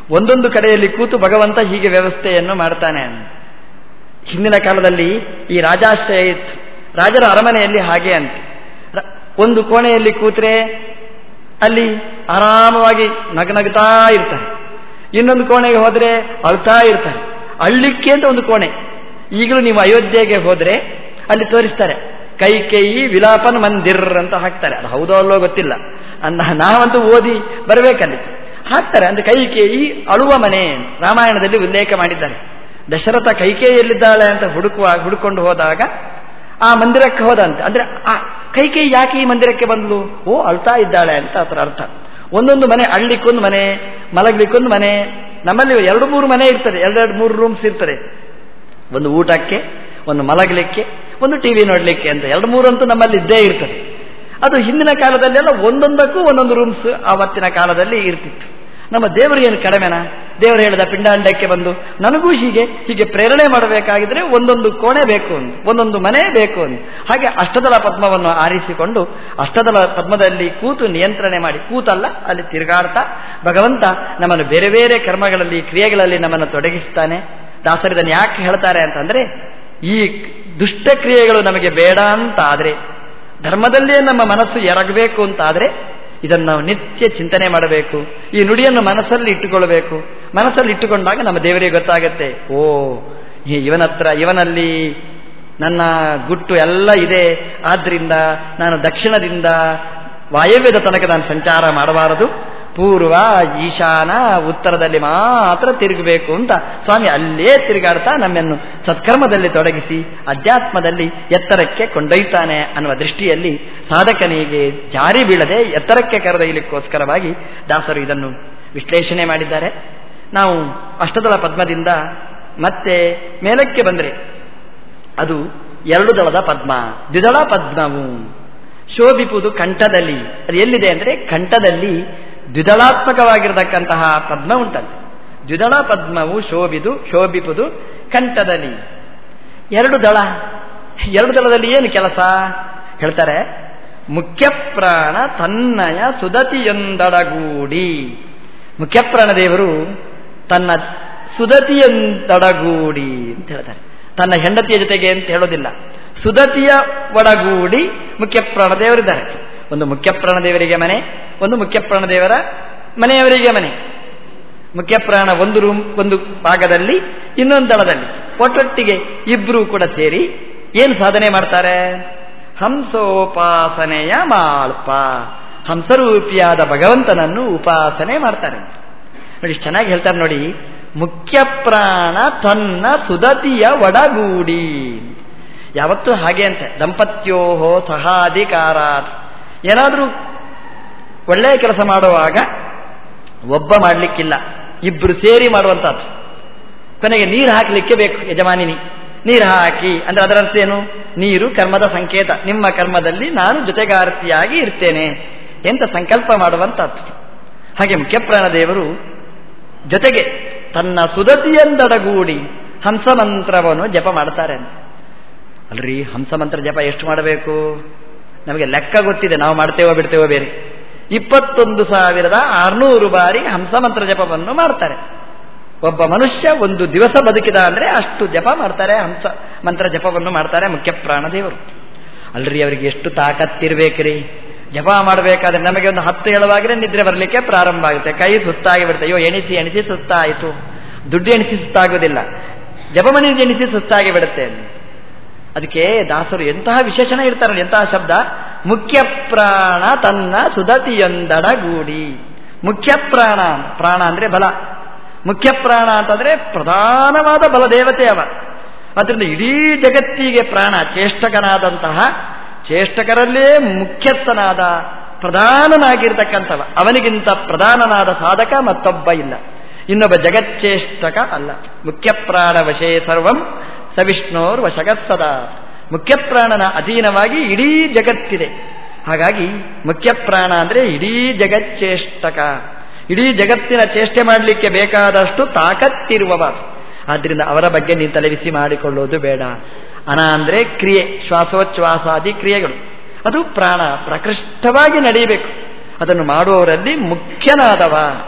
ಒಂದೊಂದು ಕಡೆಯಲ್ಲಿ ಕೂತು ಭಗವಂತ ಹೀಗೆ ವ್ಯವಸ್ಥೆಯನ್ನು ಮಾಡ್ತಾನೆ. ಹಿಂದಿನ ಕಾಲದಲ್ಲಿ ಈ ರಾಜಾಶ್ರಯ ರಾಜರ ಅರಮನೆಯಲ್ಲಿ ಹಾಗೆ ಅಂತ. ಒಂದು ಕೋಣೆಯಲ್ಲಿ ಕೂತ್ರೆ ಅಲ್ಲಿ ಆರಾಮವಾಗಿ ನಗನಗ್ತಾ ಇರ್ತಾರೆ. ಇನ್ನೊಂದು ಕೋಣೆಗೆ ಹೋದರೆ ಅಳ್ತಾ ಇರ್ತಾರೆ. ಅಳ್ಳಿಕ್ಕೆ ಅಂತ ಒಂದು ಕೋಣೆ. ಈಗಲೂ ನೀವು ಅಯೋಧ್ಯೆಗೆ ಹೋದರೆ ಅಲ್ಲಿ ತೋರಿಸ್ತಾರೆ. ಕೈಕೇಯಿ ವಿಲಾಪನ್ ಮಂದಿರ್ ಅಂತ ಹಾಕ್ತಾರೆ. ಅದು ಹೌದೋ ಅಲ್ಲೋ ಗೊತ್ತಿಲ್ಲ. ಅಂದ ನಾವಂತೂ ಓದಿ ಬರಬೇಕಲ್ಲಿ ಹಾಕ್ತಾರೆ. ಅಂದ್ರೆ ಕೈಕೇಯಿ ಅಳುವ ಮನೆ ರಾಮಾಯಣದಲ್ಲಿ ಉಲ್ಲೇಖ ಮಾಡಿದ್ದಾರೆ. ದಶರಥ ಕೈಕೇಯಿಯಲ್ಲಿದ್ದಾಳೆ ಅಂತ ಹುಡುಕುವ, ಹುಡುಕೊಂಡು ಹೋದಾಗ ಆ ಮಂದಿರಕ್ಕೆ ಹೋದಂತೆ. ಅಂದ್ರೆ ಆ ಕೈಕೇಯಿ ಯಾಕೆ ಈ ಮಂದಿರಕ್ಕೆ ಬಂದಳು ಓ, ಅಳ್ತಾ ಇದ್ದಾಳೆ ಅಂತ ಅದರ ಅರ್ಥ. ಒಂದೊಂದು ಮನೆ ಅಳ್ಳಿಕ್ಕೊಂದು ಮನೆ, ಮಲಗಲಿಕ್ಕೊಂದು ಮನೆ, ನಮ್ಮಲ್ಲಿ ಎರಡು ಮೂರು ಮನೆ ಇರ್ತದೆ, ಎರಡೆರಡು ಮೂರು ರೂಮ್ಸ್ ಇರ್ತದೆ. ಒಂದು ಊಟಕ್ಕೆ, ಒಂದು ಮಲಗಲಿಕ್ಕೆ, ಒಂದು ಟಿ ವಿ ನೋಡಲಿಕ್ಕೆ ಅಂತ, ಎರಡು ಮೂರಂತೂ ನಮ್ಮಲ್ಲಿ ಇದ್ದೇ ಇರ್ತದೆ. ಅದು ಹಿಂದಿನ ಕಾಲದಲ್ಲೆಲ್ಲ ಒಂದೊಂದಕ್ಕೂ ಒಂದೊಂದು ರೂಮ್ಸ್ ಆವತ್ತಿನ ಕಾಲದಲ್ಲಿ ಇರ್ತಿತ್ತು. ನಮ್ಮ ದೇವರು ಏನು ಕಡಿಮೆನಾ? ದೇವರು ಹೇಳಿದ ಪಿಂಡಾಂಡಕ್ಕೆ ಬಂದು, ನನಗೂ ಹೀಗೆ ಹೀಗೆ ಪ್ರೇರಣೆ ಮಾಡಬೇಕಾಗಿದ್ರೆ ಒಂದೊಂದು ಕೋಣೆ ಬೇಕು ಅಂತ ಒಂದೊಂದು ಮನೆ ಬೇಕು ಅಂತ ಹಾಗೆ ಅಷ್ಟದಲ ಪದ್ಮವನ್ನು ಆರಿಸಿಕೊಂಡು, ಅಷ್ಟದಲ ಪದ್ಮದಲ್ಲಿ ಕೂತು ನಿಯಂತ್ರಣೆ ಮಾಡಿ, ಕೂತಲ್ಲ, ಅಲ್ಲಿ ತಿರುಗಾಡ್ತಾ, ಭಗವಂತ ನಮ್ಮನ್ನು ಬೇರೆ ಬೇರೆ ಕರ್ಮಗಳಲ್ಲಿ, ಕ್ರಿಯೆಗಳಲ್ಲಿ ನಮ್ಮನ್ನು ತೊಡಗಿಸ್ತಾನೆ. ದಾಸರಿದನ್ನು ಯಾಕೆ ಹೇಳ್ತಾರೆ ಅಂತಂದ್ರೆ, ಈ ದುಷ್ಟ ಕ್ರಿಯೆಗಳು ನಮಗೆ ಬೇಡ ಅಂತ ಆದರೆ ಧರ್ಮದಲ್ಲೇ ನಮ್ಮ ಮನಸ್ಸು ಎರಗಬೇಕು ಅಂತಾದರೆ ಇದನ್ನು ನಾವು ನಿತ್ಯ ಚಿಂತನೆ ಮಾಡಬೇಕು. ಈ ನುಡಿಯನ್ನು ಮನಸ್ಸಲ್ಲಿ ಇಟ್ಟುಕೊಳ್ಳಬೇಕು. ಮನಸ್ಸಲ್ಲಿ ಇಟ್ಟುಕೊಂಡಾಗ ನಮ್ಮ ದೇವರಿಗೆ ಗೊತ್ತಾಗತ್ತೆ, ಓ ಇವನ ಹತ್ರ, ಇವನಲ್ಲಿ ನನ್ನ ಗುಟ್ಟು ಎಲ್ಲ ಇದೆ. ಆದ್ರಿಂದ ನಾನು ದಕ್ಷಿಣದಿಂದ ವಾಯವ್ಯದ ತನಕ ನಾನು ಸಂಚಾರ ಮಾಡಬಾರದು. ಪೂರ್ವ ಈಶಾನ ಉತ್ತರದಲ್ಲಿ ಮಾತ್ರ ತಿರುಗಬೇಕು ಅಂತ ಸ್ವಾಮಿ ಅಲ್ಲೇ ತಿರುಗಾಡ್ತಾ ನಮ್ಮನ್ನು ಸತ್ಕರ್ಮದಲ್ಲಿ ತೊಡಗಿಸಿ ಅಧ್ಯಾತ್ಮದಲ್ಲಿ ಎತ್ತರಕ್ಕೆ ಕೊಂಡೊಯ್ತಾನೆ ಅನ್ನುವ ದೃಷ್ಟಿಯಲ್ಲಿ ಸಾಧಕನಿಗೆ ಜಾರಿ ಬೀಳದೆ ಎತ್ತರಕ್ಕೆ ಕರೆದೊಯ್ಯಲಿಕ್ಕೋಸ್ಕರವಾಗಿ ದಾಸರು ಇದನ್ನು ವಿಶ್ಲೇಷಣೆ ಮಾಡಿದ್ದಾರೆ. ನಾವು ಅಷ್ಟದಳ ಪದ್ಮದಿಂದ ಮತ್ತೆ ಮೇಲಕ್ಕೆ ಬಂದರೆ ಅದು ಎರಡು ದಳದ ಪದ್ಮ, ದ್ವಿದಳ ಪದ್ಮವು ಶೋಭಿಪುದು ಕಂಠದಲ್ಲಿ, ಅದು ಎಲ್ಲಿದೆ ಅಂದರೆ ಕಂಠದಲ್ಲಿ ದ್ವಿದಳಾತ್ಮಕವಾಗಿರತಕ್ಕಂತಹ ಪದ್ಮ ಉಂಟಂತೆ. ದ್ವಿದಳ ಪದ್ಮವು ಶೋಭಿದು, ಶೋಭಿಪುದು ಕಂಠದಲ್ಲಿ ಎರಡು ದಳ. ಎರಡು ದಳದಲ್ಲಿ ಏನು ಕೆಲಸ? ಹೇಳ್ತಾರೆ ಮುಖ್ಯ ಪ್ರಾಣ ತನ್ನಯ ಸುದತಿಯೊಂದಡಗೂಡಿ ಮುಖ್ಯಪ್ರಾಣ ದೇವರು ತನ್ನ ಸುದತಿಯೊಂದಡಗೂಡಿ ಅಂತ ಹೇಳ್ತಾರೆ. ತನ್ನ ಹೆಂಡತಿಯ ಜೊತೆಗೆ ಅಂತ ಹೇಳೋದಿಲ್ಲ. ಸುದತಿಯ ಒಡಗೂಡಿ ಮುಖ್ಯಪ್ರಾಣ ದೇವರಿದ್ದಾರೆ. ಒಂದು ಮುಖ್ಯಪ್ರಾಣ ದೇವರಿಗೆ ಮನೆ, ಒಂದು ಮುಖ್ಯಪ್ರಾಣ ದೇವರ ಮನೆಯವರಿಗೆ ಮನೆ. ಮುಖ್ಯಪ್ರಾಣ ಒಂದು ರೂಮ್, ಒಂದು ಭಾಗದಲ್ಲಿ, ಇನ್ನೊಂದು ದಳದಲ್ಲಿ. ಒಟ್ಟೊಟ್ಟಿಗೆ ಇಬ್ಬರೂ ಕೂಡ ಸೇರಿ ಏನು ಸಾಧನೆ ಮಾಡ್ತಾರೆ? ಹಂಸೋಪಾಸನೆಯ ಮಾಳ್ಪ. ಹಂಸರೂಪಿಯಾದ ಭಗವಂತನನ್ನು ಉಪಾಸನೆ ಮಾಡ್ತಾರೆ. ನೋಡಿ ಚೆನ್ನಾಗಿ ಹೇಳ್ತಾರೆ ನೋಡಿ ಮುಖ್ಯ ಪ್ರಾಣ ತನ್ನ ಸುದತಿಯ ಒಡಗೂಡಿ. ಯಾವತ್ತೂ ಹಾಗೆ ಅಂತೆ, ದಂಪತ್ಯೋಹೋ ಸಹಾಧಿಕಾರಾತ್. ಏನಾದರೂ ಒಳ್ಳೆಯ ಕೆಲಸ ಮಾಡುವಾಗ ಒಬ್ಬ ಮಾಡಲಿಕ್ಕಿಲ್ಲ ಇಬ್ಬರು ಸೇರಿ ಮಾಡುವಂಥದ್ದು. ಕೊನೆಗೆ ನೀರು ಹಾಕಲಿಕ್ಕೆ ಬೇಕು ಯಜಮಾನಿನಿ. ನೀರು ಹಾಕಿ, ಅಂದರೆ ಅದರ ಅರ್ಥ ಏನು? ನೀರು ಕರ್ಮದ ಸಂಕೇತ. ನಿಮ್ಮ ಕರ್ಮದಲ್ಲಿ ನಾನು ಜೊತೆಗಾರತಿಯಾಗಿ ಇರ್ತೇನೆ ಎಂತ ಸಂಕಲ್ಪ ಮಾಡುವಂಥದ್ದು. ಹಾಗೆ ಮುಖ್ಯಪ್ರಾಣ ದೇವರು ಜೊತೆಗೆ ತನ್ನ ಸುದತಿಯಂದಡಗೂಡಿ ಹಂಸಮಂತ್ರವನ್ನು ಜಪ ಮಾಡ್ತಾರೆ ಅಲ್ರಿ, ಹಂಸಮಂತ್ರ ಜಪ ಎಷ್ಟು ಮಾಡಬೇಕು? ನಮಗೆ ಲೆಕ್ಕ ಗೊತ್ತಿದೆ, ನಾವು ಮಾಡ್ತೇವೋ ಬಿಡ್ತೇವೋ ಬೇರೆ. ಇಪ್ಪತ್ತೊಂದು ಸಾವಿರದ ಆರುನೂರು ಬಾರಿ ಹಂಸಮಂತ್ರ ಜಪವನ್ನು ಮಾಡ್ತಾರೆ. ಒಬ್ಬ ಮನುಷ್ಯ ಒಂದು ದಿವಸ ಬದುಕಿದ ಅಂದರೆ ಅಷ್ಟು ಜಪ ಮಾಡ್ತಾರೆ, ಹಂಸ ಮಂತ್ರ ಜಪವನ್ನು ಮಾಡ್ತಾರೆ ಮುಖ್ಯ ಪ್ರಾಣದೇವರು ಅಲ್ರಿ ಅವರಿಗೆ ಎಷ್ಟು ತಾಕತ್ತಿರ್ಬೇಕ್ರಿ. ಜಪ ಮಾಡಬೇಕಾದ್ರೆ ನಮಗೆ ಒಂದು ಹತ್ತು ಹೇಳುವಾಗಲೇ ನಿದ್ರೆ ಬರಲಿಕ್ಕೆ ಪ್ರಾರಂಭ ಆಗುತ್ತೆ. ಕೈ ಸುಸ್ತಾಗಿ ಬಿಡುತ್ತೆ, ಅಯ್ಯೋ ಎಣಿಸಿ ಎಣಿಸಿ ಸುತ್ತಾಯಿತು ದುಡ್ಡು ಎಣಿಸಿ ಸುತ್ತಾಗೋದಿಲ್ಲ ಜಪಮಣಿ ಎಣಿಸಿ ಸುತ್ತಾಗಿ ಬಿಡುತ್ತೆ. ಅದಕ್ಕೆ ದಾಸರು ಎಂತಹ ವಿಶೇಷಣ ಇರ್ತಾರೆ ಎಂತಹ ಶಬ್ದ? ಮುಖ್ಯ ಪ್ರಾಣ ತನ್ನ ಸುದತಿಯೊಂದಡಗೂಡಿ ಮುಖ್ಯ ಪ್ರಾಣ ಪ್ರಾಣ ಅಂದ್ರೆ ಬಲ. ಮುಖ್ಯ ಪ್ರಾಣ ಅಂತಂದ್ರೆ ಪ್ರಧಾನವಾದ ಬಲ ದೇವತೆ ಅವ. ಅದರಿಂದ ಇಡೀ ಜಗತ್ತಿಗೆ ಪ್ರಾಣ, ಚೇಷ್ಟಕನಾದಂತಹ, ಚೇಷ್ಟಕರಲ್ಲೇ ಮುಖ್ಯಸ್ಥನಾದ, ಪ್ರಧಾನನಾಗಿರ್ತಕ್ಕಂಥವ. ಅವನಿಗಿಂತ ಪ್ರಧಾನನಾದ ಸಾಧಕ ಮತ್ತೊಬ್ಬ ಇಲ್ಲ. ಇನ್ನೊಬ್ಬ ಜಗಚ್ಚೇಷ್ಟಕ ಅಲ್ಲ. ಮುಖ್ಯ ಪ್ರಾಣ ವಶೇ ಸರ್ವಂ ಸವಿಷ್ಣೋರ್ ವಶಗತ್ಸದಾ ಮುಖ್ಯಪ್ರಾಣನ ಅಧೀನವಾಗಿ ಇಡೀ ಜಗತ್ತಿದೆ. ಹಾಗಾಗಿ ಮುಖ್ಯಪ್ರಾಣ ಅಂದರೆ ಇಡೀ ಜಗಚ್ಚೇಷ್ಟಕ ಇಡೀ ಜಗತ್ತಿನ ಚೇಷ್ಟೆ ಮಾಡಲಿಕ್ಕೆ ಬೇಕಾದಷ್ಟು ತಾಕತ್ತಿರುವವ ಆದ್ದರಿಂದ ಅವರ ಬಗ್ಗೆ ನೀನು ತಲೆಬಿಸಿ ಮಾಡಿಕೊಳ್ಳೋದು ಬೇಡ. ಅನ ಅಂದರೆ ಕ್ರಿಯೆ, ಶ್ವಾಸೋಚ್ಛ್ವಾಸಾದಿ ಕ್ರಿಯೆಗಳು. ಅದು ಪ್ರಾಣ, ಪ್ರಕೃಷ್ಟವಾಗಿ ನಡೆಯಬೇಕು. ಅದನ್ನು ಮಾಡುವವರಲ್ಲಿ ಮುಖ್ಯನಾದವ.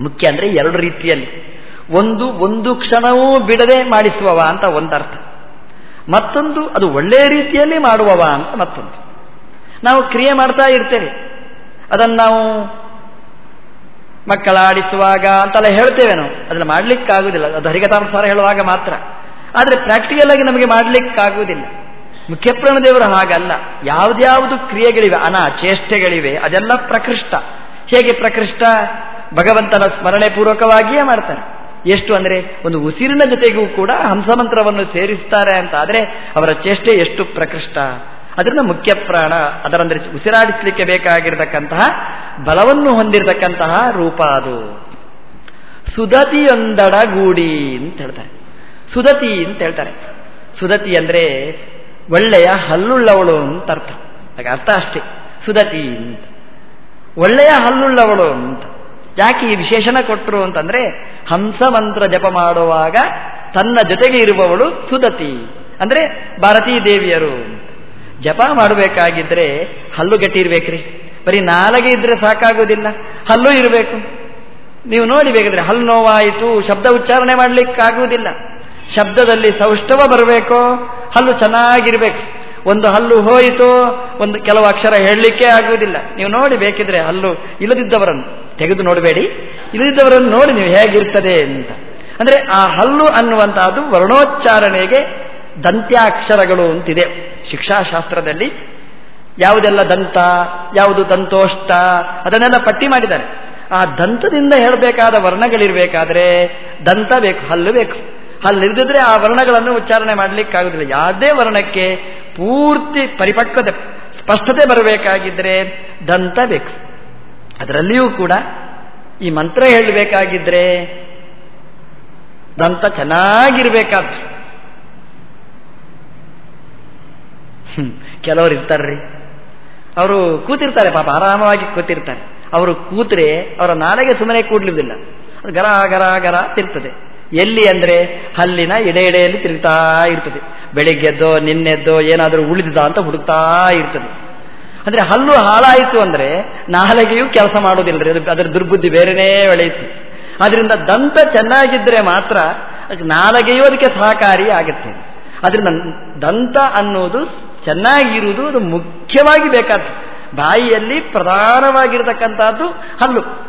ಮುಖ್ಯ ಅಂದರೆ ಎರಡು ರೀತಿಯಲ್ಲಿ. ಒಂದು ಒಂದು ಕ್ಷಣವೂ ಬಿಡದೆ ಮಾಡಿಸುವವ ಅಂತ ಒಂದರ್ಥ. ಮತ್ತೊಂದು, ಅದು ಒಳ್ಳೆಯ ರೀತಿಯಲ್ಲಿ ಮಾಡುವವ ಅಂತ ಮತ್ತೊಂದು. ನಾವು ಕ್ರಿಯೆ ಮಾಡ್ತಾ ಇರ್ತೇವೆ. ಅದನ್ನು ನಾವು ಮಕ್ಕಳ ಆಡಿಸುವಾಗ ಅಂತೆಲ್ಲ ಹೇಳ್ತೇವೆ ನಾವು. ಅದನ್ನು ಮಾಡಲಿಕ್ಕಾಗುವುದಿಲ್ಲ. ಅದು ಹರಿಗತಾನುಸಾರ ಹೇಳುವಾಗ ಮಾತ್ರ. ಆದರೆ ಪ್ರಾಕ್ಟಿಕಲ್ ಆಗಿ ನಮಗೆ ಮಾಡಲಿಕ್ಕಾಗುವುದಿಲ್ಲ. ಮುಖ್ಯಪ್ರಾಣದೇವರು ಹಾಗಲ್ಲ. ಯಾವುದ್ಯಾವುದು ಕ್ರಿಯೆಗಳಿವೆ, ಅನಾ, ಚೇಷ್ಟೆಗಳಿವೆ, ಅದೆಲ್ಲ ಪ್ರಕೃಷ್ಟ. ಹೇಗೆ ಪ್ರಕೃಷ್ಟ? ಭಗವಂತನ ಸ್ಮರಣೆ ಪೂರ್ವಕವಾಗಿಯೇ ಮಾಡ್ತಾರೆ ಎಷ್ಟು ಅಂದರೆ ಒಂದು ಉಸಿರಿನ ಜೊತೆಗೂ ಕೂಡ ಹಂಸಮಂತ್ರವನ್ನು ಸೇರಿಸ್ತಾರೆ ಅಂತ. ಆದರೆ ಅವರ ಚೇಷ್ಟೆ ಎಷ್ಟು ಪ್ರಕೃಷ್ಟ. ಅದರಿಂದ ಮುಖ್ಯ ಪ್ರಾಣ ಅದರಂದ್ರೆ ಉಸಿರಾಡಿಸಲಿಕ್ಕೆ ಬೇಕಾಗಿರತಕ್ಕಂತಹ ಬಲವನ್ನು ಹೊಂದಿರತಕ್ಕಂತಹ ರೂಪ ಅದು. ಸುದತಿಯೊಂದಡಗೂಡಿ ಅಂತ ಹೇಳ್ತಾರೆ. ಸುದತಿ ಅಂತ ಹೇಳ್ತಾರೆ. ಸುದತಿ ಅಂದ್ರೆ ಒಳ್ಳೆಯ ಹಲ್ಲುಳ್ಳವಳು ಅಂತ ಅರ್ಥ. ಅರ್ಥ ಅಷ್ಟೇ. ಸುದತಿ ಅಂತ. ಒಳ್ಳೆಯ ಹಲ್ಲುಳ್ಳವಳು ಅಂತ. ಯಾಕೆ ಈ ವಿಶೇಷಣ ಕೊಟ್ಟರು ಅಂತಂದ್ರೆ, ಹಂಸ ಮಂತ್ರ ಜಪ ಮಾಡುವಾಗ ತನ್ನ ಜೊತೆಗೆ ಇರುವವಳು ಸುದತಿ. ಅಂದ್ರೆ ಭಾರತೀ ದೇವಿಯರು. ಜಪ ಮಾಡಬೇಕಾಗಿದ್ರೆ ಹಲ್ಲು ಗಟ್ಟಿ ಇರ್ಬೇಕ್ರಿ ಬರೀ ನಾಲಗೆ ಇದ್ರೆ ಸಾಕಾಗೋದಿಲ್ಲ. ಹಲ್ಲು ಇರಬೇಕು. ನೀವು ನೋಡಿ ಬೇಕಾದ್ರೆ ಹಲ್ಲು ನೋವಾಯಿತು, ಶಬ್ದ ಉಚ್ಚಾರಣೆ ಮಾಡಲಿಕ್ಕಾಗುವುದಿಲ್ಲ ಶಬ್ದದಲ್ಲಿ ಸೌಷ್ಠವ ಬರಬೇಕೋ, ಹಲ್ಲು ಚೆನ್ನಾಗಿರ್ಬೇಕು. ಒಂದು ಹಲ್ಲು ಹೋಯಿತು ಒಂದು ಕೆಲವು ಅಕ್ಷರ ಹೇಳಲಿಕ್ಕೆ ಆಗುವುದಿಲ್ಲ. ನೀವು ನೋಡಿ ಬೇಕಿದ್ರೆ ಹಲ್ಲು ಇಲ್ಲದಿದ್ದವರನ್ನು ತೆಗೆದು ನೋಡಬೇಡಿ. ಇಲ್ಲದಿದ್ದವರನ್ನು ನೋಡಿ ನೀವು ಹೇಗಿರ್ತದೆ ಅಂತ. ಅಂದ್ರೆ ಆ ಹಲ್ಲು ಅನ್ನುವಂತಹದ್ದು ವರ್ಣೋಚ್ಚಾರಣೆಗೆ ದಂತ್ಯಾಕ್ಷರಗಳು ಅಂತಿದೆ. ಶಿಕ್ಷಾಶಾಸ್ತ್ರದಲ್ಲಿ ಯಾವುದೆಲ್ಲ ದಂತ, ಯಾವುದು ದಂತೋಷ್ಟ, ಅದನ್ನೆಲ್ಲ ಪಟ್ಟಿ ಮಾಡಿದ್ದಾರೆ. ಆ ದಂತದಿಂದ ಹೇಳಬೇಕಾದ ವರ್ಣಗಳಿರಬೇಕಾದ್ರೆ ದಂತ ಬೇಕು, ಹಲ್ಲು ಬೇಕು. ಹಲ್ಲಿಲ್ಲದಿದ್ರೆ ಆ ವರ್ಣಗಳನ್ನು ಉಚ್ಚಾರಣೆ ಮಾಡಲಿಕ್ಕಾಗುದಿಲ್ಲ. ಯಾವುದೇ ವರ್ಣಕ್ಕೆ ಪೂರ್ತಿ ಪರಿಪಕ್ವತೆ ಸ್ಪಷ್ಟತೆ ಬರಬೇಕಾಗಿದ್ರೆ ದಂತ ಬೇಕು. ಅದರಲ್ಲಿಯೂ ಕೂಡ ಈ ಮಂತ್ರ ಹೇಳಬೇಕಾಗಿದ್ರೆ ದಂತ ಚೆನ್ನಾಗಿರ್ಬೇಕಾದ ಕೆಲವರು ಇರ್ತಾರ್ರಿ. ಅವರು ಕೂತಿರ್ತಾರೆ, ಪಾಪ ಆರಾಮವಾಗಿ ಕೂತಿರ್ತಾರೆ. ಅವರು ಕೂತ್ರೆ ಅವರ ನಾಲೆಗೆ ಸುಮ್ಮನೆ ಕೂಡ್ಲಿಲ್ಲ ಗರ ಗರ ಗರ ತಿರ್ತದೆ. ಎಲ್ಲಿ ಅಂದ್ರೆ ಹಲ್ಲಿನ ಎಡೆ ಎಡೆಯಲ್ಲಿ ತಿರುಗ್ತಾ ಇರ್ತದೆ. ಬೆಳಿಗ್ಗೆದ್ದೋ, ನಿನ್ನೆದ್ದೋ, ಏನಾದರೂ ಉಳಿದಿದ ಅಂತ ಹುಡುಕ್ತಾ ಇರ್ತದೆ. ಅಂದ್ರೆ ಹಲ್ಲು ಹಾಳಾಯಿತು ಅಂದ್ರೆ ನಾಲಿಗೆಯೂ ಕೆಲಸ ಮಾಡೋದಿಲ್ಲರಿ ಅದು ಅದರ ದುರ್ಬುದ್ಧಿ ಬೇರೆನೇ ಬೆಳೆಯುತ್ತೆ. ಅದರಿಂದ ದಂತ ಚೆನ್ನಾಗಿದ್ದರೆ ಮಾತ್ರ ನಾಲಗೆಯೂ ಅದಕ್ಕೆ ಸಹಕಾರಿ ಆಗುತ್ತೆ. ಅದರಿಂದ ದಂತ ಅನ್ನೋದು ಚೆನ್ನಾಗಿರುವುದು ಅದು ಮುಖ್ಯವಾಗಿ ಬೇಕಾದ ಬಾಯಿಯಲ್ಲಿ ಪ್ರಧಾನವಾಗಿರತಕ್ಕಂಥದ್ದು ಹಲ್ಲು.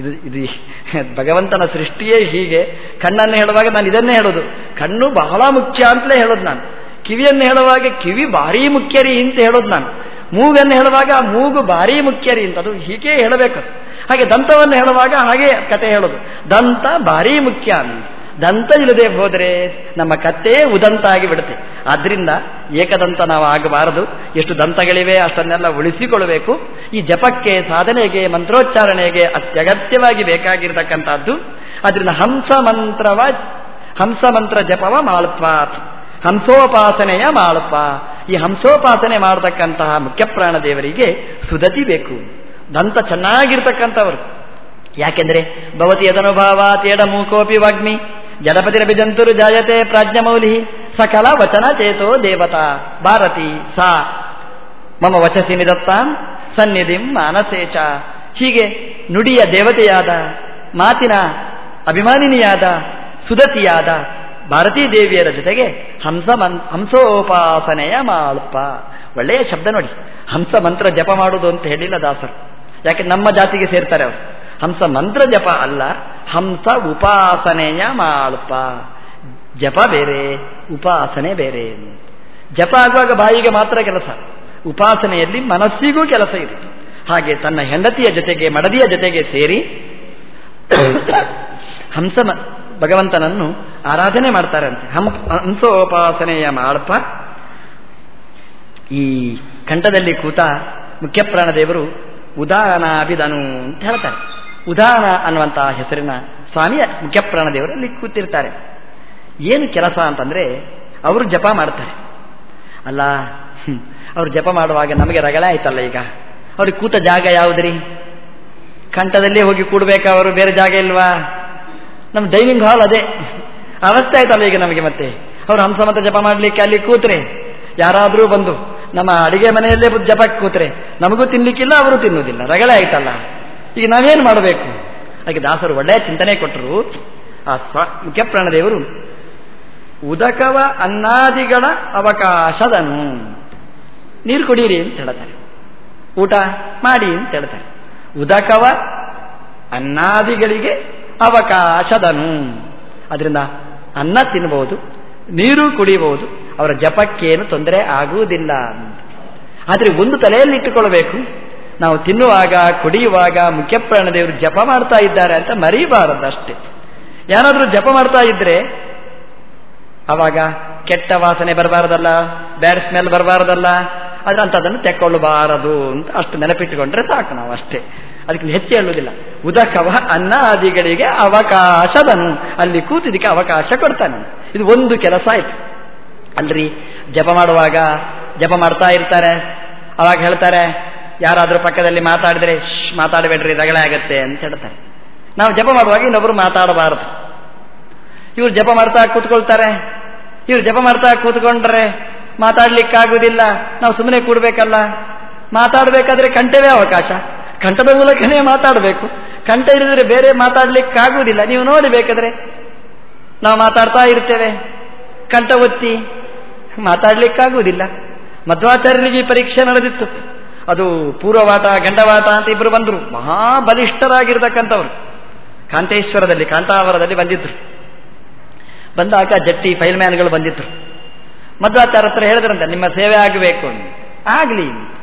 ಇದು ಇದು ಭಗವಂತನ ಸೃಷ್ಟಿಯೇ ಹೀಗೆ. ಕಣ್ಣನ್ನು ಹೇಳುವಾಗ ನಾನು ಇದನ್ನೇ ಹೇಳೋದು. ಕಣ್ಣು ಬಹಳ ಮುಖ್ಯ ಅಂತಲೇ ಹೇಳೋದು ನಾನು. ಕಿವಿಯನ್ನು ಹೇಳುವಾಗ ಕಿವಿ ಭಾರಿ ಮುಖ್ಯರಿ ಅಂತ ಹೇಳೋದು ನಾನು. ಮೂಗನ್ನು ಹೇಳುವಾಗ ಆ ಮೂಗು ಭಾರಿ ಮುಖ್ಯರಿ ಅಂತ. ಅದು ಹೀಗೆ ಹೇಳಬೇಕು. ಹಾಗೆ ದಂತವನ್ನು ಹೇಳುವಾಗ ಹಾಗೆ ಕತೆ ಹೇಳೋದು. ದಂತ ಭಾರಿ ಮುಖ್ಯ ಅಂತ. ದಂತ ಇಲ್ಲದೆ ಹೋದರೆ ನಮ್ಮ ಕತೆ ಉದಂತ ಆಗಿ ಆದ್ರಿಂದ ಏಕದಂತ ನಾವು ಆಗಬಾರದು. ಎಷ್ಟು ದಂತಗಳಿವೆ ಅಷ್ಟನ್ನೆಲ್ಲ ಉಳಿಸಿಕೊಳ್ಳಬೇಕು. ಈ ಜಪಕ್ಕೆ, ಸಾಧನೆಗೆ, ಮಂತ್ರೋಚ್ಚಾರಣೆಗೆ ಅತ್ಯಗತ್ಯವಾಗಿ ಬೇಕಾಗಿರತಕ್ಕಂಥದ್ದು. ಅದರಿಂದ ಹಂಸ ಮಂತ್ರವ, ಹಂಸ ಮಂತ್ರ ಜಪವ ಮಾಳ್ಪಾತ್ ಹಂಸೋಪಾಸನೆಯ ಮಾಳಪ್ಪ ಈ ಹಂಸೋಪಾಸನೆ ಮಾಡತಕ್ಕಂತಹ ಮುಖ್ಯಪ್ರಾಣ ದೇವರಿಗೆ ಸುದತಿ ಬೇಕು. ದಂತ ಚೆನ್ನಾಗಿರ್ತಕ್ಕಂಥವರು. ಯಾಕೆಂದ್ರೆ ಭವತಿ ಯದನುಭಾವ ತೇಡ ಮೂಕೋಪಿ ವಾಗ್ಮಿ. ಜಡಪತಿರಭಿಜಂತುರು ಜಾಯತೆ ಪ್ರಾಜ್ಞಮೌಲಿ ಸಕಲ ವಚನ ಚೇತೋ ದೇವತಾ ಭಾರತಿ ಸಾ ಮಮ ವಚಸಿ ನಿದತ್ತಾಂ ಸನ್ನಿಧಿಂ ಮಾನಸೇಚ ಹೀಗೆ ನುಡಿಯ ದೇವತೆಯಾದ, ಮಾತಿನ ಅಭಿಮಾನಿನಿಯಾದ, ಸುದತಿಯಾದ ಭಾರತೀ ದೇವಿಯರ ಜೊತೆಗೆ ಹಂಸ ಮನ್, ಹಂಸೋಪಾಸನೆಯ ಮಾಳುಪ್ಪ. ಒಳ್ಳೆಯ ಶಬ್ದ ನೋಡಿ. ಹಂಸ ಮಂತ್ರ ಜಪ ಮಾಡುವುದು ಅಂತ ಹೇಳಿಲ್ಲ ದಾಸರು. ಯಾಕೆ ನಮ್ಮ ಜಾತಿಗೆ ಸೇರ್ತಾರೆ ಅವರು? ಹಂಸ ಮಂತ್ರ ಜಪ ಅಲ್ಲ, ಹಂಸ ಉಪಾಸನೆಯ ಮಾಳ್ಪ. ಜಪ ಬೇರೆ, ಉಪಾಸನೆ ಬೇರೆ. ಜಪ ಆಗುವಾಗ ಬಾಯಿಗೆ ಮಾತ್ರ ಕೆಲಸ. ಉಪಾಸನೆಯಲ್ಲಿ ಮನಸ್ಸಿಗೂ ಕೆಲಸ ಇದೆ. ಹಾಗೆ ತನ್ನ ಹೆಂಡತಿಯ ಜೊತೆಗೆ, ಮಡದಿಯ ಜೊತೆಗೆ ಸೇರಿ ಹಂಸ ಭಗವಂತನನ್ನು ಆರಾಧನೆ ಮಾಡ್ತಾರಂತೆ. ಹಂ, ಹಂಸೋಪಾಸನೆಯ ಮಾಳ್ಪ. ಈ ಕಂಠದಲ್ಲಿ ಕೂತ ಮುಖ್ಯಪ್ರಾಣ ದೇವರು ಉದಾಹರಣಾಭಿದನು ಅಂತ ಹೇಳ್ತಾರೆ. ಉದಾಹರಣ ಅನ್ನುವಂತಹ ಹೆಸರಿನ ಸ್ವಾಮಿಯ ಮುಖ್ಯಪ್ರಾಣ ದೇವರು ಅಲ್ಲಿ ಕೂತಿರ್ತಾರೆ. ಏನು ಕೆಲಸ ಅಂತಂದ್ರೆ ಅವರು ಜಪ ಮಾಡ್ತಾರೆ. ಅಲ್ಲ ಅವರು ಜಪ ಮಾಡುವಾಗ ನಮಗೆ ರಗಳೆ ಆಯ್ತಲ್ಲ ಈಗ. ಅವ್ರಿಗೆ ಕೂತ ಜಾಗ ಯಾವುದ್ರಿ? ಕಂಠದಲ್ಲೇ ಹೋಗಿ ಕೂಡಬೇಕಾ ಅವರು? ಬೇರೆ ಜಾಗ ಇಲ್ವಾ? ನಮ್ಮ ಡೈನಿಂಗ್ ಹಾಲ್ ಅದೇ. ಅವಸ್ಥೆ ಆಯ್ತಲ್ಲ ಈಗ ನಮಗೆ ಮತ್ತೆ. ಅವರು ಹಂಸ ಮತ್ತೆ ಜಪ ಮಾಡಲಿಕ್ಕೆ ಅಲ್ಲಿ ಕೂತ್ರೆ, ಯಾರಾದರೂ ಬಂದು ನಮ್ಮ ಅಡಿಗೆ ಮನೆಯಲ್ಲೇ ಜಪಕ್ಕೆ ಕೂತ್ರೆ, ನಮಗೂ ತಿನ್ನಲಿಕ್ಕಿಲ್ಲ ಅವರು ತಿನ್ನುವುದಿಲ್ಲ. ರಗಳೆ ಆಯ್ತಲ್ಲ. ಈಗ ನಾವೇನು ಮಾಡಬೇಕು? ಅದಕ್ಕೆ ದಾಸರು ಒಳ್ಳೆಯ ಚಿಂತನೆ ಕೊಟ್ಟರು. ಆ ಸ್ವ ಮುಖ್ಯ ಪ್ರಾಣದೇವರು ಉದಕವ ಅನ್ನಾದಿಗಳ ಅವಕಾಶದನು. ನೀರು ಕುಡಿಯಿರಿ ಅಂತ ಹೇಳ್ತಾರೆ. ಊಟ ಮಾಡಿ ಅಂತ ಹೇಳ್ತಾರೆ. ಉದಕವ ಅನ್ನಾದಿಗಳಿಗೆ ಅವಕಾಶದನು. ಅದರಿಂದ ಅನ್ನ ತಿನ್ನಬಹುದು ನೀರು ಕುಡಿಯಬಹುದು ಅವರ ಜಪಕ್ಕೇನು ತೊಂದರೆ ಆಗುವುದಿಲ್ಲ. ಆದರೆ ಒಂದು ತಲೆಯಲ್ಲಿ ಇಟ್ಟುಕೊಳ್ಬೇಕು. ನಾವು ತಿನ್ನುವಾಗ, ಕುಡಿಯುವಾಗ ಮುಖ್ಯಪ್ರಾಣದೇವರು ಜಪ ಮಾಡ್ತಾ ಇದ್ದಾರೆ ಅಂತ ಮರೀಬಾರದಷ್ಟೇ. ಯಾರಾದರೂ ಜಪ ಮಾಡ್ತಾ ಇದ್ರೆ, ಅವಾಗ ಕೆಟ್ಟ ವಾಸನೆ ಬರಬಾರದಲ್ಲ, ಬ್ಯಾಡ್ ಸ್ಮೆಲ್ ಬರಬಾರದಲ್ಲ ಆದ್ರೆ ಅಂಥದ್ದನ್ನು ತೆಕ್ಕೊಳ್ಳಬಾರದು ಅಂತ ಅಷ್ಟು ನೆನಪಿಟ್ಟುಕೊಂಡ್ರೆ ಸಾಕು ನಾವು ಅಷ್ಟೇ. ಅದಕ್ಕೆ ಹೆಚ್ಚು ಹೇಳುವುದಿಲ್ಲ. ಉದಕವ ಅನ್ನಾದಿಗಳಿಗೆ ಅವಕಾಶದನು. ಅಲ್ಲಿ ಕೂತಿದ್ದಕ್ಕೆ ಅವಕಾಶ ಕೊಡ್ತಾನೆ. ಇದು ಒಂದು ಕೆಲಸ ಆಯ್ತು. ಅಲ್ರಿ, ಜಪ ಮಾಡುವಾಗ ಜಪ ಮಾಡ್ತಾ ಇರ್ತಾರೆ. ಅವಾಗ ಹೇಳ್ತಾರೆ ಯಾರಾದರೂ ಪಕ್ಕದಲ್ಲಿ ಮಾತಾಡಿದರೆ ಮಾತಾಡಬೇಡ್ರಿ, ರಗಳೆ ಆಗತ್ತೆ ಅಂತ ಹೇಳ್ತಾರೆ. ನಾವು ಜಪ ಮಾಡುವಾಗ ಇನ್ನೊಬ್ರು ಮಾತಾಡಬಾರದು. ಇವ್ರು ಜಪ ಮಾಡ್ತಾ ಕೂತ್ಕೊಳ್ತಾರೆ. ಇವ್ರು ಜಪ ಮಾಡ್ತಾ ಕೂತ್ಕೊಂಡ್ರೆ ಮಾತಾಡ್ಲಿಕ್ಕಾಗುವುದಿಲ್ಲ ನಾವು ಸುಮ್ಮನೆ ಕೂಡಬೇಕಲ್ಲ. ಮಾತಾಡಬೇಕಾದ್ರೆ ಕಂಠವೇ ಅವಕಾಶ. ಕಂಠದ ಮೂಲಕನೇ ಮಾತಾಡಬೇಕು. ಕಂಠ ಇರಿದ್ರೆ ಬೇರೆ ಮಾತಾಡ್ಲಿಕ್ಕಾಗುವುದಿಲ್ಲ ನೀವು ನೋಡಿ ಬೇಕಾದ್ರೆ. ನಾವು ಮಾತಾಡ್ತಾ ಇರ್ತೇವೆ. ಕಂಠ ಒತ್ತಿ ಮಾತಾಡ್ಲಿಕ್ಕಾಗುವುದಿಲ್ಲ ಮಧ್ವಾಚಾರ್ಯರಿಗೆ ಪರೀಕ್ಷೆ ನಡೆದಿತ್ತು. ಅದು ಪೂರ್ವವಾಟ ಗಂಡವಾಟ ಅಂತ ಇಬ್ಬರು ಬಂದರು. ಮಹಾಬಲಿಷ್ಠರಾಗಿರ್ತಕ್ಕಂಥವ್ರು. ಕಾಂತೇಶ್ವರದಲ್ಲಿ, ಕಾಂತಾವರದಲ್ಲಿ ಬಂದಿದ್ರು. ಬಂದಾಗ ಜಟ್ಟಿ ಫೈಲ್ ಮ್ಯಾನ್ಗಳು ಬಂದಿದ್ರು. ಮಧ್ವಾಚಾರ ಹತ್ರ ಹೇಳಿದ್ರಂತೆ, ನಿಮ್ಮ ಸೇವೆ ಆಗಬೇಕು ಆಗಲಿ.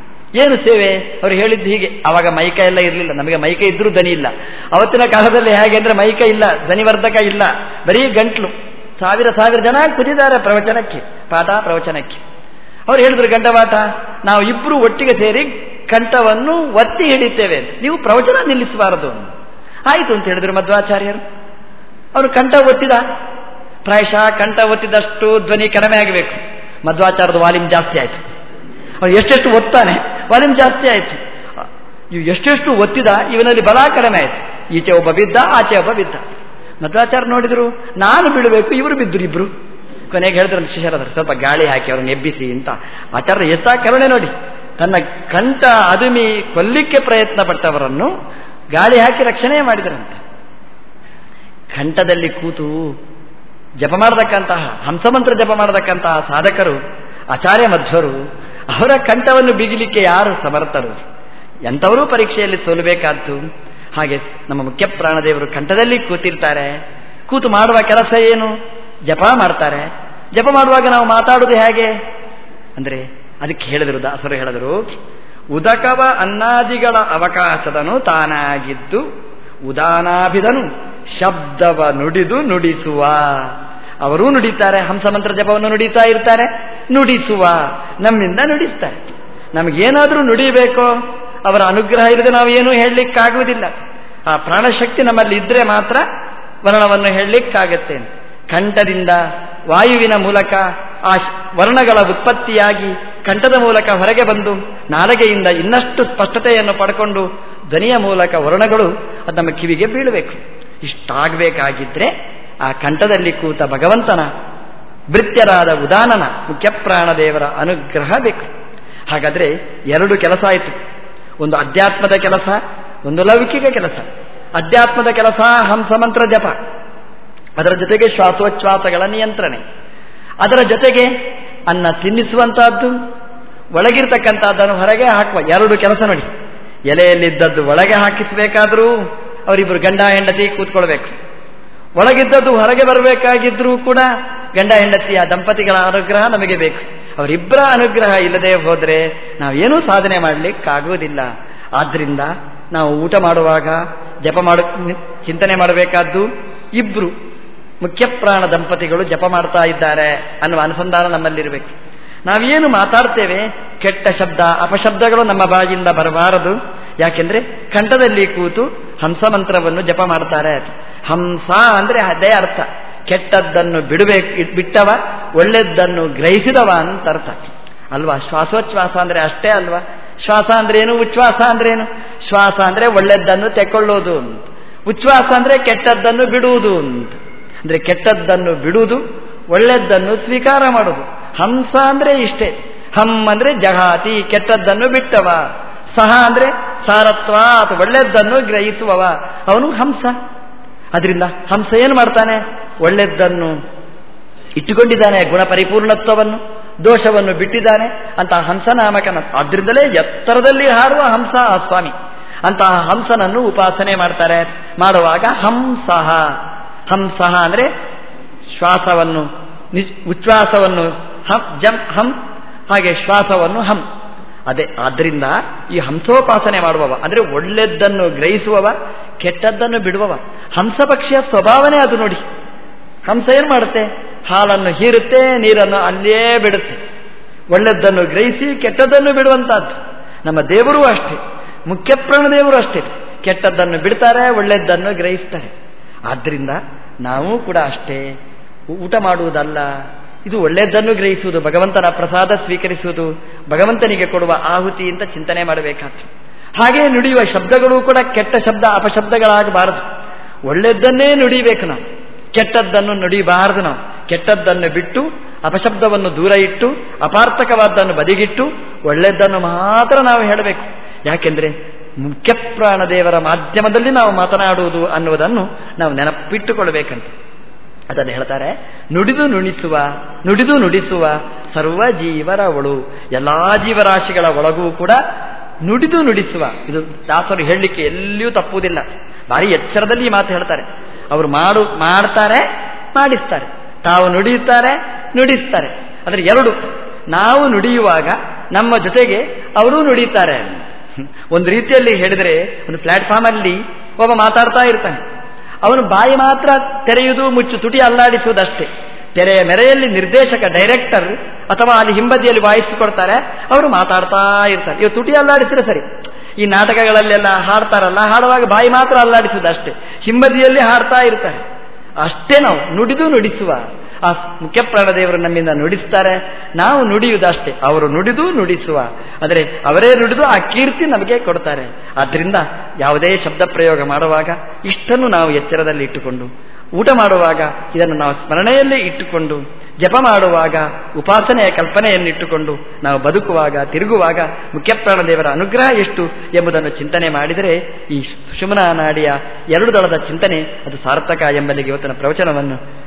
ಏನು ಸೇವೆ? ಅವರು ಹೇಳಿದ್ದು ಹೀಗೆ. ಅವಾಗ ಮೈಕ ಎಲ್ಲ ಇರಲಿಲ್ಲ. ನಮಗೆ ಮೈಕ ಇದ್ರೂ ದನಿ ಇಲ್ಲ. ಅವತ್ತಿನ ಕಾಲದಲ್ಲಿ ಹೇಗೆ ಅಂದರೆ ಮೈಕ ಇಲ್ಲ, ಧ್ವನಿವರ್ಧಕ ಇಲ್ಲ. ಬರೀ ಗಂಟ್ಲು. ಸಾವಿರ ಸಾವಿರ ಜನ ಕುದಿದ್ದಾರೆ ಪ್ರವಚನಕ್ಕೆ, ಪಾಠ ಪ್ರವಚನಕ್ಕೆ. ಅವ್ರು ಹೇಳಿದ್ರು, ಗಂಡವಾಟ, ನಾವು ಇಬ್ರು ಒಟ್ಟಿಗೆ ಸೇರಿ ಕಂಠವನ್ನು ಒತ್ತಿ ಹಿಡಿತೇವೆ. ನೀವು ಪ್ರವಚನ ನಿಲ್ಲಿಸಬಾರದು. ಆಯಿತು ಅಂತ ಹೇಳಿದ್ರು ಮಧ್ವಾಚಾರ್ಯರು. ಅವರು ಕಂಠ ಒತ್ತಿದ. ಪ್ರಾಯಶಃ ಕಂಠ ಒತ್ತಿದಷ್ಟು ಧ್ವನಿ ಕಡಿಮೆ ಆಗಬೇಕು. ಮಧ್ವಾಚಾರದ ವಾಲ್ಯೂಮ್ ಜಾಸ್ತಿ ಆಯಿತು. ಅವ್ರು ಎಷ್ಟೆಷ್ಟು ಒತ್ತಾನೆ? ವಾಲ್ಯೂಮ್ ಜಾಸ್ತಿ ಆಯಿತು. ಇವು ಎಷ್ಟೆಷ್ಟು ಒತ್ತಿದ, ಇವನಲ್ಲಿ ಬಲ ಕಡಿಮೆ ಆಯಿತು. ಈಚೆ ಒಬ್ಬ ಬಿದ್ದ, ಆಚೆ ಒಬ್ಬ ಬಿದ್ದ. ಮಧ್ವಾಚಾರ್ಯ ನೋಡಿದ್ರು, ನಾನು ಬೀಳಬೇಕು, ಇವರು ಬಿದ್ದರು ಇಬ್ರು. ಕೊನೆಗೆ ಹೇಳಿದ್ರು ಶಿಷ್ಯರಾದ್ರೆ ಸ್ವಲ್ಪ ಗಾಳಿ ಹಾಕಿ ಅವ್ರನ್ನ ಎಬ್ಬಿಸಿ ಅಂತ. ಆಚಾರ್ಯ, ಎತ್ತ ಕರುಣೆ ನೋಡಿ. ತನ್ನ ಕಂಠ ಅದುಮಿ ಕೊಲ್ಲಿಕ್ಕೆ ಪ್ರಯತ್ನ ಪಟ್ಟವರನ್ನು ಗಾಳಿ ಹಾಕಿ ರಕ್ಷಣೆ ಮಾಡಿದರಂತೆ. ಕಂಠದಲ್ಲಿ ಕೂತು ಜಪ ಮಾಡತಕ್ಕಂತಹ ಹಂಸಮಂತ್ರ ಜಪ ಮಾಡತಕ್ಕಂತಹ ಸಾಧಕರು, ಆಚಾರ್ಯ ಮಧ್ವರು, ಅವರ ಕಂಠವನ್ನು ಬಿಗಿಲಿಕ್ಕೆ ಯಾರು ಸಮರ್ಥರು? ಎಂಥವರೂ ಪರೀಕ್ಷೆಯಲ್ಲಿ ಸೋಲಬೇಕಾದ್ದು. ಹಾಗೆ ನಮ್ಮ ಮುಖ್ಯ ಪ್ರಾಣದೇವರು ಕಂಠದಲ್ಲಿ ಕೂತಿರ್ತಾರೆ. ಕೂತು ಮಾಡುವ ಕೆಲಸ ಏನು? ಜಪ ಮಾಡ್ತಾರೆ. ಜಪ ಮಾಡುವಾಗ ನಾವು ಮಾತಾಡುವುದು ಹೇಗೆ? ಅಂದ್ರೆ ಅದಕ್ಕೆ ಹೇಳಿದರು, ದಾಸರು ಹೇಳಿದರು, ಉದಕವ ಅನ್ನಾದಿಗಳ ಅವಕಾಶದನು ತಾನಾಗಿದ್ದು ಉದಾನಾಭಿದನು ಶಬ್ದವ ನುಡಿದು ನುಡಿಸುವ. ಅವರೂ ನುಡಿತಾರೆ ಹಂಸಮಂತ್ರ ಜಪವನ್ನು ನುಡಿತಾ ಇರ್ತಾರೆ, ನುಡಿಸುವ, ನಮ್ಮಿಂದ ನುಡಿಸ್ತಾರೆ. ನಮಗೇನಾದರೂ ನುಡಿಬೇಕೋ, ಅವರ ಅನುಗ್ರಹ ಇಲ್ಲದೆ ನಾವು ಏನೂ ಹೇಳಲಿಕ್ಕಾಗುವುದಿಲ್ಲ. ಆ ಪ್ರಾಣಶಕ್ತಿ ನಮ್ಮಲ್ಲಿ ಇದ್ರೆ ಮಾತ್ರ ವರ್ಣವನ್ನು ಹೇಳಲಿಕ್ಕಾಗತ್ತೆ. ಕಂಠದಿಂದ ವಾಯುವಿನ ಮೂಲಕ ಆ ವರ್ಣಗಳ ಉತ್ಪತ್ತಿಯಾಗಿ ಕಂಠದ ಮೂಲಕ ಹೊರಗೆ ಬಂದು ನಾಲಗೆಯಿಂದ ಇನ್ನಷ್ಟು ಸ್ಪಷ್ಟತೆಯನ್ನು ಪಡ್ಕೊಂಡು ಧ್ವನಿಯ ಮೂಲಕ ವರ್ಣಗಳು ಅದು ನಮ್ಮ ಕಿವಿಗೆ ಬೀಳಬೇಕು. ಇಷ್ಟಾಗಬೇಕಾಗಿದ್ರೆ ಆ ಕಂಠದಲ್ಲಿ ಕೂತ ಭಗವಂತನ ಭೃತ್ಯರಾದ ಉದಾನನ ಮುಖ್ಯಪ್ರಾಣದೇವರ ಅನುಗ್ರಹ ಬೇಕು. ಹಾಗಾದರೆ ಎರಡು ಕೆಲಸ ಆಯಿತು. ಒಂದು ಅಧ್ಯಾತ್ಮದ ಕೆಲಸ, ಒಂದು ಲೌಕಿಕ ಕೆಲಸ. ಅಧ್ಯಾತ್ಮದ ಕೆಲಸ ಹಂಸಮಂತ್ರ ಜಪ. ಅದರ ಜೊತೆಗೆ ಶ್ವಾಸೋಚ್ಛ್ವಾಸಗಳ ನಿಯಂತ್ರಣೆ. ಅದರ ಜೊತೆಗೆ ಅನ್ನ ತಿನ್ನಿಸುವಂತಹದ್ದು ಒಳಗಿರ್ತಕ್ಕಂಥದ್ದನ್ನು ಹೊರಗೆ ಹಾಕುವ ಎರಡು ಕೆಲಸ ನೋಡಿ. ಎಲೆಯಲ್ಲಿದ್ದದ್ದು ಒಳಗೆ ಹಾಕಿಸಬೇಕಾದರೂ ಅವರಿಬ್ಬರು ಗಂಡ ಹೆಂಡತಿ ಕೂತ್ಕೊಳ್ಬೇಕು. ಒಳಗಿದ್ದದ್ದು ಹೊರಗೆ ಬರಬೇಕಾಗಿದ್ರೂ ಕೂಡ ಗಂಡ ಹೆಂಡತಿಯ ದಂಪತಿಗಳ ಅನುಗ್ರಹ ನಮಗೆ ಬೇಕು. ಅವರಿಬ್ಬರ ಅನುಗ್ರಹ ಇಲ್ಲದೆ ಹೋದರೆ ನಾವೇನೂ ಸಾಧನೆ ಮಾಡಲಿಕ್ಕಾಗುವುದಿಲ್ಲ. ಆದ್ದರಿಂದ ನಾವು ಊಟ ಮಾಡುವಾಗ ಜಪ ಮಾಡ, ಚಿಂತನೆ ಮಾಡಬೇಕಾದ್ದು ಇಬ್ರು ಮುಖ್ಯಪ್ರಾಣ ದಂಪತಿಗಳು ಜಪ ಮಾಡ್ತಾ ಇದ್ದಾರೆ ಅನ್ನುವ ಅನುಸಂಧಾನ ನಮ್ಮಲ್ಲಿರಬೇಕು. ನಾವೇನು ಮಾತಾಡ್ತೇವೆ, ಕೆಟ್ಟ ಶಬ್ದ, ಅಪಶಬ್ದಗಳು ನಮ್ಮ ಬಾಯಿಂದ ಬರಬಾರದು. ಯಾಕೆಂದ್ರೆ ಕಂಠದಲ್ಲಿ ಕೂತು ಹಂಸ ಮಂತ್ರವನ್ನು ಜಪ ಮಾಡ್ತಾರೆ ಹಂಸ ಅಂದ್ರೆ ಅದೇ ಅರ್ಥ. ಕೆಟ್ಟದ್ದನ್ನು ಬಿಡಬೇಕು, ಬಿಟ್ಟವ, ಒಳ್ಳೆದ್ದನ್ನು ಗ್ರಹಿಸಿದವ ಅಂತ ಅರ್ಥ. ಅಲ್ವಾ? ಶ್ವಾಸೋಚ್ಛ್ವಾಸ ಅಂದ್ರೆ ಅಷ್ಟೇ ಅಲ್ವಾ? ಶ್ವಾಸ ಅಂದ್ರೆ ಏನು? ಉಚ್ಛ್ವಾಸ ಅಂದ್ರೆ ಏನು? ಶ್ವಾಸ ಅಂದ್ರೆ ಒಳ್ಳೆದ್ದನ್ನು ತೆಕ್ಕೊಳ್ಳೋದು ಅಂತ. ಉಚ್ಛ್ವಾಸ ಅಂದ್ರೆ ಕೆಟ್ಟದ್ದನ್ನು ಬಿಡುವುದು ಅಂತ. ಅಂದ್ರೆ ಕೆಟ್ಟದ್ದನ್ನು ಬಿಡುವುದು, ಒಳ್ಳೆದ್ದನ್ನು ಸ್ವೀಕಾರ ಮಾಡುವುದು. ಹಂಸ ಅಂದ್ರೆ ಇಷ್ಟೇ. ಹಮ್ ಅಂದ್ರೆ ಜಹಾತಿ ಕೆಟ್ಟದ್ದನ್ನು ಬಿಟ್ಟವ. ಸಹ ಅಂದ್ರೆ ಸಾರತ್ವ ಅಥವಾ ಒಳ್ಳೆದ್ದನ್ನು ಗ್ರಹಿಸುವವ. ಅವನು ಹಂಸ. ಅದರಿಂದ ಹಂಸ ಏನು ಮಾಡ್ತಾನೆ? ಒಳ್ಳೆದ್ದನ್ನು ಇಟ್ಟುಕೊಂಡಿದ್ದಾನೆ ಗುಣ ಪರಿಪೂರ್ಣತ್ವವನ್ನು ದೋಷವನ್ನು ಬಿಟ್ಟಿದ್ದಾನೆ. ಅಂತಹ ಹಂಸನಾಮಕನ ಆದ್ರಿಂದಲೇ ಎತ್ತರದಲ್ಲಿ ಹಾರುವ ಹಂಸ ಆ ಸ್ವಾಮಿ. ಅಂತಹ ಹಂಸನನ್ನು ಉಪಾಸನೆ ಮಾಡ್ತಾರೆ. ಮಾಡುವಾಗ ಹಂಸಹ ಹಂಸಹ ಅಂದರೆ ಶ್ವಾಸವನ್ನು ಉಚ್ಛ್ವಾಸವನ್ನು ಹಂ, ಜಂ, ಹಂ, ಹಾಗೆ ಶ್ವಾಸವನ್ನು ಹಂ. ಅದೇ ಆದ್ದರಿಂದ ಈ ಹಂಸೋಪಾಸನೆ ಮಾಡುವವ, ಅಂದರೆ ಒಳ್ಳೆದ್ದನ್ನು ಗ್ರಹಿಸುವವ, ಕೆಟ್ಟದ್ದನ್ನು ಬಿಡುವವ, ಹಂಸ ಪಕ್ಷಿಯ ಸ್ವಭಾವನೇ ಅದು ನೋಡಿ. ಹಂಸ ಏನು ಮಾಡುತ್ತೆ? ಹಾಲನ್ನು ಹೀರುತ್ತೆ, ನೀರನ್ನು ಅಲ್ಲೇ ಬಿಡುತ್ತೆ. ಒಳ್ಳೆದ್ದನ್ನು ಗ್ರಹಿಸಿ, ಕೆಟ್ಟದ್ದನ್ನು ಬಿಡುವಂತಹದ್ದು. ನಮ್ಮ ದೇವರು ಅಷ್ಟೇ, ಮುಖ್ಯ ದೇವರು ಅಷ್ಟೇ. ಕೆಟ್ಟದ್ದನ್ನು ಬಿಡ್ತಾರೆ, ಒಳ್ಳೆದ್ದನ್ನು ಗ್ರಹಿಸ್ತಾರೆ. ಆದ್ದರಿಂದ ನಾವು ಕೂಡ ಅಷ್ಟೇ ಊಟ ಮಾಡುವುದಲ್ಲ. ಇದು ಒಳ್ಳೆಯದನ್ನು ಗ್ರಹಿಸುವುದು, ಭಗವಂತನ ಪ್ರಸಾದ ಸ್ವೀಕರಿಸುವುದು, ಭಗವಂತನಿಗೆ ಕೊಡುವ ಆಹುತಿ ಅಂತ ಚಿಂತನೆ ಮಾಡಬೇಕಾದ್ರು ಹಾಗೆ ನುಡಿಯುವ ಶಬ್ದಗಳು ಕೂಡ ಕೆಟ್ಟ ಶಬ್ದ, ಅಪಶಬ್ದಗಳಾಗಬಾರದು. ಒಳ್ಳೆಯದನ್ನೇ ನುಡಿಬೇಕು ನಾವು. ಕೆಟ್ಟದ್ದನ್ನು ನುಡಿಬಾರದು ನಾವು. ಕೆಟ್ಟದ್ದನ್ನು ಬಿಟ್ಟು, ಅಪಶಬ್ದವನ್ನು ದೂರ ಇಟ್ಟು, ಅಪಾರ್ಥಕವಾದ್ದನ್ನು ಬದಿಗಿಟ್ಟು, ಒಳ್ಳೆಯದನ್ನು ಮಾತ್ರ ನಾವು ಹೇಳಬೇಕು. ಯಾಕೆಂದರೆ ಮುಖ್ಯ ಪ್ರಾಣದೇವರ ಮಾಧ್ಯಮದಲ್ಲಿ ನಾವು ಮಾತನಾಡುವುದು ಅನ್ನುವುದನ್ನು ನಾವು ನೆನಪಿಟ್ಟುಕೊಳ್ಬೇಕಂತೆ. ಅದನ್ನು ಹೇಳ್ತಾರೆ, ನುಡಿದು ನುಣಿಸುವ, ನುಡಿದು ನುಡಿಸುವ ಸರ್ವ ಜೀವರ ಒಳು ಎಲ್ಲ ಜೀವರಾಶಿಗಳ ಒಳಗೂ ಕೂಡ ನುಡಿದು ನುಡಿಸುವ. ಇದು ದಾಸರು ಹೇಳಲಿಕ್ಕೆ ಎಲ್ಲಿಯೂ ತಪ್ಪುವುದಿಲ್ಲ. ಭಾರಿ ಎಚ್ಚರದಲ್ಲಿ ಈ ಮಾತು ಹೇಳ್ತಾರೆ. ಅವರು ಮಾಡು, ಮಾಡ್ತಾರೆ, ಮಾಡಿಸ್ತಾರೆ. ತಾವು ನುಡಿಯುತ್ತಾರೆ, ನುಡಿಸ್ತಾರೆ. ಆದರೆ ಎರಡು, ನಾವು ನುಡಿಯುವಾಗ ನಮ್ಮ ಜೊತೆಗೆ ಅವರೂ ನುಡಿಯುತ್ತಾರೆ. ಒಂದು ರೀತಿಯಲ್ಲಿ ಹೇಳಿದರೆ, ಒಂದು ಪ್ಲಾಟ್ಫಾರ್ಮ್ ಅಲ್ಲಿ ಒಬ್ಬ ಮಾತಾಡ್ತಾ ಇರ್ತಾನೆ. ಅವನು ಬಾಯಿ ಮಾತ್ರ ತೆರೆಯುವುದು ಮುಚ್ಚು, ತುಟಿ ಅಲ್ಲಾಡಿಸುವುದಷ್ಟೇ. ತೆರೆಯ ಮೆರೆಯಲ್ಲಿ ನಿರ್ದೇಶಕ ಡೈರೆಕ್ಟರ್ ಅಥವಾ ಅಲ್ಲಿ ಹಿಂಬದಿಯಲ್ಲಿ ವಾಯಿಸಿಕೊಡ್ತಾರೆ, ಅವರು ಮಾತಾಡ್ತಾ ಇರ್ತಾರೆ. ಇವು ತುಟಿ ಅಲ್ಲಾಡಿಸಿದ್ರೆ ಸರಿ. ಈ ನಾಟಕಗಳಲ್ಲೆಲ್ಲ ಹಾಡ್ತಾರಲ್ಲ, ಹಾಡುವಾಗ ಬಾಯಿ ಮಾತ್ರ ಅಲ್ಲಾಡಿಸುವುದಷ್ಟೇ. ಹಿಂಬದಿಯಲ್ಲಿ ಹಾಡ್ತಾ ಇರ್ತಾರೆ. ಅಷ್ಟೇ ನಾವು ನುಡಿದು ನುಡಿಸುವ ಆ ಮುಖ್ಯ ಪ್ರಾಣದೇವರು ನಮ್ಮಿಂದ ನುಡಿಸ್ತಾರೆ. ನಾವು ನುಡಿಯುವುದಷ್ಟೇ. ಅವರು ನುಡಿದು ನುಡಿಸುವ. ಅಂದರೆ ಅವರೇ ನುಡಿದು ಆ ಕೀರ್ತಿ ನಮಗೆ ಕೊಡ್ತಾರೆ. ಆದ್ದರಿಂದ ಯಾವುದೇ ಶಬ್ದ ಪ್ರಯೋಗ ಮಾಡುವಾಗ ಇಷ್ಟನ್ನು ನಾವು ಎಚ್ಚರದಲ್ಲಿ ಇಟ್ಟುಕೊಂಡು, ಊಟ ಮಾಡುವಾಗ ಇದನ್ನು ನಾವು ಸ್ಮರಣೆಯಲ್ಲೇ ಇಟ್ಟುಕೊಂಡು, ಜಪ ಮಾಡುವಾಗ ಉಪಾಸನೆಯ ಕಲ್ಪನೆಯನ್ನು ಇಟ್ಟುಕೊಂಡು, ನಾವು ಬದುಕುವಾಗ, ತಿರುಗುವಾಗ ಮುಖ್ಯಪ್ರಾಣದೇವರ ಅನುಗ್ರಹ ಎಷ್ಟು ಎಂಬುದನ್ನು ಚಿಂತನೆ ಮಾಡಿದರೆ ಈ ಸುಮನ ನಾಡಿಯ ಎರಡು ದಳದ ಚಿಂತನೆ ಅದು ಸಾರ್ಥಕ ಎಂಬಲ್ಲಿಗೆ ಇವತ್ತಿನ ಪ್ರವಚನವನ್ನು